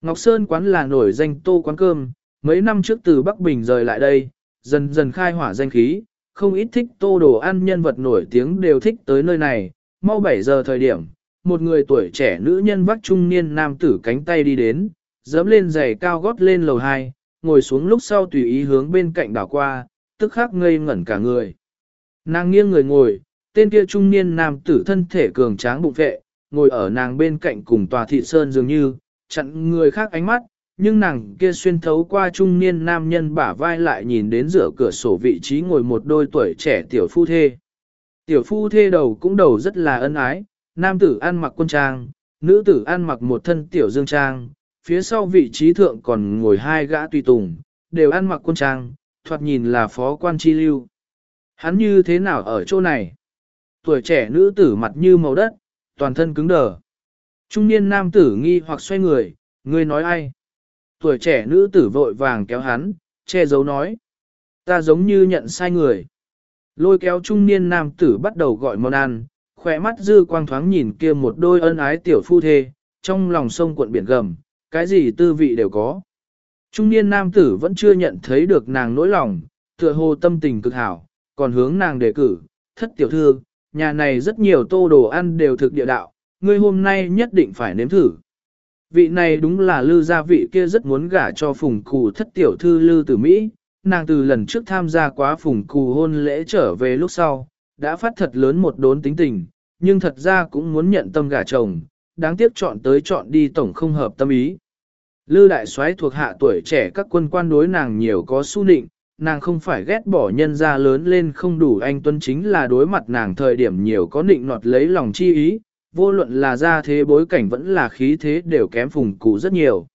Ngọc Sơn quán là nổi danh tô quán cơm, mấy năm trước từ Bắc Bình rời lại đây, dần dần khai hỏa danh khí, không ít thích tô đồ ăn nhân vật nổi tiếng đều thích tới nơi này, mau 7 giờ thời điểm, một người tuổi trẻ nữ nhân vắt trung niên nam tử cánh tay đi đến, dẫm lên giày cao gót lên lầu 2, ngồi xuống lúc sau tùy ý hướng bên cạnh đảo qua, tức khắc ngây ngẩn cả người. Nàng nghiêng người ngồi, tên kia trung niên nam tử thân thể cường tráng bụng vệ, ngồi ở nàng bên cạnh cùng tòa thị sơn dường như, chặn người khác ánh mắt, nhưng nàng kia xuyên thấu qua trung niên nam nhân bả vai lại nhìn đến giữa cửa sổ vị trí ngồi một đôi tuổi trẻ tiểu phu thê. Tiểu phu thê đầu cũng đầu rất là ân ái, nam tử ăn mặc quân trang, nữ tử ăn mặc một thân tiểu dương trang, phía sau vị trí thượng còn ngồi hai gã tùy tùng, đều ăn mặc quân trang, thoạt nhìn là phó quan chi lưu. Hắn như thế nào ở chỗ này? Tuổi trẻ nữ tử mặt như màu đất, toàn thân cứng đờ. Trung niên nam tử nghi hoặc xoay người, ngươi nói ai? Tuổi trẻ nữ tử vội vàng kéo hắn, che giấu nói. Ta giống như nhận sai người. Lôi kéo trung niên nam tử bắt đầu gọi món ăn, khỏe mắt dư quang thoáng nhìn kia một đôi ân ái tiểu phu thê, trong lòng sông cuộn biển gầm, cái gì tư vị đều có. Trung niên nam tử vẫn chưa nhận thấy được nàng nỗi lòng, tựa hồ tâm tình cực hảo, còn hướng nàng đề cử, thất tiểu thư, nhà này rất nhiều tô đồ ăn đều thực địa đạo, ngươi hôm nay nhất định phải nếm thử. Vị này đúng là lư gia vị kia rất muốn gả cho phùng cù thất tiểu thư lư tử Mỹ, nàng từ lần trước tham gia quá phùng cù hôn lễ trở về lúc sau, đã phát thật lớn một đốn tính tình, nhưng thật ra cũng muốn nhận tâm gả chồng, đáng tiếc chọn tới chọn đi tổng không hợp tâm ý. Lư đại soái thuộc hạ tuổi trẻ các quân quan đối nàng nhiều có su định, nàng không phải ghét bỏ nhân ra lớn lên không đủ anh tuân chính là đối mặt nàng thời điểm nhiều có định nọt lấy lòng chi ý, vô luận là ra thế bối cảnh vẫn là khí thế đều kém phùng cụ rất nhiều.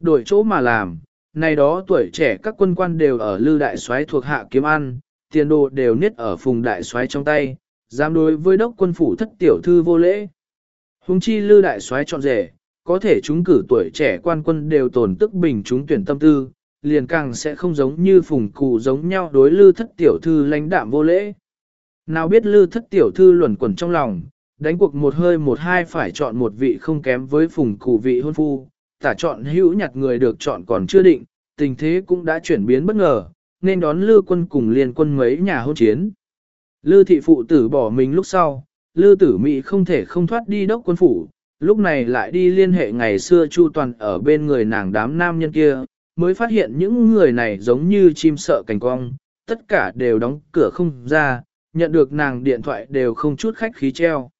Đổi chỗ mà làm, nay đó tuổi trẻ các quân quan đều ở lư đại soái thuộc hạ kiếm ăn, tiền đồ đều niết ở phùng đại soái trong tay, dám đối với đốc quân phủ thất tiểu thư vô lễ. Hùng chi lư đại soái chọn rể, có thể chúng cử tuổi trẻ quan quân đều tổn tức bình chúng tuyển tâm tư, liền càng sẽ không giống như phùng cụ giống nhau đối lư thất tiểu thư lãnh đạm vô lễ. Nào biết lư thất tiểu thư luẩn quẩn trong lòng, đánh cuộc một hơi một hai phải chọn một vị không kém với phùng cụ vị hôn phu, tả chọn hữu nhặt người được chọn còn chưa định, tình thế cũng đã chuyển biến bất ngờ, nên đón lư quân cùng liên quân mấy nhà hôn chiến. Lư thị phụ tử bỏ mình lúc sau, lư tử Mỹ không thể không thoát đi đốc quân phủ, lúc này lại đi liên hệ ngày xưa Chu Toàn ở bên người nàng đám nam nhân kia, mới phát hiện những người này giống như chim sợ cành cong, tất cả đều đóng cửa không ra, nhận được nàng điện thoại đều không chút khách khí treo.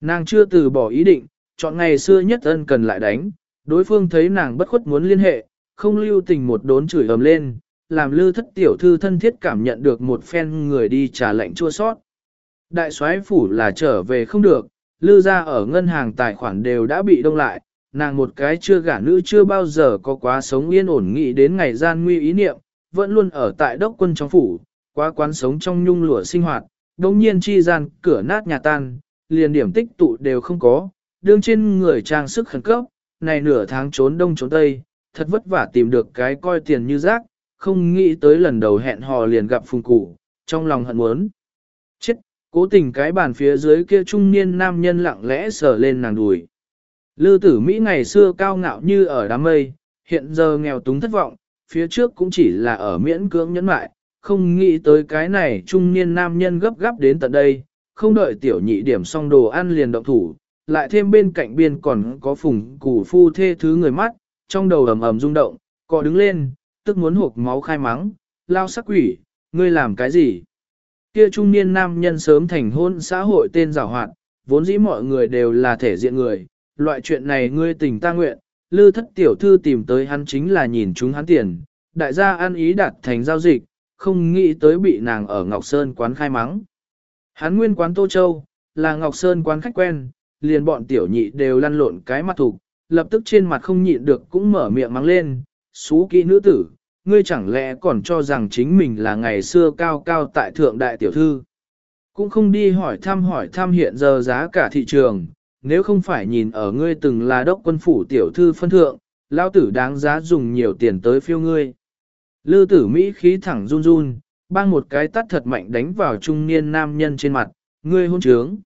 Nàng chưa từ bỏ ý định, chọn ngày xưa nhất ân cần lại đánh, Đối phương thấy nàng bất khuất muốn liên hệ, không lưu tình một đốn chửi ầm lên, làm lư thất tiểu thư thân thiết cảm nhận được một phen người đi trả lệnh chua sót. Đại soái phủ là trở về không được, lư ra ở ngân hàng tài khoản đều đã bị đông lại, nàng một cái chưa gả nữ chưa bao giờ có quá sống yên ổn nghĩ đến ngày gian nguy ý niệm, vẫn luôn ở tại đốc quân trong phủ, quá quán sống trong nhung lụa sinh hoạt, đồng nhiên chi gian cửa nát nhà tan, liền điểm tích tụ đều không có, đương trên người trang sức khẩn cấp, này nửa tháng trốn đông trốn tây, thật vất vả tìm được cái coi tiền như rác, không nghĩ tới lần đầu hẹn hò liền gặp phùng củ, trong lòng hận muốn. Cố tình cái bàn phía dưới kia trung niên nam nhân lặng lẽ sờ lên nàng đùi. Lư tử Mỹ ngày xưa cao ngạo như ở đám mây, hiện giờ nghèo túng thất vọng, phía trước cũng chỉ là ở miễn cưỡng nhẫn mại, không nghĩ tới cái này trung niên nam nhân gấp gáp đến tận đây, không đợi tiểu nhị điểm xong đồ ăn liền động thủ, lại thêm bên cạnh biên còn có phùng củ phu thê thứ người mắt, trong đầu ầm ầm rung động, cọ đứng lên, tức muốn hộp máu khai mắng, lao sắc quỷ, ngươi làm cái gì? Kia trung niên nam nhân sớm thành hôn xã hội tên giảo hoạt, vốn dĩ mọi người đều là thể diện người, loại chuyện này ngươi tình ta nguyện, lư thất tiểu thư tìm tới hắn chính là nhìn chúng hắn tiền, đại gia ăn ý đặt thành giao dịch, không nghĩ tới bị nàng ở Ngọc Sơn quán khai mắng. Hắn nguyên quán Tô Châu, là Ngọc Sơn quán khách quen, liền bọn tiểu nhị đều lăn lộn cái mặt thục, lập tức trên mặt không nhịn được cũng mở miệng mắng lên, xú kỹ nữ tử, ngươi chẳng lẽ còn cho rằng chính mình là ngày xưa cao cao tại thượng đại tiểu thư. Cũng không đi hỏi thăm hỏi thăm hiện giờ giá cả thị trường, nếu không phải nhìn ở ngươi từng là đốc quân phủ tiểu thư phân thượng, lao tử đáng giá dùng nhiều tiền tới phiêu ngươi. Lư tử Mỹ khí thẳng run run, bang một cái tắt thật mạnh đánh vào trung niên nam nhân trên mặt, ngươi hôn trướng.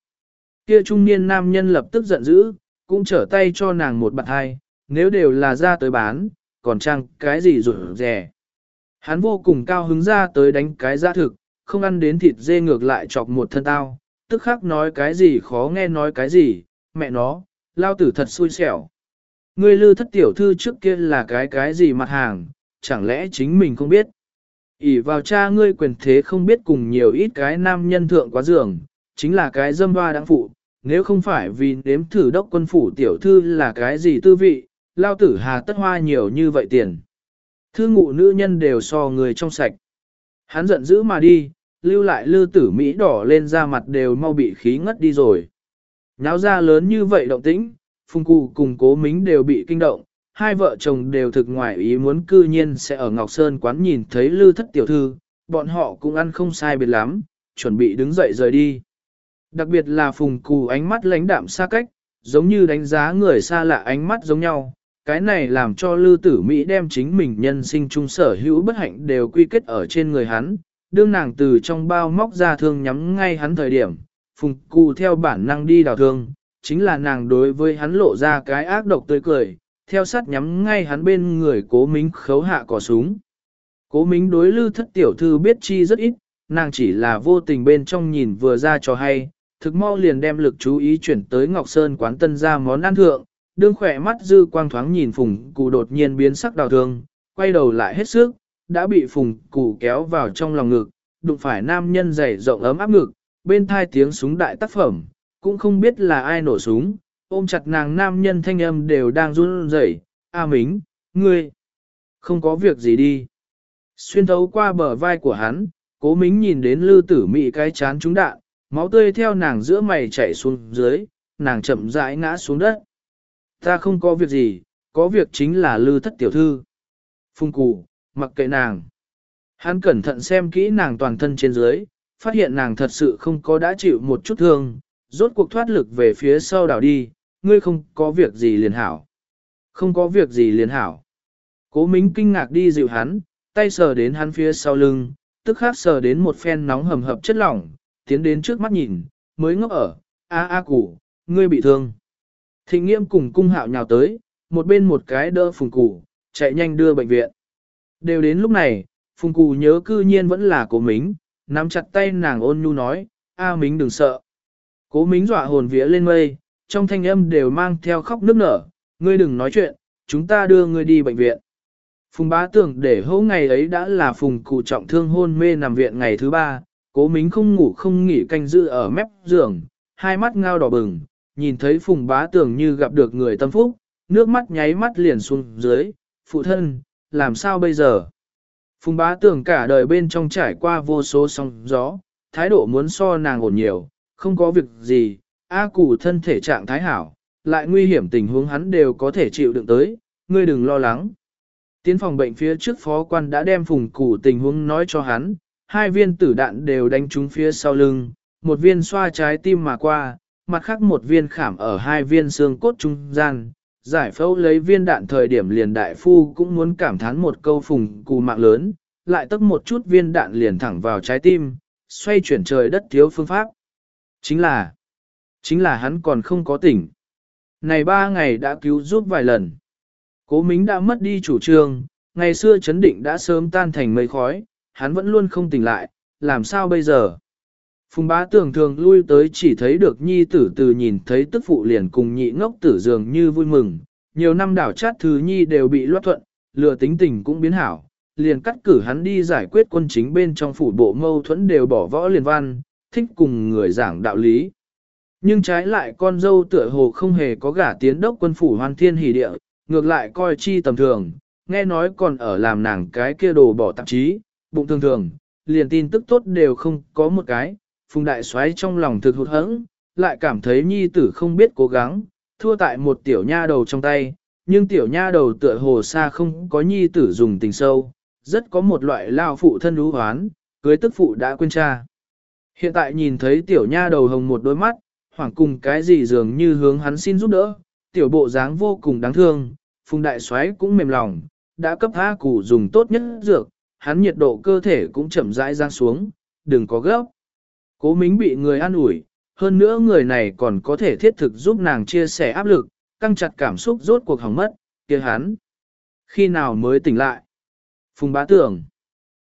Kia trung niên nam nhân lập tức giận dữ, cũng trở tay cho nàng một bạn hai, nếu đều là ra tới bán, còn chăng cái gì rủi rẻ. Hắn vô cùng cao hứng ra tới đánh cái giá thực, không ăn đến thịt dê ngược lại chọc một thân tao, tức khắc nói cái gì khó nghe nói cái gì, mẹ nó, lao tử thật xui xẻo. Ngươi lư thất tiểu thư trước kia là cái cái gì mặt hàng, chẳng lẽ chính mình không biết. ỉ vào cha ngươi quyền thế không biết cùng nhiều ít cái nam nhân thượng quá giường, chính là cái dâm hoa đáng phụ, nếu không phải vì nếm thử đốc quân phủ tiểu thư là cái gì tư vị, lao tử hà tất hoa nhiều như vậy tiền. Thư ngụ nữ nhân đều so người trong sạch. Hắn giận dữ mà đi, lưu lại lư tử Mỹ đỏ lên da mặt đều mau bị khí ngất đi rồi. Náo ra lớn như vậy động tĩnh, phùng cụ cùng cố mính đều bị kinh động, hai vợ chồng đều thực ngoài ý muốn cư nhiên sẽ ở Ngọc Sơn quán nhìn thấy lư thất tiểu thư, bọn họ cũng ăn không sai biệt lắm, chuẩn bị đứng dậy rời đi. Đặc biệt là phùng cù ánh mắt lãnh đạm xa cách, giống như đánh giá người xa lạ ánh mắt giống nhau. Cái này làm cho Lư Tử Mỹ đem chính mình nhân sinh trung sở hữu bất hạnh đều quy kết ở trên người hắn, đương nàng từ trong bao móc ra thương nhắm ngay hắn thời điểm, phùng cù theo bản năng đi đào thương, chính là nàng đối với hắn lộ ra cái ác độc tươi cười, theo sát nhắm ngay hắn bên người cố mính khấu hạ cỏ súng. Cố mính đối lư thất tiểu thư biết chi rất ít, nàng chỉ là vô tình bên trong nhìn vừa ra cho hay, thực mau liền đem lực chú ý chuyển tới Ngọc Sơn quán tân ra món ăn thượng, đương khỏe mắt dư quang thoáng nhìn phùng cụ đột nhiên biến sắc đào thương, quay đầu lại hết sức, đã bị phùng cụ kéo vào trong lòng ngực, đụng phải nam nhân dày rộng ấm áp ngực, bên thai tiếng súng đại tác phẩm, cũng không biết là ai nổ súng, ôm chặt nàng nam nhân thanh âm đều đang run rẩy. A Mính, ngươi, không có việc gì đi. Xuyên thấu qua bờ vai của hắn, cố mính nhìn đến lư tử mị cái chán trúng đạn, máu tươi theo nàng giữa mày chảy xuống dưới, nàng chậm rãi ngã xuống đất. Ta không có việc gì, có việc chính là lư thất tiểu thư. Phung cụ, mặc kệ nàng. Hắn cẩn thận xem kỹ nàng toàn thân trên dưới, phát hiện nàng thật sự không có đã chịu một chút thương, rốt cuộc thoát lực về phía sau đảo đi, ngươi không có việc gì liền hảo. Không có việc gì liền hảo. Cố Mính kinh ngạc đi dịu hắn, tay sờ đến hắn phía sau lưng, tức khắc sờ đến một phen nóng hầm hập chất lỏng, tiến đến trước mắt nhìn, mới ngốc ở, a a à củ, ngươi bị thương. Thịnh nghiêm cùng cung hạo nhào tới, một bên một cái đỡ phùng củ, chạy nhanh đưa bệnh viện. Đều đến lúc này, phùng củ nhớ cư nhiên vẫn là cố mính, nắm chặt tay nàng ôn nhu nói, a mính đừng sợ. Cố mính dọa hồn vía lên mây, trong thanh âm đều mang theo khóc nức nở, ngươi đừng nói chuyện, chúng ta đưa ngươi đi bệnh viện. Phùng bá tưởng để hỗ ngày ấy đã là phùng cụ trọng thương hôn mê nằm viện ngày thứ ba, cố mính không ngủ không nghỉ canh giữ ở mép giường, hai mắt ngao đỏ bừng, nhìn thấy phùng bá tưởng như gặp được người tâm phúc, nước mắt nháy mắt liền xuống dưới, phụ thân, làm sao bây giờ? Phùng bá tưởng cả đời bên trong trải qua vô số sóng gió, thái độ muốn so nàng ổn nhiều, không có việc gì, A cụ thân thể trạng thái hảo, lại nguy hiểm tình huống hắn đều có thể chịu đựng tới, ngươi đừng lo lắng. Tiến phòng bệnh phía trước phó quan đã đem phùng cụ tình huống nói cho hắn, hai viên tử đạn đều đánh trúng phía sau lưng, một viên xoa trái tim mà qua, mặt khác một viên khảm ở hai viên xương cốt trung gian. Giải phẫu lấy viên đạn thời điểm liền đại phu cũng muốn cảm thán một câu phùng cù mạng lớn, lại tức một chút viên đạn liền thẳng vào trái tim, xoay chuyển trời đất thiếu phương pháp. Chính là, chính là hắn còn không có tỉnh. Này ba ngày đã cứu giúp vài lần. Cố Mính đã mất đi chủ trương, ngày xưa chấn định đã sớm tan thành mây khói, hắn vẫn luôn không tỉnh lại, làm sao bây giờ? Phùng bá tưởng thường lui tới chỉ thấy được nhi tử từ nhìn thấy tức phụ liền cùng nhị ngốc tử dường như vui mừng, nhiều năm đảo chát thứ nhi đều bị loát thuận, lừa tính tình cũng biến hảo, liền cắt cử hắn đi giải quyết quân chính bên trong phủ bộ mâu thuẫn đều bỏ võ liền văn, thích cùng người giảng đạo lý. Nhưng trái lại con dâu tựa hồ không hề có gả tiến đốc quân phủ hoàn thiên hỷ địa, ngược lại coi chi tầm thường, nghe nói còn ở làm nàng cái kia đồ bỏ tạp chí, bụng thường thường, liền tin tức tốt đều không có một cái, phùng đại Soái trong lòng thực hụt hẫng, lại cảm thấy nhi tử không biết cố gắng, thua tại một tiểu nha đầu trong tay, nhưng tiểu nha đầu tựa hồ xa không có nhi tử dùng tình sâu, rất có một loại lao phụ thân đú hoán, cưới tức phụ đã quên cha. Hiện tại nhìn thấy tiểu nha đầu hồng một đôi mắt, hoảng cùng cái gì dường như hướng hắn xin giúp đỡ, tiểu bộ dáng vô cùng đáng thương, phùng đại Soái cũng mềm lòng, đã cấp A củ dùng tốt nhất dược, hắn nhiệt độ cơ thể cũng chậm rãi ra xuống, đừng có gấp. Cố mính bị người an ủi, hơn nữa người này còn có thể thiết thực giúp nàng chia sẻ áp lực, căng chặt cảm xúc rốt cuộc hỏng mất, kia hắn. Khi nào mới tỉnh lại? Phùng bá tưởng.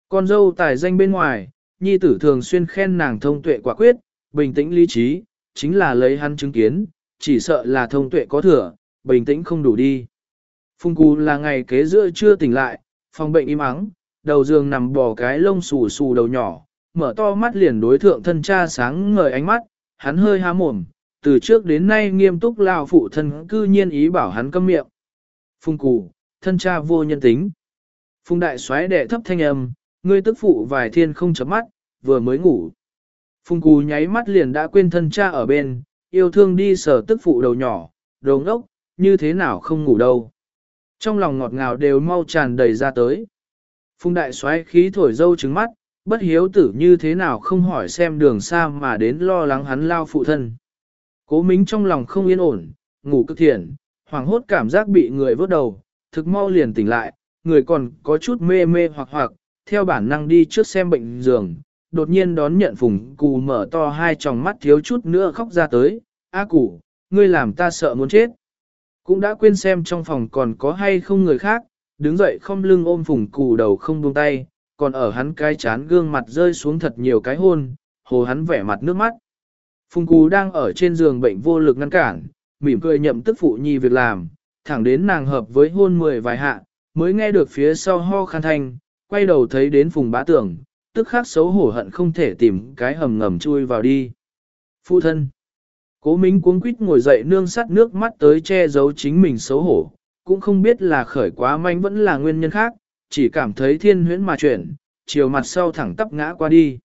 Con dâu tài danh bên ngoài, nhi tử thường xuyên khen nàng thông tuệ quả quyết, bình tĩnh lý trí, chính là lấy hắn chứng kiến, chỉ sợ là thông tuệ có thừa, bình tĩnh không đủ đi. Phùng cù là ngày kế giữa chưa tỉnh lại, phòng bệnh im ắng, đầu giường nằm bò cái lông xù xù đầu nhỏ, mở to mắt liền đối thượng thân cha sáng ngời ánh mắt, hắn hơi há mồm, từ trước đến nay nghiêm túc lao phụ thân cư nhiên ý bảo hắn câm miệng. Phùng cù, thân cha vô nhân tính. Phùng đại xoáy đệ thấp thanh âm, ngươi tức phụ vài thiên không chấm mắt, vừa mới ngủ. Phùng cù nháy mắt liền đã quên thân cha ở bên, yêu thương đi sở tức phụ đầu nhỏ, đầu ngốc, như thế nào không ngủ đâu. Trong lòng ngọt ngào đều mau tràn đầy ra tới. Phùng đại xoáy khí thổi dâu trứng mắt, bất hiếu tử như thế nào không hỏi xem đường xa mà đến lo lắng hắn lao phụ thân. Cố mính trong lòng không yên ổn, ngủ cực thiện, hoàng hốt cảm giác bị người vớt đầu, thực mau liền tỉnh lại, người còn có chút mê mê hoặc hoặc, theo bản năng đi trước xem bệnh giường, đột nhiên đón nhận phùng cù mở to hai tròng mắt thiếu chút nữa khóc ra tới, A à củ, ngươi làm ta sợ muốn chết. Cũng đã quên xem trong phòng còn có hay không người khác, đứng dậy không lưng ôm phùng cù đầu không buông tay, còn ở hắn cái chán gương mặt rơi xuống thật nhiều cái hôn, hồ hắn vẻ mặt nước mắt. Phùng cù đang ở trên giường bệnh vô lực ngăn cản, mỉm cười nhậm tức phụ nhi việc làm, thẳng đến nàng hợp với hôn mười vài hạ, mới nghe được phía sau ho khan thanh, quay đầu thấy đến phùng bá tưởng, tức khắc xấu hổ hận không thể tìm cái hầm ngầm chui vào đi. Phụ thân. Cố Minh cuống quýt ngồi dậy nương sắt nước mắt tới che giấu chính mình xấu hổ, cũng không biết là khởi quá manh vẫn là nguyên nhân khác, chỉ cảm thấy thiên huyễn mà chuyển, chiều mặt sau thẳng tắp ngã qua đi.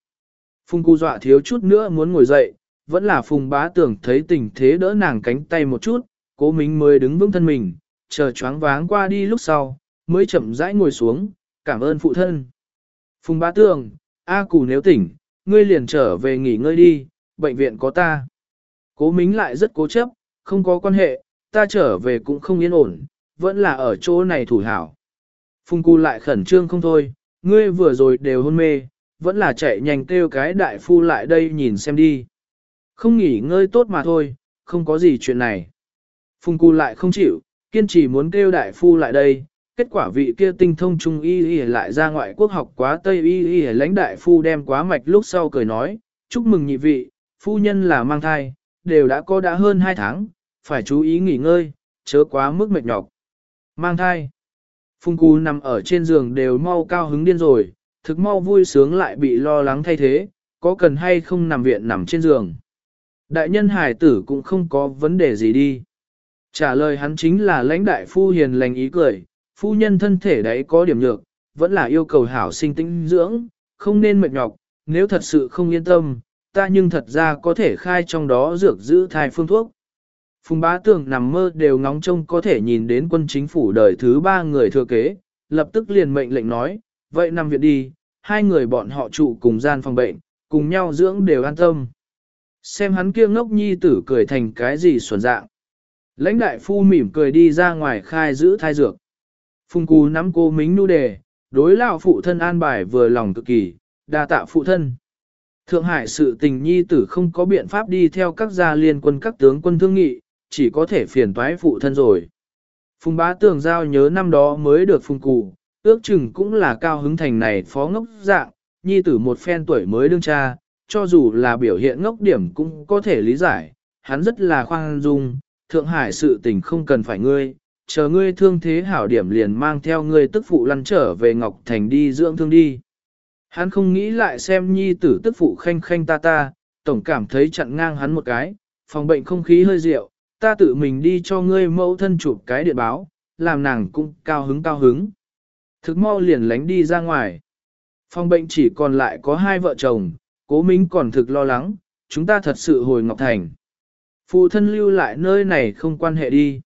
Phùng cu dọa thiếu chút nữa muốn ngồi dậy, vẫn là phùng bá tưởng thấy tình thế đỡ nàng cánh tay một chút, cố Minh mới đứng vững thân mình, chờ choáng váng qua đi lúc sau, mới chậm rãi ngồi xuống, cảm ơn phụ thân. Phùng bá tưởng A củ nếu tỉnh, ngươi liền trở về nghỉ ngơi đi, bệnh viện có ta. Cố mính lại rất cố chấp, không có quan hệ, ta trở về cũng không yên ổn, vẫn là ở chỗ này thủ hảo. Phùng cu lại khẩn trương không thôi, ngươi vừa rồi đều hôn mê, vẫn là chạy nhanh kêu cái đại phu lại đây nhìn xem đi. Không nghỉ ngơi tốt mà thôi, không có gì chuyện này. Phùng cu lại không chịu, kiên trì muốn kêu đại phu lại đây, kết quả vị kia tinh thông trung y y lại ra ngoại quốc học quá tây y y lãnh đại phu đem quá mạch lúc sau cười nói, chúc mừng nhị vị, phu nhân là mang thai, đều đã có đã hơn 2 tháng, phải chú ý nghỉ ngơi, chớ quá mức mệt nhọc. Mang thai. Phùng Cú nằm ở trên giường đều mau cao hứng điên rồi, thực mau vui sướng lại bị lo lắng thay thế, có cần hay không nằm viện nằm trên giường. Đại nhân hải tử cũng không có vấn đề gì đi. Trả lời hắn chính là lãnh đại phu hiền lành ý cười, phu nhân thân thể đấy có điểm nhược, vẫn là yêu cầu hảo sinh tinh dưỡng, không nên mệt nhọc, nếu thật sự không yên tâm, ta nhưng thật ra có thể khai trong đó dược giữ thai phương thuốc. Phùng bá tường nằm mơ đều ngóng trông có thể nhìn đến quân chính phủ đời thứ ba người thừa kế, lập tức liền mệnh lệnh nói, vậy nằm viện đi, hai người bọn họ trụ cùng gian phòng bệnh, cùng nhau dưỡng đều an tâm. Xem hắn kia ngốc nhi tử cười thành cái gì xuẩn dạng. Lãnh đại phu mỉm cười đi ra ngoài khai giữ thai dược. Phùng cù nắm cô mính nu đề, đối lão phụ thân an bài vừa lòng cực kỳ, đa tạ phụ thân. Thượng Hải sự tình nhi tử không có biện pháp đi theo các gia liên quân các tướng quân thương nghị, chỉ có thể phiền toái phụ thân rồi. Phùng bá tường giao nhớ năm đó mới được phùng cụ, ước chừng cũng là cao hứng thành này phó ngốc dạng, nhi tử một phen tuổi mới đương cha, cho dù là biểu hiện ngốc điểm cũng có thể lý giải, hắn rất là khoan dung, Thượng Hải sự tình không cần phải ngươi, chờ ngươi thương thế hảo điểm liền mang theo ngươi tức phụ lăn trở về Ngọc Thành đi dưỡng thương đi. Hắn không nghĩ lại xem nhi tử tức phụ khanh khanh ta ta, tổng cảm thấy chặn ngang hắn một cái, phòng bệnh không khí hơi rượu, ta tự mình đi cho ngươi mẫu thân chụp cái điện báo, làm nàng cũng cao hứng cao hứng. Thực mau liền lánh đi ra ngoài. Phòng bệnh chỉ còn lại có hai vợ chồng, cố minh còn thực lo lắng, chúng ta thật sự hồi Ngọc Thành. Phụ thân lưu lại nơi này không quan hệ đi.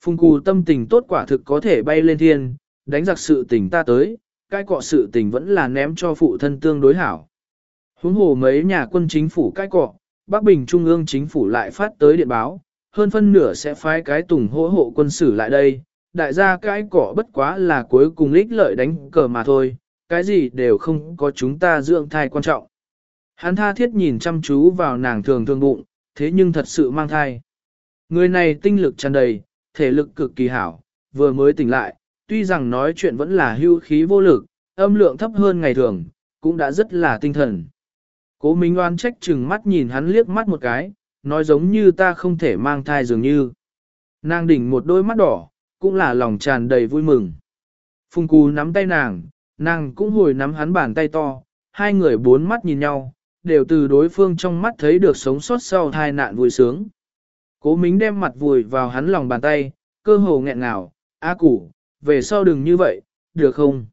Phùng cù tâm tình tốt quả thực có thể bay lên thiên, đánh giặc sự tình ta tới, cái cọ sự tình vẫn là ném cho phụ thân tương đối hảo. Huống hồ mấy nhà quân chính phủ cái cọ, Bắc Bình Trung ương chính phủ lại phát tới điện báo, hơn phân nửa sẽ phái cái tùng hỗ hộ quân sử lại đây, đại gia cái cọ bất quá là cuối cùng lích lợi đánh cờ mà thôi, cái gì đều không có chúng ta dưỡng thai quan trọng. Hắn tha thiết nhìn chăm chú vào nàng thường thường bụng, thế nhưng thật sự mang thai. Người này tinh lực tràn đầy, thể lực cực kỳ hảo, vừa mới tỉnh lại, tuy rằng nói chuyện vẫn là hưu khí vô lực, âm lượng thấp hơn ngày thường, cũng đã rất là tinh thần. Cố Minh oan trách chừng mắt nhìn hắn liếc mắt một cái, nói giống như ta không thể mang thai dường như. Nàng đỉnh một đôi mắt đỏ, cũng là lòng tràn đầy vui mừng. Phùng cú nắm tay nàng, nàng cũng hồi nắm hắn bàn tay to, hai người bốn mắt nhìn nhau, đều từ đối phương trong mắt thấy được sống sót sau tai nạn vui sướng. Cố Mính đem mặt vùi vào hắn lòng bàn tay, cơ hồ nghẹn ngào, A củ, về sau đừng như vậy, được không?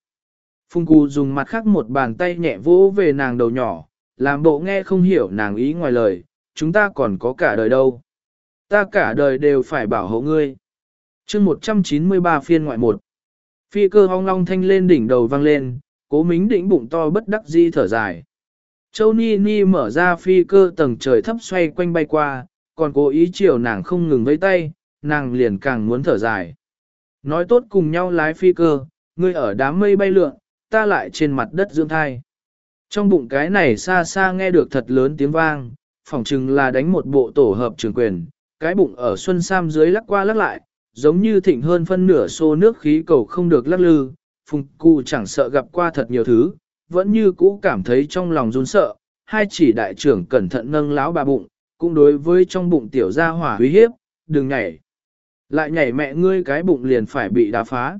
Phùng Cù dùng mặt khác một bàn tay nhẹ vỗ về nàng đầu nhỏ, làm bộ nghe không hiểu nàng ý ngoài lời, chúng ta còn có cả đời đâu. Ta cả đời đều phải bảo hộ ngươi. chương 193 phiên ngoại một. Phi cơ hong long thanh lên đỉnh đầu vang lên, cố mính đỉnh bụng to bất đắc di thở dài. Châu Ni Ni mở ra phi cơ tầng trời thấp xoay quanh bay qua, còn cố ý chiều nàng không ngừng với tay, nàng liền càng muốn thở dài. Nói tốt cùng nhau lái phi cơ, ngươi ở đám mây bay lượn, ta lại trên mặt đất dưỡng thai. Trong bụng cái này xa xa nghe được thật lớn tiếng vang, phỏng chừng là đánh một bộ tổ hợp trường quyền, cái bụng ở xuân sam dưới lắc qua lắc lại, giống như thịnh hơn phân nửa xô nước khí cầu không được lắc lư, phùng cụ chẳng sợ gặp qua thật nhiều thứ, vẫn như cũ cảm thấy trong lòng run sợ, hai chỉ đại trưởng cẩn thận nâng láo bà bụng, cũng đối với trong bụng tiểu gia hỏa uy hiếp, đừng nhảy. Lại nhảy mẹ ngươi cái bụng liền phải bị đá phá.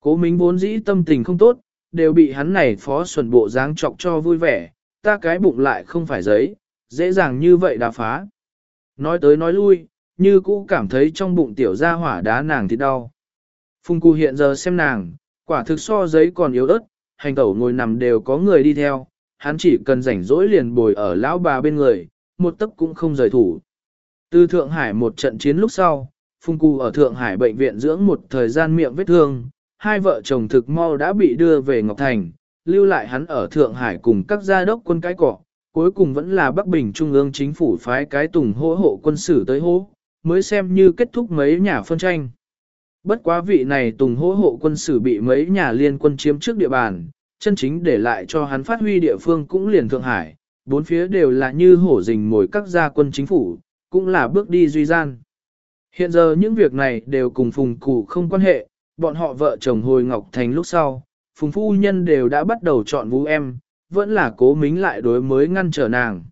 Cố Mính vốn dĩ tâm tình không tốt, đều bị hắn này phó xuẩn bộ dáng chọc cho vui vẻ, ta cái bụng lại không phải giấy, dễ dàng như vậy đã phá. Nói tới nói lui, như cũ cảm thấy trong bụng tiểu gia hỏa đá nàng thì đau. Phùng cụ hiện giờ xem nàng, quả thực so giấy còn yếu ớt, hành tẩu ngồi nằm đều có người đi theo, hắn chỉ cần rảnh rỗi liền bồi ở lão bà bên người, một tấc cũng không rời thủ. Từ Thượng Hải một trận chiến lúc sau, Phùng Cù ở Thượng Hải bệnh viện dưỡng một thời gian miệng vết thương, hai vợ chồng thực mau đã bị đưa về Ngọc Thành, lưu lại hắn ở Thượng Hải cùng các gia đốc quân cái cọ, cuối cùng vẫn là Bắc Bình Trung ương chính phủ phái cái tùng hỗ hộ quân sử tới hô, mới xem như kết thúc mấy nhà phân tranh. Bất quá vị này tùng hỗ hộ quân sử bị mấy nhà liên quân chiếm trước địa bàn, chân chính để lại cho hắn phát huy địa phương cũng liền Thượng Hải, bốn phía đều là như hổ rình mồi các gia quân chính phủ, cũng là bước đi duy gian. Hiện giờ những việc này đều cùng Phùng Cụ không quan hệ, bọn họ vợ chồng hồi Ngọc Thành lúc sau, Phùng Phu Nhân đều đã bắt đầu chọn vũ em, vẫn là cố mính lại đối mới ngăn trở nàng.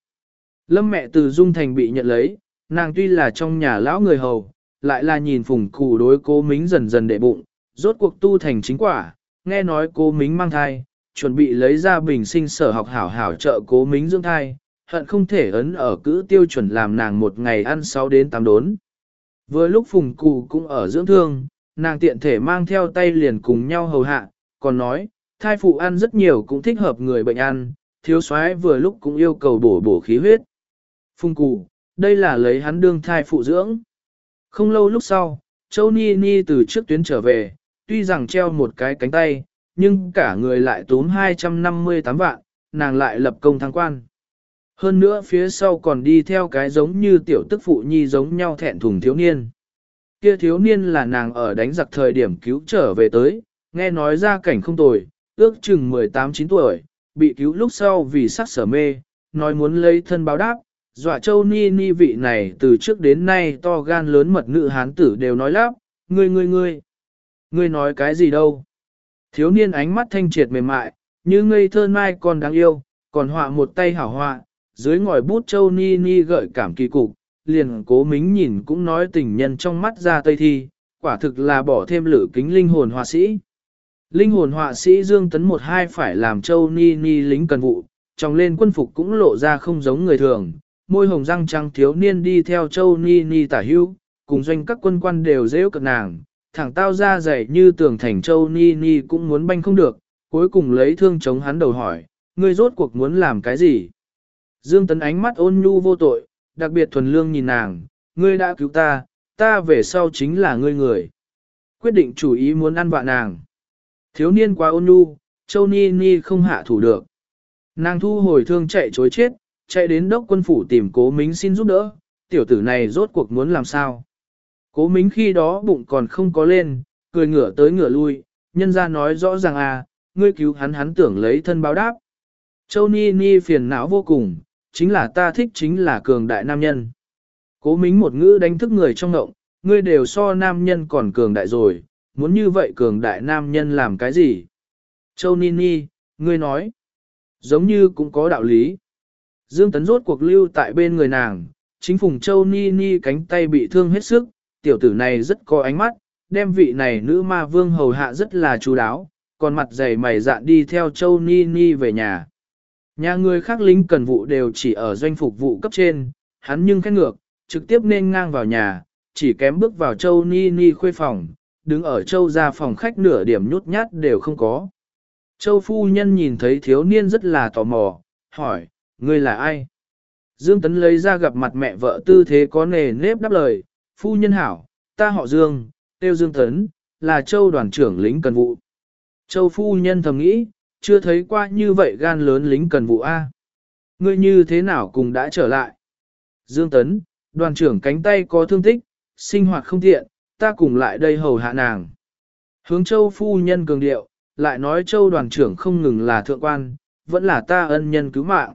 Lâm mẹ từ Dung Thành bị nhận lấy, nàng tuy là trong nhà lão người hầu, lại là nhìn Phùng Cụ đối cố mính dần dần đệ bụng, rốt cuộc tu thành chính quả, nghe nói cố mính mang thai, chuẩn bị lấy ra bình sinh sở học hảo hảo trợ cố mính dưỡng thai, hận không thể ấn ở cữ tiêu chuẩn làm nàng một ngày ăn 6 đến 8 đốn. Vừa lúc phùng cụ cũng ở dưỡng thương, nàng tiện thể mang theo tay liền cùng nhau hầu hạ, còn nói, thai phụ ăn rất nhiều cũng thích hợp người bệnh ăn, thiếu soái vừa lúc cũng yêu cầu bổ bổ khí huyết. Phung cụ, đây là lấy hắn đương thai phụ dưỡng. Không lâu lúc sau, Châu Ni Ni từ trước tuyến trở về, tuy rằng treo một cái cánh tay, nhưng cả người lại tốn 258 vạn, nàng lại lập công thăng quan. Hơn nữa phía sau còn đi theo cái giống như tiểu tức phụ nhi giống nhau thẹn thùng thiếu niên. Kia thiếu niên là nàng ở đánh giặc thời điểm cứu trở về tới, nghe nói ra cảnh không tồi, ước chừng 18-9 tuổi, bị cứu lúc sau vì sắc sở mê, nói muốn lấy thân báo đáp, dọa châu ni ni vị này từ trước đến nay to gan lớn mật nữ hán tử đều nói lắp, ngươi ngươi ngươi, ngươi nói cái gì đâu. Thiếu niên ánh mắt thanh triệt mềm mại, như ngây thơ mai còn đáng yêu, còn họa một tay hảo họa, dưới ngòi bút châu ni ni gợi cảm kỳ cục, liền cố mính nhìn cũng nói tình nhân trong mắt ra tây thi, quả thực là bỏ thêm lửa kính linh hồn họa sĩ. Linh hồn họa sĩ Dương Tấn một hai phải làm châu ni ni lính cần vụ, trong lên quân phục cũng lộ ra không giống người thường, môi hồng răng trắng thiếu niên đi theo châu ni ni tả hưu, cùng doanh các quân quan đều dễ cực nàng, thẳng tao ra dày như tường thành châu ni ni cũng muốn banh không được, cuối cùng lấy thương chống hắn đầu hỏi, ngươi rốt cuộc muốn làm cái gì? Dương Tấn ánh mắt ôn nhu vô tội, đặc biệt thuần lương nhìn nàng, ngươi đã cứu ta, ta về sau chính là ngươi người. Quyết định chủ ý muốn ăn vạ nàng. Thiếu niên quá ôn nhu, châu ni ni không hạ thủ được. Nàng thu hồi thương chạy chối chết, chạy đến đốc quân phủ tìm cố mính xin giúp đỡ, tiểu tử này rốt cuộc muốn làm sao. Cố mính khi đó bụng còn không có lên, cười ngửa tới ngửa lui, nhân ra nói rõ ràng à, ngươi cứu hắn hắn tưởng lấy thân báo đáp. Châu Ni Ni phiền não vô cùng, chính là ta thích chính là cường đại nam nhân. Cố mính một ngữ đánh thức người trong ngộng, ngươi đều so nam nhân còn cường đại rồi, muốn như vậy cường đại nam nhân làm cái gì? Châu Ni Ni, ngươi nói, giống như cũng có đạo lý. Dương Tấn rốt cuộc lưu tại bên người nàng, chính phùng Châu Ni Ni cánh tay bị thương hết sức, tiểu tử này rất có ánh mắt, đem vị này nữ ma vương hầu hạ rất là chú đáo, còn mặt dày mày dạn đi theo Châu Ni Ni về nhà. Nhà người khác lính cần vụ đều chỉ ở doanh phục vụ cấp trên, hắn nhưng khét ngược, trực tiếp nên ngang vào nhà, chỉ kém bước vào Châu Ni Ni khuê phòng, đứng ở Châu ra phòng khách nửa điểm nhút nhát đều không có. Châu phu nhân nhìn thấy thiếu niên rất là tò mò, hỏi, ngươi là ai? Dương Tấn lấy ra gặp mặt mẹ vợ tư thế có nề nếp đáp lời, phu nhân hảo, ta họ Dương, tiêu Dương Tấn, là Châu đoàn trưởng lính cần vụ. Châu phu nhân thầm nghĩ, chưa thấy qua như vậy gan lớn lính cần vụ A. Ngươi như thế nào cùng đã trở lại? Dương Tấn, đoàn trưởng cánh tay có thương tích, sinh hoạt không tiện, ta cùng lại đây hầu hạ nàng. Hướng châu phu nhân cường điệu, lại nói châu đoàn trưởng không ngừng là thượng quan, vẫn là ta ân nhân cứu mạng.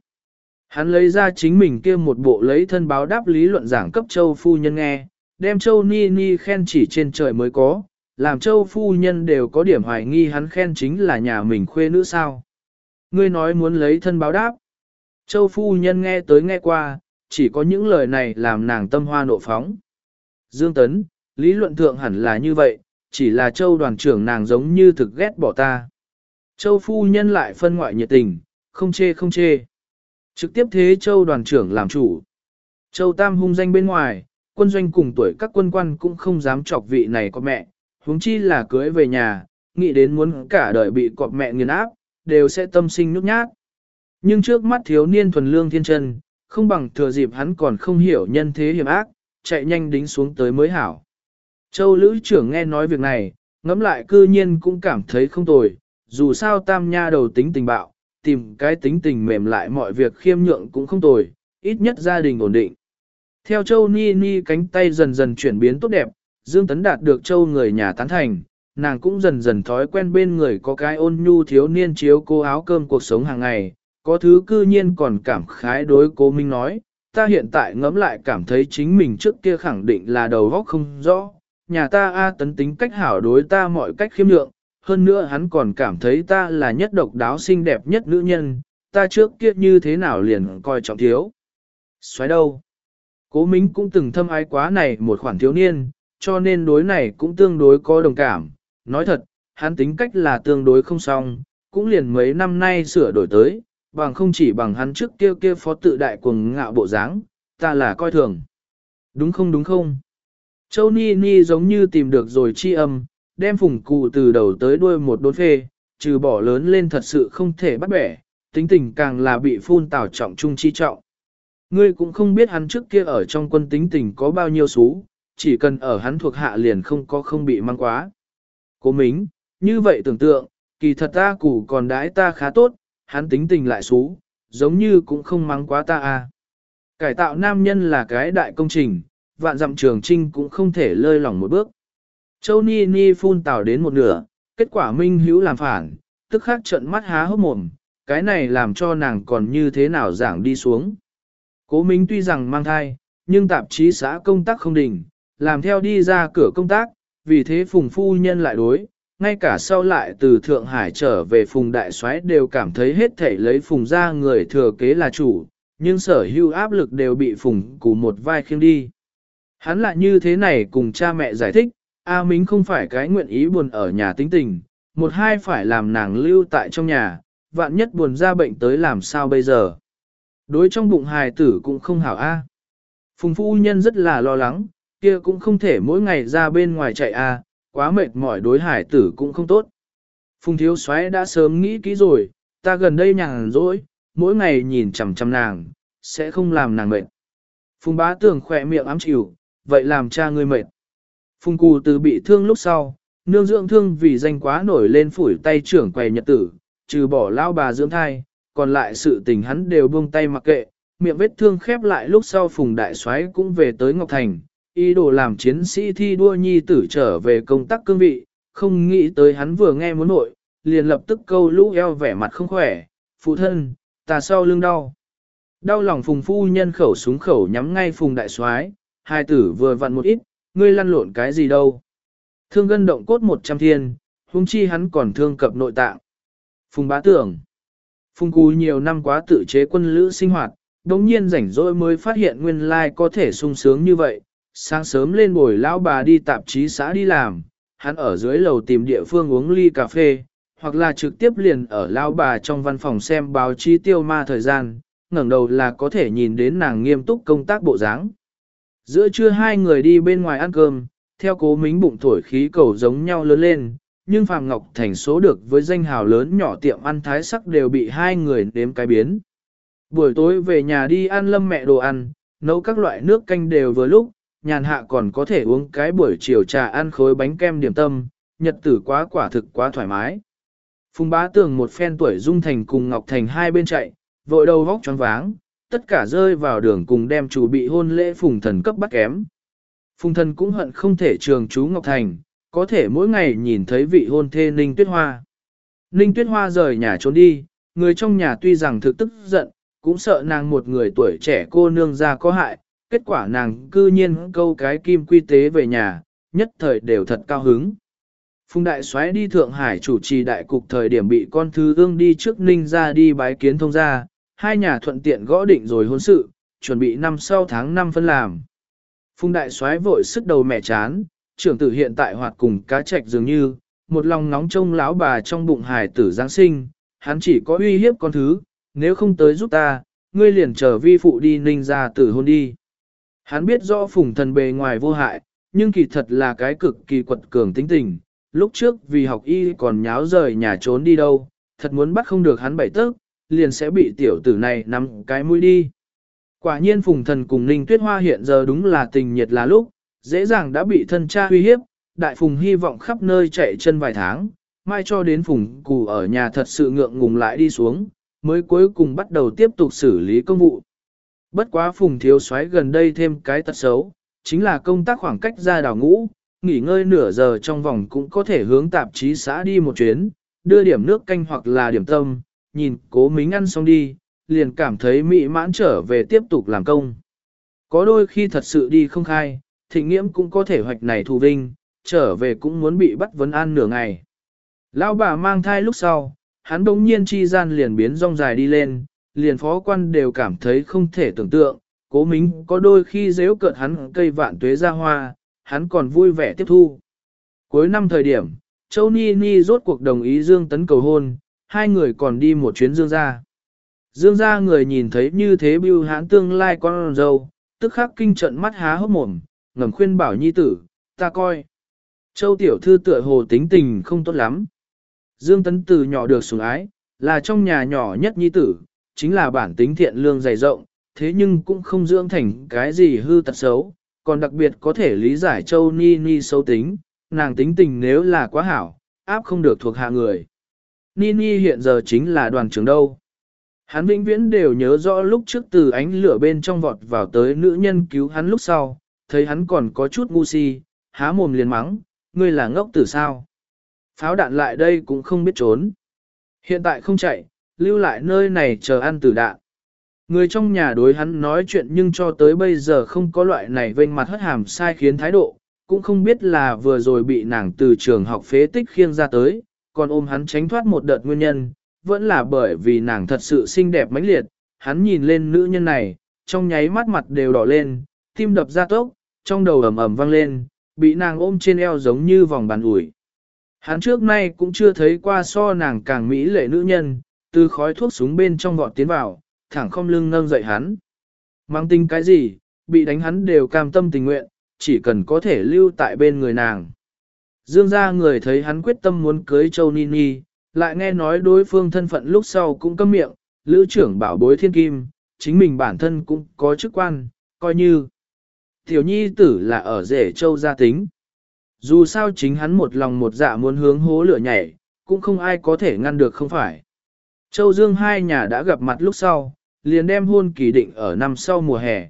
Hắn lấy ra chính mình kia một bộ lấy thân báo đáp lý luận giảng cấp châu phu nhân nghe, đem châu ni ni khen chỉ trên trời mới có, làm châu phu nhân đều có điểm hoài nghi hắn khen chính là nhà mình khuê nữ sao. Ngươi nói muốn lấy thân báo đáp. Châu phu nhân nghe tới nghe qua, chỉ có những lời này làm nàng tâm hoa nộ phóng. Dương Tấn, lý luận thượng hẳn là như vậy, chỉ là châu đoàn trưởng nàng giống như thực ghét bỏ ta. Châu phu nhân lại phân ngoại nhiệt tình, không chê không chê. Trực tiếp thế châu đoàn trưởng làm chủ. Châu Tam hung danh bên ngoài, quân doanh cùng tuổi các quân quan cũng không dám chọc vị này có mẹ, huống chi là cưới về nhà, nghĩ đến muốn cả đời bị cọp mẹ nghiền áp, đều sẽ tâm sinh nhút nhát. Nhưng trước mắt thiếu niên thuần lương thiên chân, không bằng thừa dịp hắn còn không hiểu nhân thế hiểm ác, chạy nhanh đính xuống tới mới hảo. Châu lữ trưởng nghe nói việc này, ngẫm lại cư nhiên cũng cảm thấy không tồi, dù sao tam nha đầu tính tình bạo, tìm cái tính tình mềm lại mọi việc khiêm nhượng cũng không tồi, ít nhất gia đình ổn định. Theo Châu Ni Ni cánh tay dần dần chuyển biến tốt đẹp, Dương Tấn đạt được Châu người nhà tán thành, nàng cũng dần dần thói quen bên người có cái ôn nhu thiếu niên chiếu cô áo cơm cuộc sống hàng ngày, có thứ cư nhiên còn cảm khái đối cố Minh nói, ta hiện tại ngẫm lại cảm thấy chính mình trước kia khẳng định là đầu óc không rõ, nhà ta A tấn tính cách hảo đối ta mọi cách khiêm lượng, hơn nữa hắn còn cảm thấy ta là nhất độc đáo xinh đẹp nhất nữ nhân, ta trước kia như thế nào liền coi trọng thiếu. Xoáy đâu? Cố Minh cũng từng thâm ái quá này một khoản thiếu niên, cho nên đối này cũng tương đối có đồng cảm. Nói thật, hắn tính cách là tương đối không xong, cũng liền mấy năm nay sửa đổi tới, bằng không chỉ bằng hắn trước kia kia phó tự đại cuồng ngạo bộ dáng, ta là coi thường. Đúng không đúng không? Châu Ni Ni giống như tìm được rồi chi âm, đem phùng cụ từ đầu tới đuôi một đốn phê, trừ bỏ lớn lên thật sự không thể bắt bẻ, tính tình càng là bị phun tảo trọng trung chi trọng. Ngươi cũng không biết hắn trước kia ở trong quân tính tình có bao nhiêu xú, chỉ cần ở hắn thuộc hạ liền không có không bị mang quá. Cố mính, như vậy tưởng tượng, kỳ thật ta củ còn đãi ta khá tốt, hắn tính tình lại xú, giống như cũng không mắng quá ta à. Cải tạo nam nhân là cái đại công trình, vạn dặm trường trinh cũng không thể lơi lỏng một bước. Châu Ni Ni phun tào đến một nửa, kết quả Minh Hữu làm phản, tức khắc trận mắt há hốc mồm, cái này làm cho nàng còn như thế nào giảng đi xuống. Cố Minh tuy rằng mang thai, nhưng tạp chí xã công tác không đình làm theo đi ra cửa công tác, vì thế Phùng Phu Nhân lại đối, ngay cả sau lại từ Thượng Hải trở về Phùng Đại soái đều cảm thấy hết thể lấy Phùng ra người thừa kế là chủ, nhưng sở hữu áp lực đều bị Phùng củ một vai khiêng đi. Hắn lại như thế này cùng cha mẹ giải thích, A Mính không phải cái nguyện ý buồn ở nhà tính tình, một hai phải làm nàng lưu tại trong nhà, vạn nhất buồn ra bệnh tới làm sao bây giờ. Đối trong bụng hài tử cũng không hảo A. Phùng phu nhân rất là lo lắng, kia cũng không thể mỗi ngày ra bên ngoài chạy A, quá mệt mỏi đối hải tử cũng không tốt. Phùng thiếu soái đã sớm nghĩ kỹ rồi, ta gần đây nhàn rỗi, mỗi ngày nhìn chằm chằm nàng, sẽ không làm nàng mệt. Phùng bá tưởng khỏe miệng ám chịu, vậy làm cha ngươi mệt. Phùng cù từ bị thương lúc sau, nương dưỡng thương vì danh quá nổi lên phủi tay trưởng quầy nhật tử, trừ bỏ lao bà dưỡng thai, còn lại sự tình hắn đều buông tay mặc kệ, miệng vết thương khép lại lúc sau phùng đại soái cũng về tới Ngọc Thành, ý đồ làm chiến sĩ thi đua nhi tử trở về công tác cương vị, không nghĩ tới hắn vừa nghe muốn nội, liền lập tức câu lũ eo vẻ mặt không khỏe, phụ thân, ta sau lưng đau. Đau lòng phùng phu nhân khẩu súng khẩu nhắm ngay phùng đại soái hai tử vừa vặn một ít, ngươi lăn lộn cái gì đâu. Thương gân động cốt một trăm thiên, huống chi hắn còn thương cập nội tạng. Phùng bá tưởng. Phùng cú nhiều năm quá tự chế quân lữ sinh hoạt, đồng nhiên rảnh rỗi mới phát hiện nguyên lai có thể sung sướng như vậy. Sáng sớm lên bồi lão bà đi tạp chí xã đi làm, hắn ở dưới lầu tìm địa phương uống ly cà phê, hoặc là trực tiếp liền ở lão bà trong văn phòng xem báo chí tiêu ma thời gian, ngẩng đầu là có thể nhìn đến nàng nghiêm túc công tác bộ dáng. Giữa trưa hai người đi bên ngoài ăn cơm, theo cố mính bụng thổi khí cầu giống nhau lớn lên, nhưng Phạm Ngọc Thành số được với danh hào lớn nhỏ tiệm ăn thái sắc đều bị hai người đếm cái biến. Buổi tối về nhà đi ăn lâm mẹ đồ ăn, nấu các loại nước canh đều vừa lúc, nhàn hạ còn có thể uống cái buổi chiều trà ăn khối bánh kem điểm tâm, nhật tử quá quả thực quá thoải mái. Phùng bá tường một phen tuổi dung thành cùng Ngọc Thành hai bên chạy, vội đầu vóc choáng váng, tất cả rơi vào đường cùng đem chủ bị hôn lễ phùng thần cấp bắt kém. Phùng thần cũng hận không thể trường chú Ngọc Thành, có thể mỗi ngày nhìn thấy vị hôn thê Ninh Tuyết Hoa. Ninh Tuyết Hoa rời nhà trốn đi, người trong nhà tuy rằng thực tức giận, cũng sợ nàng một người tuổi trẻ cô nương ra có hại, kết quả nàng cư nhiên câu cái kim quy tế về nhà, nhất thời đều thật cao hứng. Phùng đại soái đi Thượng Hải chủ trì đại cục thời điểm bị con thư ương đi trước Ninh ra đi bái kiến thông gia hai nhà thuận tiện gõ định rồi hôn sự, chuẩn bị năm sau tháng 5 phân làm. Phùng đại soái vội sức đầu mẹ chán, trưởng tử hiện tại hoạt cùng cá trạch dường như, một lòng nóng trông lão bà trong bụng hài tử Giáng sinh, hắn chỉ có uy hiếp con thứ, nếu không tới giúp ta, ngươi liền chờ vi phụ đi ninh ra tử hôn đi. Hắn biết rõ phùng thần bề ngoài vô hại, nhưng kỳ thật là cái cực kỳ quật cường tính tình, lúc trước vì học y còn nháo rời nhà trốn đi đâu, thật muốn bắt không được hắn bảy tức, liền sẽ bị tiểu tử này nắm cái mũi đi. Quả nhiên phùng thần cùng ninh tuyết hoa hiện giờ đúng là tình nhiệt là lúc, dễ dàng đã bị thân cha uy hiếp, đại phùng hy vọng khắp nơi chạy chân vài tháng, mai cho đến phùng cù ở nhà thật sự ngượng ngùng lại đi xuống, mới cuối cùng bắt đầu tiếp tục xử lý công vụ. Bất quá phùng thiếu soái gần đây thêm cái tật xấu, chính là công tác khoảng cách ra đảo ngũ, nghỉ ngơi nửa giờ trong vòng cũng có thể hướng tạp chí xã đi một chuyến, đưa điểm nước canh hoặc là điểm tâm, nhìn cố mính ăn xong đi, liền cảm thấy mỹ mãn trở về tiếp tục làm công. Có đôi khi thật sự đi không khai, thịnh nghiễm cũng có thể hoạch này thù vinh, trở về cũng muốn bị bắt vấn an nửa ngày. Lão bà mang thai lúc sau, hắn đống nhiên chi gian liền biến rong dài đi lên, liền phó quan đều cảm thấy không thể tưởng tượng, cố mính có đôi khi dễ cợt hắn cây vạn tuế ra hoa, hắn còn vui vẻ tiếp thu. Cuối năm thời điểm, Châu Ni Ni rốt cuộc đồng ý Dương Tấn cầu hôn, hai người còn đi một chuyến Dương gia. Dương gia người nhìn thấy như thế bưu hãn tương lai con dâu, tức khắc kinh trận mắt há hốc mồm, ngầm khuyên bảo nhi tử, ta coi. Châu tiểu thư tựa hồ tính tình không tốt lắm. Dương Tấn từ nhỏ được sủng ái, là trong nhà nhỏ nhất nhi tử, chính là bản tính thiện lương dày rộng, thế nhưng cũng không dưỡng thành cái gì hư tật xấu, còn đặc biệt có thể lý giải Châu Ni Ni xấu tính, nàng tính tình nếu là quá hảo, áp không được thuộc hạ người. Nini hiện giờ chính là đoàn trưởng đâu. Hắn vĩnh viễn đều nhớ rõ lúc trước từ ánh lửa bên trong vọt vào tới nữ nhân cứu hắn lúc sau, thấy hắn còn có chút ngu si, há mồm liền mắng, ngươi là ngốc tử sao. Pháo đạn lại đây cũng không biết trốn. Hiện tại không chạy, lưu lại nơi này chờ ăn tử đạn. Người trong nhà đối hắn nói chuyện nhưng cho tới bây giờ không có loại này vênh mặt hất hàm sai khiến thái độ, cũng không biết là vừa rồi bị nàng từ trường học phế tích khiêng ra tới, còn ôm hắn tránh thoát một đợt nguyên nhân, vẫn là bởi vì nàng thật sự xinh đẹp mãnh liệt, hắn nhìn lên nữ nhân này, trong nháy mắt mặt đều đỏ lên, tim đập ra tốc, trong đầu ầm ầm vang lên, bị nàng ôm trên eo giống như vòng bàn ủi. Hắn trước nay cũng chưa thấy qua so nàng càng mỹ lệ nữ nhân, từ khói thuốc súng bên trong vọt tiến vào, thẳng không lưng nâng dậy hắn. Mang tinh cái gì, bị đánh hắn đều cam tâm tình nguyện, chỉ cần có thể lưu tại bên người nàng. Dương ra người thấy hắn quyết tâm muốn cưới Châu Nini, lại nghe nói đối phương thân phận lúc sau cũng câm miệng, lữ trưởng bảo bối thiên kim, chính mình bản thân cũng có chức quan, coi như. Tiểu nhi tử là ở rể Châu gia tính. Dù sao chính hắn một lòng một dạ muốn hướng hố lửa nhảy, cũng không ai có thể ngăn được không phải. Châu Dương hai nhà đã gặp mặt lúc sau, liền đem hôn kỳ định ở năm sau mùa hè.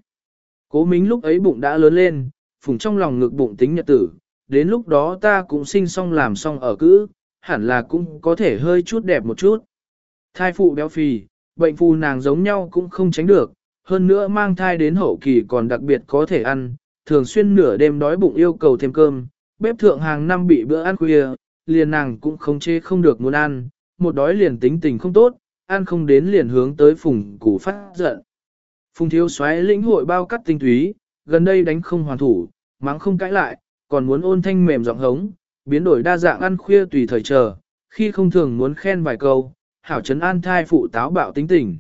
Cố Mính lúc ấy bụng đã lớn lên, phùng trong lòng ngực bụng tính nhật tử, đến lúc đó ta cũng sinh xong làm xong ở cữ, hẳn là cũng có thể hơi chút đẹp một chút. Thai phụ béo phì, bệnh phù nàng giống nhau cũng không tránh được, hơn nữa mang thai đến hậu kỳ còn đặc biệt có thể ăn, thường xuyên nửa đêm đói bụng yêu cầu thêm cơm, bếp thượng hàng năm bị bữa ăn khuya, liền nàng cũng không chê không được muốn ăn, một đói liền tính tình không tốt, ăn không đến liền hướng tới phùng củ phát giận. Phùng thiếu xoáy lĩnh hội bao cắt tinh túy, gần đây đánh không hoàn thủ, mắng không cãi lại, còn muốn ôn thanh mềm giọng hống, biến đổi đa dạng ăn khuya tùy thời chờ, khi không thường muốn khen vài câu, hảo chấn an thai phụ táo bạo tính tình.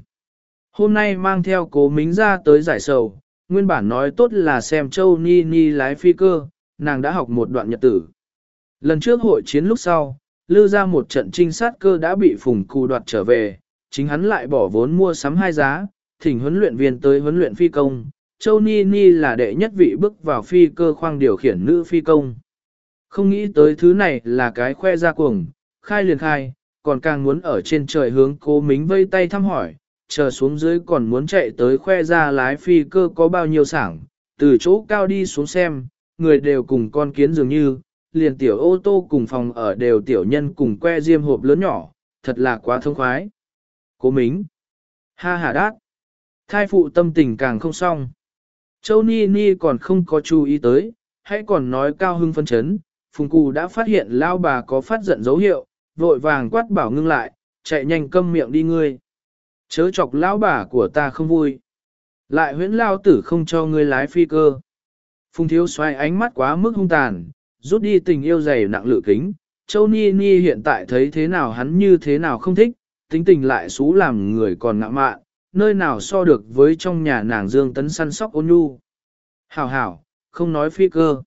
Hôm nay mang theo cố mính ra tới giải sầu, nguyên bản nói tốt là xem châu ni ni lái phi cơ, nàng đã học một đoạn nhật tử. Lần trước hội chiến lúc sau, lư ra một trận trinh sát cơ đã bị phùng cù đoạt trở về, chính hắn lại bỏ vốn mua sắm hai giá, thỉnh huấn luyện viên tới huấn luyện phi công. Châu Ni Ni là đệ nhất vị bước vào phi cơ khoang điều khiển nữ phi công. Không nghĩ tới thứ này là cái khoe ra cuồng, khai liền khai, còn càng muốn ở trên trời hướng cố mính vây tay thăm hỏi, chờ xuống dưới còn muốn chạy tới khoe ra lái phi cơ có bao nhiêu sảng, từ chỗ cao đi xuống xem, người đều cùng con kiến dường như, liền tiểu ô tô cùng phòng ở đều tiểu nhân cùng que diêm hộp lớn nhỏ, thật là quá thông khoái. Cố mính, ha ha đát, thai phụ tâm tình càng không xong. Châu Ni Ni còn không có chú ý tới, hãy còn nói cao hưng phân chấn, Phùng Cù đã phát hiện lao bà có phát giận dấu hiệu, vội vàng quát bảo ngưng lại, chạy nhanh câm miệng đi ngươi. Chớ chọc lão bà của ta không vui. Lại huyễn lao tử không cho ngươi lái phi cơ. Phùng thiếu xoay ánh mắt quá mức hung tàn, rút đi tình yêu dày nặng lự kính. Châu Ni Ni hiện tại thấy thế nào hắn như thế nào không thích, tính tình lại xú làm người còn ngạ mạn, nơi nào so được với trong nhà nàng dương tấn săn sóc ôn nhu. Hảo hảo, không nói phi cơ.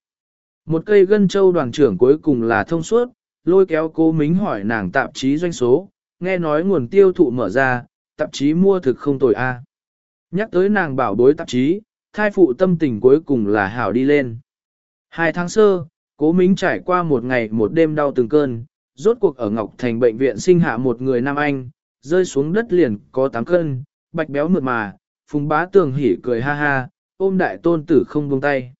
Một cây gân châu đoàn trưởng cuối cùng là thông suốt, lôi kéo cố mính hỏi nàng tạp chí doanh số, nghe nói nguồn tiêu thụ mở ra, tạp chí mua thực không tồi a. Nhắc tới nàng bảo bối tạp chí, thai phụ tâm tình cuối cùng là hảo đi lên. Hai tháng sơ, cố mính trải qua một ngày một đêm đau từng cơn, rốt cuộc ở Ngọc Thành bệnh viện sinh hạ một người Nam Anh, rơi xuống đất liền có 8 cân, bạch béo mượt mà, phùng bá tường hỉ cười ha ha, ôm đại tôn tử không buông tay.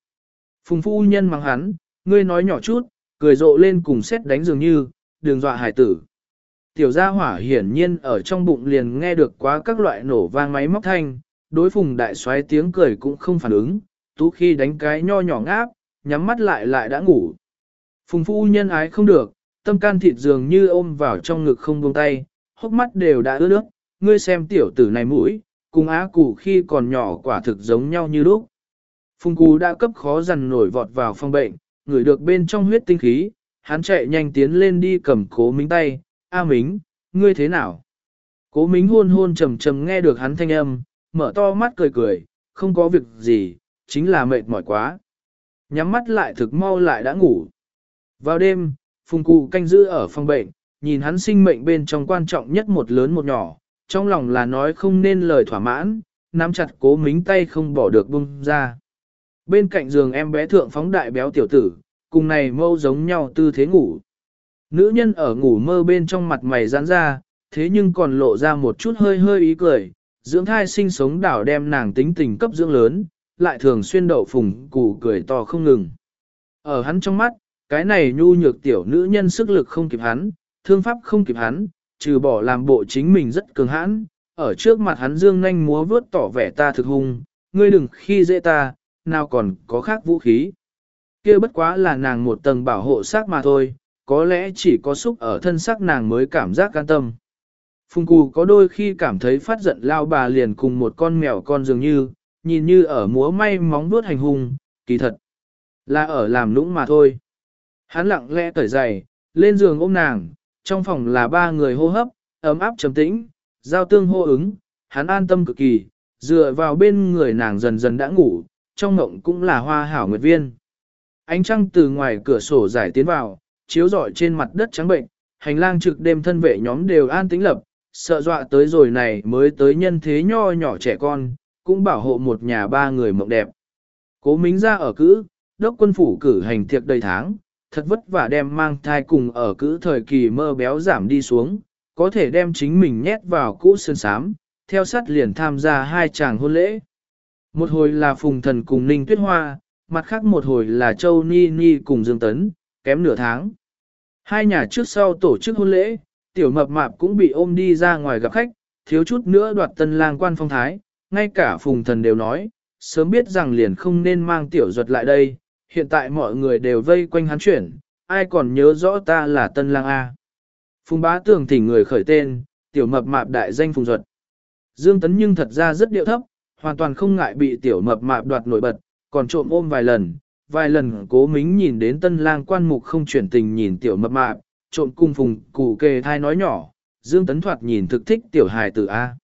Phùng phu nhân mắng hắn, ngươi nói nhỏ chút, cười rộ lên cùng xét đánh dường như, đường dọa hải tử. Tiểu gia hỏa hiển nhiên ở trong bụng liền nghe được quá các loại nổ vang máy móc thanh, đối phùng đại xoáy tiếng cười cũng không phản ứng, tú khi đánh cái nho nhỏ ngáp, nhắm mắt lại lại đã ngủ. Phùng phu nhân ái không được, tâm can thịt dường như ôm vào trong ngực không buông tay, hốc mắt đều đã ướt nước, ngươi xem tiểu tử này mũi, cùng á cụ khi còn nhỏ quả thực giống nhau như lúc. Phùng cú đã cấp khó dằn nổi vọt vào phòng bệnh, ngửi được bên trong huyết tinh khí, hắn chạy nhanh tiến lên đi cầm cố mính tay, A Mính, ngươi thế nào? Cố mính hôn hôn trầm trầm nghe được hắn thanh âm, mở to mắt cười cười, không có việc gì, chính là mệt mỏi quá. Nhắm mắt lại thực mau lại đã ngủ. Vào đêm, Phùng Cụ canh giữ ở phòng bệnh, nhìn hắn sinh mệnh bên trong quan trọng nhất một lớn một nhỏ, trong lòng là nói không nên lời thỏa mãn, nắm chặt cố mính tay không bỏ được bung ra. Bên cạnh giường em bé thượng phóng đại béo tiểu tử, cùng này mâu giống nhau tư thế ngủ. Nữ nhân ở ngủ mơ bên trong mặt mày giãn ra, thế nhưng còn lộ ra một chút hơi hơi ý cười, dưỡng thai sinh sống đảo đem nàng tính tình cấp dưỡng lớn, lại thường xuyên đậu phùng cụ cười to không ngừng. Ở hắn trong mắt, cái này nhu nhược tiểu nữ nhân sức lực không kịp hắn, thương pháp không kịp hắn, trừ bỏ làm bộ chính mình rất cường hãn, ở trước mặt hắn dương nhanh múa vướt tỏ vẻ ta thực hung, ngươi đừng khi dễ ta, nào còn có khác vũ khí. kia bất quá là nàng một tầng bảo hộ xác mà thôi, có lẽ chỉ có xúc ở thân xác nàng mới cảm giác can tâm. Phùng cù có đôi khi cảm thấy phát giận lao bà liền cùng một con mèo con dường như, nhìn như ở múa may móng vuốt hành hung, kỳ thật. Là ở làm nũng mà thôi. Hắn lặng lẽ cởi giày, lên giường ôm nàng, trong phòng là ba người hô hấp, ấm áp trầm tĩnh, giao tương hô ứng, hắn an tâm cực kỳ, dựa vào bên người nàng dần dần đã ngủ, trong ngộng cũng là hoa hảo nguyệt viên. Ánh trăng từ ngoài cửa sổ giải tiến vào, chiếu rọi trên mặt đất trắng bệnh, hành lang trực đêm thân vệ nhóm đều an tĩnh lập, sợ dọa tới rồi này mới tới nhân thế nho nhỏ trẻ con, cũng bảo hộ một nhà ba người mộng đẹp. Cố Mính ra ở cữ, đốc quân phủ cử hành thiệt đầy tháng, thật vất vả đem mang thai cùng ở cữ thời kỳ mơ béo giảm đi xuống, có thể đem chính mình nhét vào cũ sơn sám, theo sát liền tham gia hai chàng hôn lễ. Một hồi là Phùng Thần cùng Ninh Tuyết Hoa, mặt khác một hồi là Châu Ni Ni cùng Dương Tấn, kém nửa tháng. Hai nhà trước sau tổ chức hôn lễ, tiểu mập mạp cũng bị ôm đi ra ngoài gặp khách, thiếu chút nữa đoạt tân lang quan phong thái, ngay cả Phùng Thần đều nói, sớm biết rằng liền không nên mang tiểu duật lại đây, hiện tại mọi người đều vây quanh hắn chuyển, ai còn nhớ rõ ta là tân lang A. Phùng bá tưởng thỉnh người khởi tên, tiểu mập mạp đại danh Phùng Duật. Dương Tấn nhưng thật ra rất điệu thấp, hoàn toàn không ngại bị tiểu mập mạp đoạt nổi bật, còn trộm ôm vài lần, vài lần cố mính nhìn đến tân lang quan mục không chuyển tình nhìn tiểu mập mạp, trộm cung phùng cụ kề thai nói nhỏ, Dương Tấn thoạt nhìn thực thích tiểu hài tử A.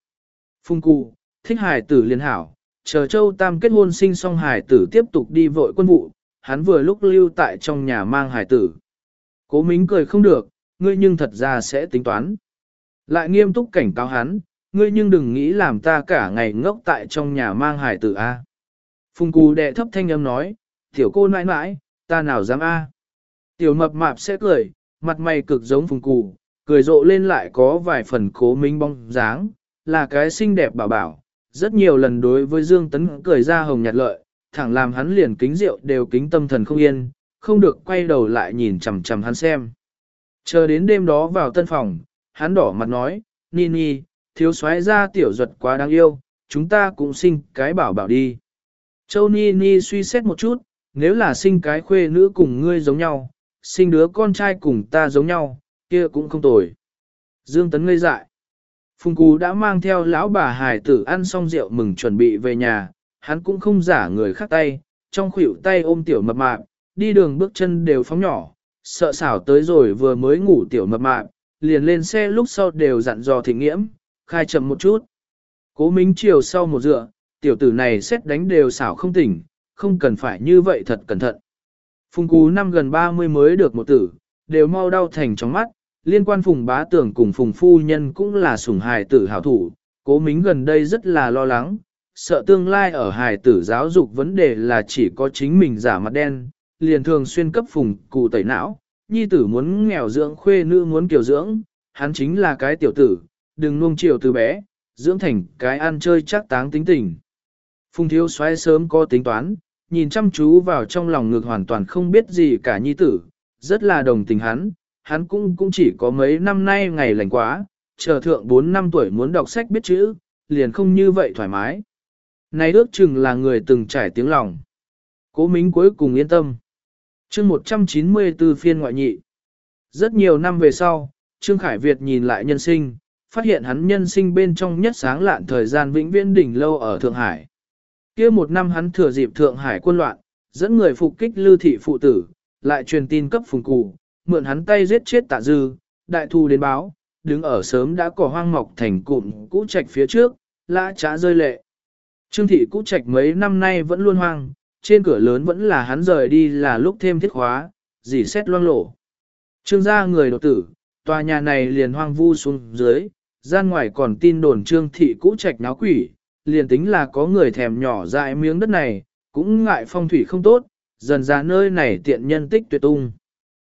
Phùng cụ, thích hài tử liên hảo, chờ châu tam kết hôn sinh xong hài tử tiếp tục đi vội quân vụ, hắn vừa lúc lưu tại trong nhà mang hài tử. Cố mính cười không được, ngươi nhưng thật ra sẽ tính toán. Lại nghiêm túc cảnh cáo hắn, ngươi nhưng đừng nghĩ làm ta cả ngày ngốc tại trong nhà mang hài tử A. À? Phùng cù đệ thấp thanh âm nói, tiểu cô nãi nãi, ta nào dám A. Tiểu mập mạp sẽ cười, mặt mày cực giống phùng cù, cười rộ lên lại có vài phần cố minh bong dáng, là cái xinh đẹp bảo bảo. Rất nhiều lần đối với Dương Tấn cười ra hồng nhạt lợi, thẳng làm hắn liền kính rượu đều kính tâm thần không yên, không được quay đầu lại nhìn chằm chằm hắn xem. Chờ đến đêm đó vào tân phòng, hắn đỏ mặt nói, Nini, thiếu soái ra tiểu duật quá đáng yêu, chúng ta cũng sinh cái bảo bảo đi. Châu Nini suy xét một chút, nếu là sinh cái khuê nữ cùng ngươi giống nhau, sinh đứa con trai cùng ta giống nhau, kia cũng không tồi. Dương Tấn ngây dại. Phùng Cú đã mang theo lão bà hải tử ăn xong rượu mừng chuẩn bị về nhà, hắn cũng không giả người khác tay, trong khuỷu tay ôm tiểu mập mạp, đi đường bước chân đều phóng nhỏ, sợ xảo tới rồi vừa mới ngủ tiểu mập mạp, liền lên xe lúc sau đều dặn dò thịnh nghiễm, khai chậm một chút. Cố Minh chiều sau một dựa, tiểu tử này xét đánh đều xảo không tỉnh, không cần phải như vậy thật cẩn thận. Phùng Cú năm gần 30 mới được một tử, đều mau đau thành trong mắt, liên quan Phùng Bá Tưởng cùng Phùng Phu Nhân cũng là sủng hài tử hảo thủ, cố mính gần đây rất là lo lắng, sợ tương lai ở hài tử giáo dục vấn đề là chỉ có chính mình giả mặt đen, liền thường xuyên cấp Phùng Cụ tẩy não, nhi tử muốn nghèo dưỡng khuê nữ muốn kiểu dưỡng, hắn chính là cái tiểu tử, đừng nuông chiều từ bé, dưỡng thành cái ăn chơi chắc táng tính tình. Phùng thiếu xoáy sớm có tính toán, nhìn chăm chú vào trong lòng ngược hoàn toàn không biết gì cả nhi tử, rất là đồng tình hắn, hắn cũng cũng chỉ có mấy năm nay ngày lành quá, chờ thượng 4 năm tuổi muốn đọc sách biết chữ, liền không như vậy thoải mái. Này ước chừng là người từng trải tiếng lòng. Cố Mính cuối cùng yên tâm. chương 194 phiên ngoại nhị. Rất nhiều năm về sau, Trương Khải Việt nhìn lại nhân sinh, phát hiện hắn nhân sinh bên trong nhất sáng lạn thời gian vĩnh viễn đỉnh lâu ở Thượng Hải. kia một năm hắn thừa dịp Thượng Hải quân loạn, dẫn người phục kích lưu thị phụ tử, lại truyền tin cấp phùng cụ, mượn hắn tay giết chết tạ dư, đại thu đến báo, đứng ở sớm đã cỏ hoang mọc thành cụm cũ trạch phía trước, lã trá rơi lệ. Trương thị cũ trạch mấy năm nay vẫn luôn hoang, trên cửa lớn vẫn là hắn rời đi là lúc thêm thiết khóa, dì xét loang lổ. Trương gia người đột tử, tòa nhà này liền hoang vu xuống dưới, gian ngoài còn tin đồn trương thị cũ trạch náo quỷ, liền tính là có người thèm nhỏ dại miếng đất này, cũng ngại phong thủy không tốt, dần ra nơi này tiện nhân tích tuyệt tung.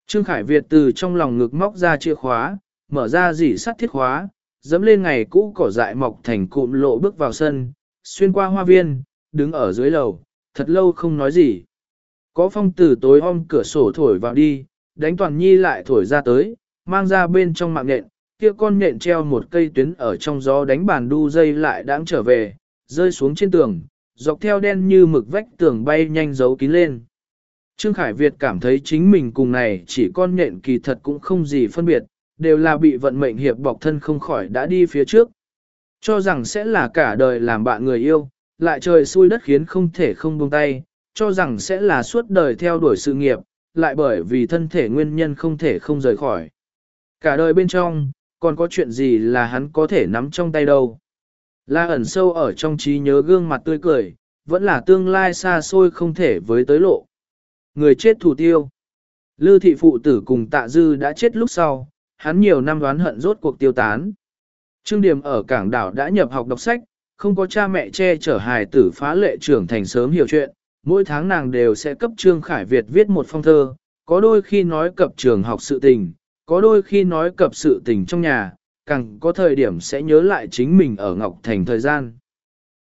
Trương Khải Việt từ trong lòng ngực móc ra chìa khóa, mở ra dỉ sắt thiết khóa, dẫm lên ngày cũ cỏ dại mọc thành cụm lộ bước vào sân, xuyên qua hoa viên, đứng ở dưới lầu, thật lâu không nói gì. Có phong tử tối om cửa sổ thổi vào đi, đánh toàn nhi lại thổi ra tới, mang ra bên trong mạng nện, kia con nện treo một cây tuyến ở trong gió đánh bàn đu dây lại đáng trở về, rơi xuống trên tường, dọc theo đen như mực vách tường bay nhanh giấu kín lên. Trương Khải Việt cảm thấy chính mình cùng này chỉ con nhện kỳ thật cũng không gì phân biệt, đều là bị vận mệnh hiệp bọc thân không khỏi đã đi phía trước. Cho rằng sẽ là cả đời làm bạn người yêu, lại trời xui đất khiến không thể không buông tay, cho rằng sẽ là suốt đời theo đuổi sự nghiệp, lại bởi vì thân thể nguyên nhân không thể không rời khỏi. Cả đời bên trong, còn có chuyện gì là hắn có thể nắm trong tay đâu. Là ẩn sâu ở trong trí nhớ gương mặt tươi cười, vẫn là tương lai xa xôi không thể với tới lộ. Người chết thủ tiêu. Lư thị phụ tử cùng tạ dư đã chết lúc sau, hắn nhiều năm đoán hận rốt cuộc tiêu tán. Trương Điểm ở cảng đảo đã nhập học đọc sách, không có cha mẹ che chở hài tử phá lệ trưởng thành sớm hiểu chuyện, mỗi tháng nàng đều sẽ cấp Trương Khải Việt viết một phong thơ, có đôi khi nói cập trường học sự tình, có đôi khi nói cập sự tình trong nhà, càng có thời điểm sẽ nhớ lại chính mình ở Ngọc Thành thời gian.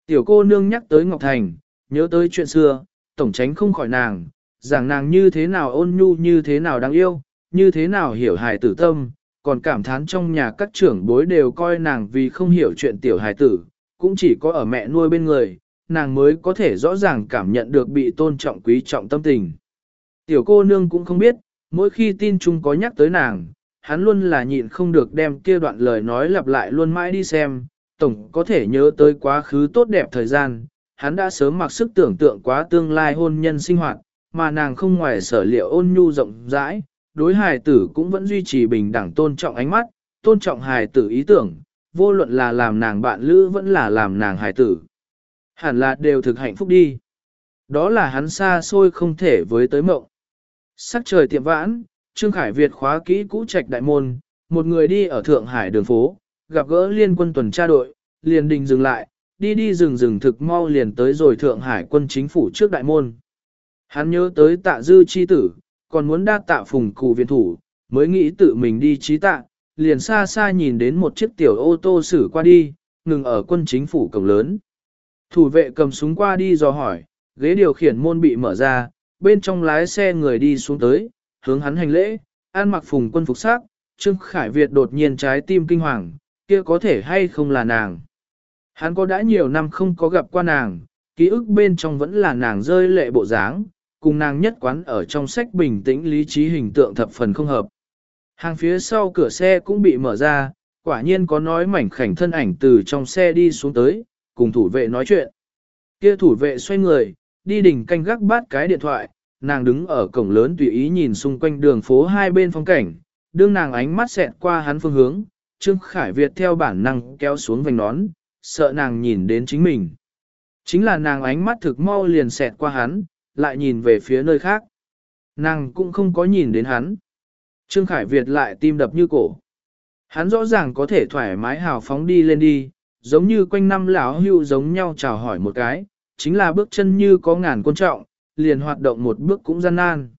Tiểu cô nương nhắc tới Ngọc Thành, nhớ tới chuyện xưa, tổng tránh không khỏi nàng, rằng nàng như thế nào ôn nhu như thế nào đáng yêu, như thế nào hiểu hài tử tâm, còn cảm thán trong nhà các trưởng bối đều coi nàng vì không hiểu chuyện tiểu hài tử, cũng chỉ có ở mẹ nuôi bên người, nàng mới có thể rõ ràng cảm nhận được bị tôn trọng quý trọng tâm tình. Tiểu cô nương cũng không biết, mỗi khi tin chung có nhắc tới nàng, hắn luôn là nhịn không được đem kia đoạn lời nói lặp lại luôn mãi đi xem, tổng có thể nhớ tới quá khứ tốt đẹp thời gian, hắn đã sớm mặc sức tưởng tượng quá tương lai hôn nhân sinh hoạt, mà nàng không ngoài sở liệu ôn nhu rộng rãi, đối hài tử cũng vẫn duy trì bình đẳng tôn trọng ánh mắt, tôn trọng hài tử ý tưởng, vô luận là làm nàng bạn lữ vẫn là làm nàng hài tử. Hẳn là đều thực hạnh phúc đi. Đó là hắn xa xôi không thể với tới mộng. Sắc trời tiệm vãn, Trương Khải Việt khóa kỹ cũ trạch đại môn, một người đi ở Thượng Hải đường phố, gặp gỡ liên quân tuần tra đội, liền đình dừng lại, đi đi rừng rừng thực mau liền tới rồi Thượng Hải quân chính phủ trước đại môn. Hắn nhớ tới tạ dư chi tử, còn muốn đa tạ phùng cụ viện thủ, mới nghĩ tự mình đi trí tạ, liền xa xa nhìn đến một chiếc tiểu ô tô xử qua đi, ngừng ở quân chính phủ cổng lớn. Thủ vệ cầm súng qua đi dò hỏi, ghế điều khiển môn bị mở ra, bên trong lái xe người đi xuống tới, hướng hắn hành lễ, an mặc phùng quân phục sắc, Trương Khải Việt đột nhiên trái tim kinh hoàng, kia có thể hay không là nàng. Hắn có đã nhiều năm không có gặp qua nàng, ký ức bên trong vẫn là nàng rơi lệ bộ dáng, cùng nàng nhất quán ở trong sách bình tĩnh lý trí hình tượng thập phần không hợp. Hàng phía sau cửa xe cũng bị mở ra, quả nhiên có nói mảnh khảnh thân ảnh từ trong xe đi xuống tới, cùng thủ vệ nói chuyện. Kia thủ vệ xoay người, đi đỉnh canh gác bát cái điện thoại, nàng đứng ở cổng lớn tùy ý nhìn xung quanh đường phố hai bên phong cảnh, đương nàng ánh mắt xẹt qua hắn phương hướng, Trương Khải Việt theo bản năng kéo xuống vành nón, sợ nàng nhìn đến chính mình. Chính là nàng ánh mắt thực mau liền xẹt qua hắn, lại nhìn về phía nơi khác. Nàng cũng không có nhìn đến hắn. Trương Khải Việt lại tim đập như cổ. Hắn rõ ràng có thể thoải mái hào phóng đi lên đi, giống như quanh năm lão hưu giống nhau chào hỏi một cái, chính là bước chân như có ngàn quân trọng, liền hoạt động một bước cũng gian nan.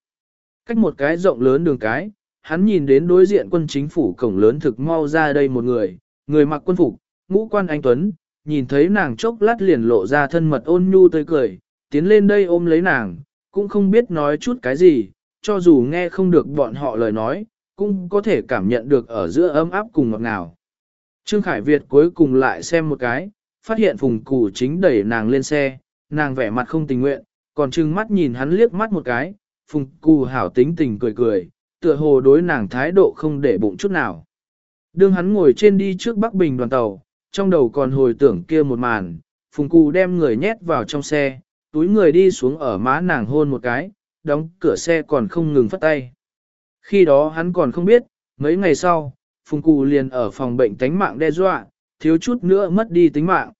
Cách một cái rộng lớn đường cái, hắn nhìn đến đối diện quân chính phủ cổng lớn thực mau ra đây một người, người mặc quân phục, ngũ quan anh Tuấn, nhìn thấy nàng chốc lát liền lộ ra thân mật ôn nhu tươi cười, tiến lên đây ôm lấy nàng, cũng không biết nói chút cái gì, cho dù nghe không được bọn họ lời nói, cũng có thể cảm nhận được ở giữa ấm áp cùng ngọt ngào. Trương Khải Việt cuối cùng lại xem một cái, phát hiện phùng củ chính đẩy nàng lên xe, nàng vẻ mặt không tình nguyện, còn trừng mắt nhìn hắn liếc mắt một cái, phùng cù hảo tính tình cười cười, tựa hồ đối nàng thái độ không để bụng chút nào. Đương hắn ngồi trên đi trước Bắc Bình đoàn tàu, trong đầu còn hồi tưởng kia một màn, phùng cù đem người nhét vào trong xe, túi người đi xuống ở má nàng hôn một cái, đóng cửa xe còn không ngừng phất tay. Khi đó hắn còn không biết, mấy ngày sau, phùng cụ liền ở phòng bệnh tánh mạng đe dọa, thiếu chút nữa mất đi tính mạng.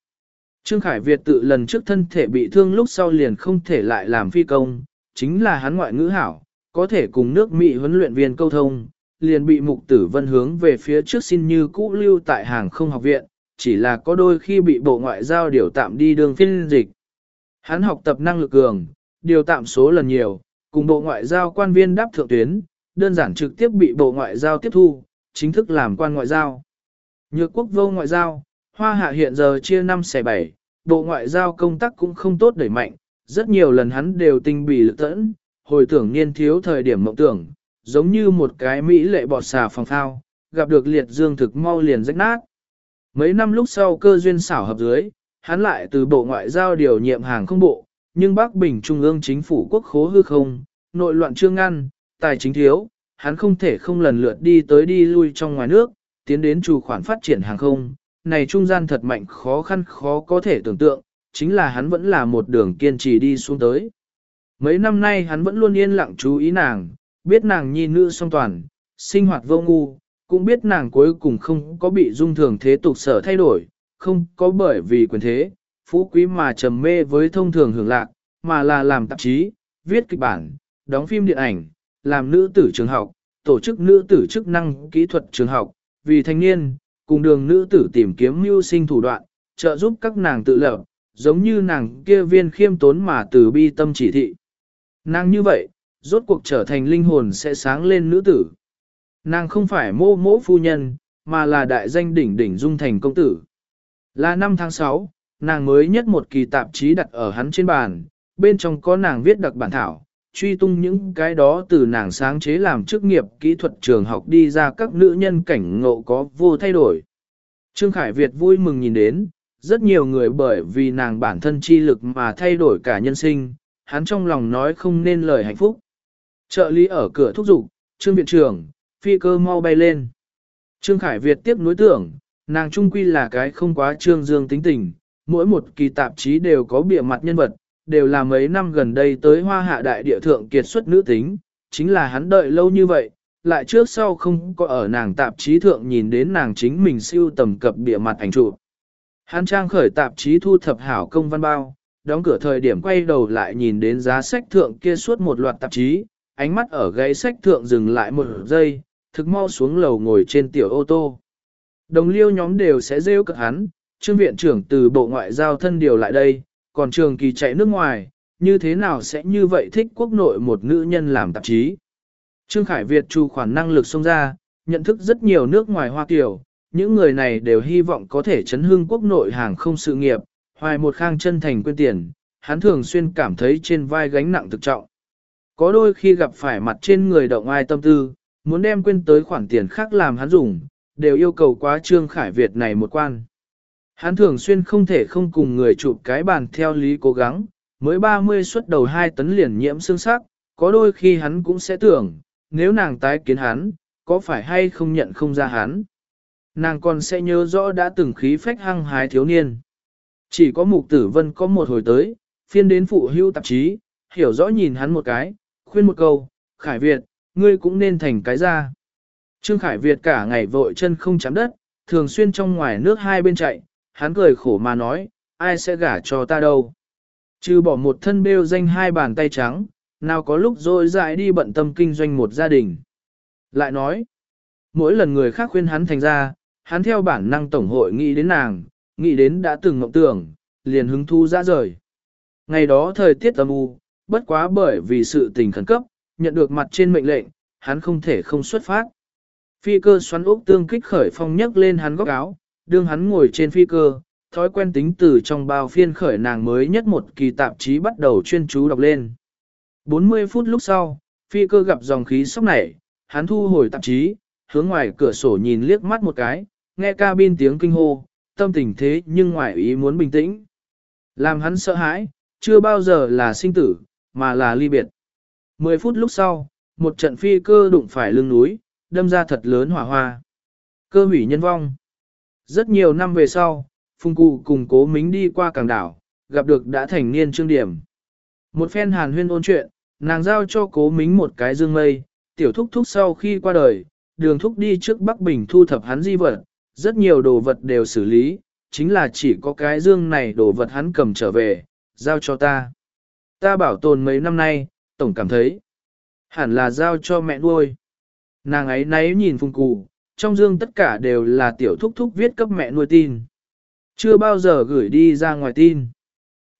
Trương Khải Việt tự lần trước thân thể bị thương lúc sau liền không thể lại làm phi công, chính là hắn ngoại ngữ hảo, có thể cùng nước Mỹ huấn luyện viên câu thông, liền bị mục tử vân hướng về phía trước xin như cũ lưu tại hàng không học viện, chỉ là có đôi khi bị bộ ngoại giao điều tạm đi đường phiên dịch. Hắn học tập năng lực cường, điều tạm số lần nhiều, cùng bộ ngoại giao quan viên đáp thượng tuyến, đơn giản trực tiếp bị bộ ngoại giao tiếp thu, chính thức làm quan ngoại giao. Nhược quốc vô ngoại giao, hoa hạ hiện giờ chia 5 xẻ 7, bộ ngoại giao công tác cũng không tốt đẩy mạnh, rất nhiều lần hắn đều tinh bì lực tẫn, hồi tưởng niên thiếu thời điểm mộng tưởng, giống như một cái mỹ lệ bọt xà phòng thao, gặp được liệt dương thực mau liền rách nát. Mấy năm lúc sau cơ duyên xảo hợp dưới, hắn lại từ bộ ngoại giao điều nhiệm hàng không bộ, nhưng Bắc Bình Trung ương chính phủ quốc khố hư không, nội loạn chưa ngăn, tài chính thiếu, hắn không thể không lần lượt đi tới đi lui trong ngoài nước, tiến đến chủ khoản phát triển hàng không, này trung gian thật mạnh khó khăn khó có thể tưởng tượng, chính là hắn vẫn là một đường kiên trì đi xuống tới. Mấy năm nay hắn vẫn luôn yên lặng chú ý nàng, biết nàng nhi nữ song toàn, sinh hoạt vô ngu, cũng biết nàng cuối cùng không có bị dung thường thế tục sở thay đổi, không có bởi vì quyền thế, phú quý mà trầm mê với thông thường hưởng lạc, mà là làm tạp chí, viết kịch bản, đóng phim điện ảnh, làm nữ tử trường học, tổ chức nữ tử chức năng kỹ thuật trường học, vì thanh niên, cùng đường nữ tử tìm kiếm mưu sinh thủ đoạn, trợ giúp các nàng tự lập, giống như nàng kia viên khiêm tốn mà từ bi tâm chỉ thị. Nàng như vậy, rốt cuộc trở thành linh hồn sẽ sáng lên nữ tử. Nàng không phải mô mỗ phu nhân, mà là đại danh đỉnh đỉnh dung thành công tử. Là năm tháng 6, nàng mới nhất một kỳ tạp chí đặt ở hắn trên bàn, bên trong có nàng viết đặc bản thảo, truy tung những cái đó từ nàng sáng chế làm chức nghiệp kỹ thuật trường học đi ra các nữ nhân cảnh ngộ có vô thay đổi. Trương Khải Việt vui mừng nhìn đến, rất nhiều người bởi vì nàng bản thân chi lực mà thay đổi cả nhân sinh, hắn trong lòng nói không nên lời hạnh phúc. Trợ lý ở cửa thúc giục, Trương Viện trưởng, phi cơ mau bay lên. Trương Khải Việt tiếp nối tưởng, nàng trung quy là cái không quá trương dương tính tình, mỗi một kỳ tạp chí đều có bịa mặt nhân vật, đều là mấy năm gần đây tới hoa hạ đại địa thượng kiệt xuất nữ tính, chính là hắn đợi lâu như vậy, lại trước sau không có ở nàng tạp chí thượng nhìn đến nàng chính mình siêu tầm cập bịa mặt ảnh chụp. Hắn trang khởi tạp chí thu thập hảo công văn bao, đóng cửa thời điểm quay đầu lại nhìn đến giá sách thượng kia suốt một loạt tạp chí, ánh mắt ở gáy sách thượng dừng lại một giây, thực mau xuống lầu ngồi trên tiểu ô tô. Đồng liêu nhóm đều sẽ rêu cực hắn, trương viện trưởng từ bộ ngoại giao thân điều lại đây, còn trường kỳ chạy nước ngoài, như thế nào sẽ như vậy thích quốc nội một nữ nhân làm tạp chí. Trương Khải Việt trù khoản năng lực xông ra, nhận thức rất nhiều nước ngoài Hoa Kiều, những người này đều hy vọng có thể chấn hương quốc nội hàng không sự nghiệp, hoài một khang chân thành quên tiền, hắn thường xuyên cảm thấy trên vai gánh nặng thực trọng. Có đôi khi gặp phải mặt trên người động ai tâm tư, muốn đem quên tới khoản tiền khác làm hắn dùng, đều yêu cầu quá Trương Khải Việt này một quan. Hắn thường xuyên không thể không cùng người chụp cái bàn theo lý cố gắng, mới 30 xuất đầu 2 tấn liền nhiễm xương sắc, có đôi khi hắn cũng sẽ tưởng, nếu nàng tái kiến hắn, có phải hay không nhận không ra hắn. Nàng còn sẽ nhớ rõ đã từng khí phách hăng hái thiếu niên. Chỉ có mục tử vân có một hồi tới, phiên đến phụ hưu tạp chí, hiểu rõ nhìn hắn một cái, khuyên một câu, Khải Việt, ngươi cũng nên thành cái ra. Trương Khải Việt cả ngày vội chân không chạm đất, thường xuyên trong ngoài nước hai bên chạy, hắn cười khổ mà nói, ai sẽ gả cho ta đâu. Trừ bỏ một thân bêu danh hai bàn tay trắng, nào có lúc rồi dại đi bận tâm kinh doanh một gia đình. Lại nói, mỗi lần người khác khuyên hắn thành ra, hắn theo bản năng tổng hội nghĩ đến nàng, nghĩ đến đã từng mộng tưởng, liền hứng thu ra rời. Ngày đó thời tiết âm u, bất quá bởi vì sự tình khẩn cấp, nhận được mặt trên mệnh lệnh, hắn không thể không xuất phát. Phi cơ xoắn ốc tương kích khởi phong nhấc lên hắn góc áo, đương hắn ngồi trên phi cơ, thói quen tính từ trong bao phiên khởi nàng mới nhất một kỳ tạp chí bắt đầu chuyên chú đọc lên. 40 phút lúc sau, phi cơ gặp dòng khí sốc nảy, hắn thu hồi tạp chí, hướng ngoài cửa sổ nhìn liếc mắt một cái, nghe cabin tiếng kinh hô, tâm tình thế nhưng ngoài ý muốn bình tĩnh. Làm hắn sợ hãi, chưa bao giờ là sinh tử, mà là ly biệt. 10 phút lúc sau, một trận phi cơ đụng phải lưng núi, đâm ra thật lớn hỏa hoa. Cơ hủy nhân vong. Rất nhiều năm về sau, Phùng Cụ cùng cố mính đi qua cảng đảo, gặp được đã thành niên trương điểm. Một phen hàn huyên ôn chuyện, nàng giao cho cố mính một cái dương mây, tiểu thúc thúc sau khi qua đời, đường thúc đi trước Bắc Bình thu thập hắn di vật, rất nhiều đồ vật đều xử lý, chính là chỉ có cái dương này đồ vật hắn cầm trở về, giao cho ta. Ta bảo tồn mấy năm nay, tổng cảm thấy, hẳn là giao cho mẹ nuôi. Nàng ấy nấy nhìn phùng cụ, trong dương tất cả đều là tiểu thúc thúc viết cấp mẹ nuôi tin. Chưa bao giờ gửi đi ra ngoài tin.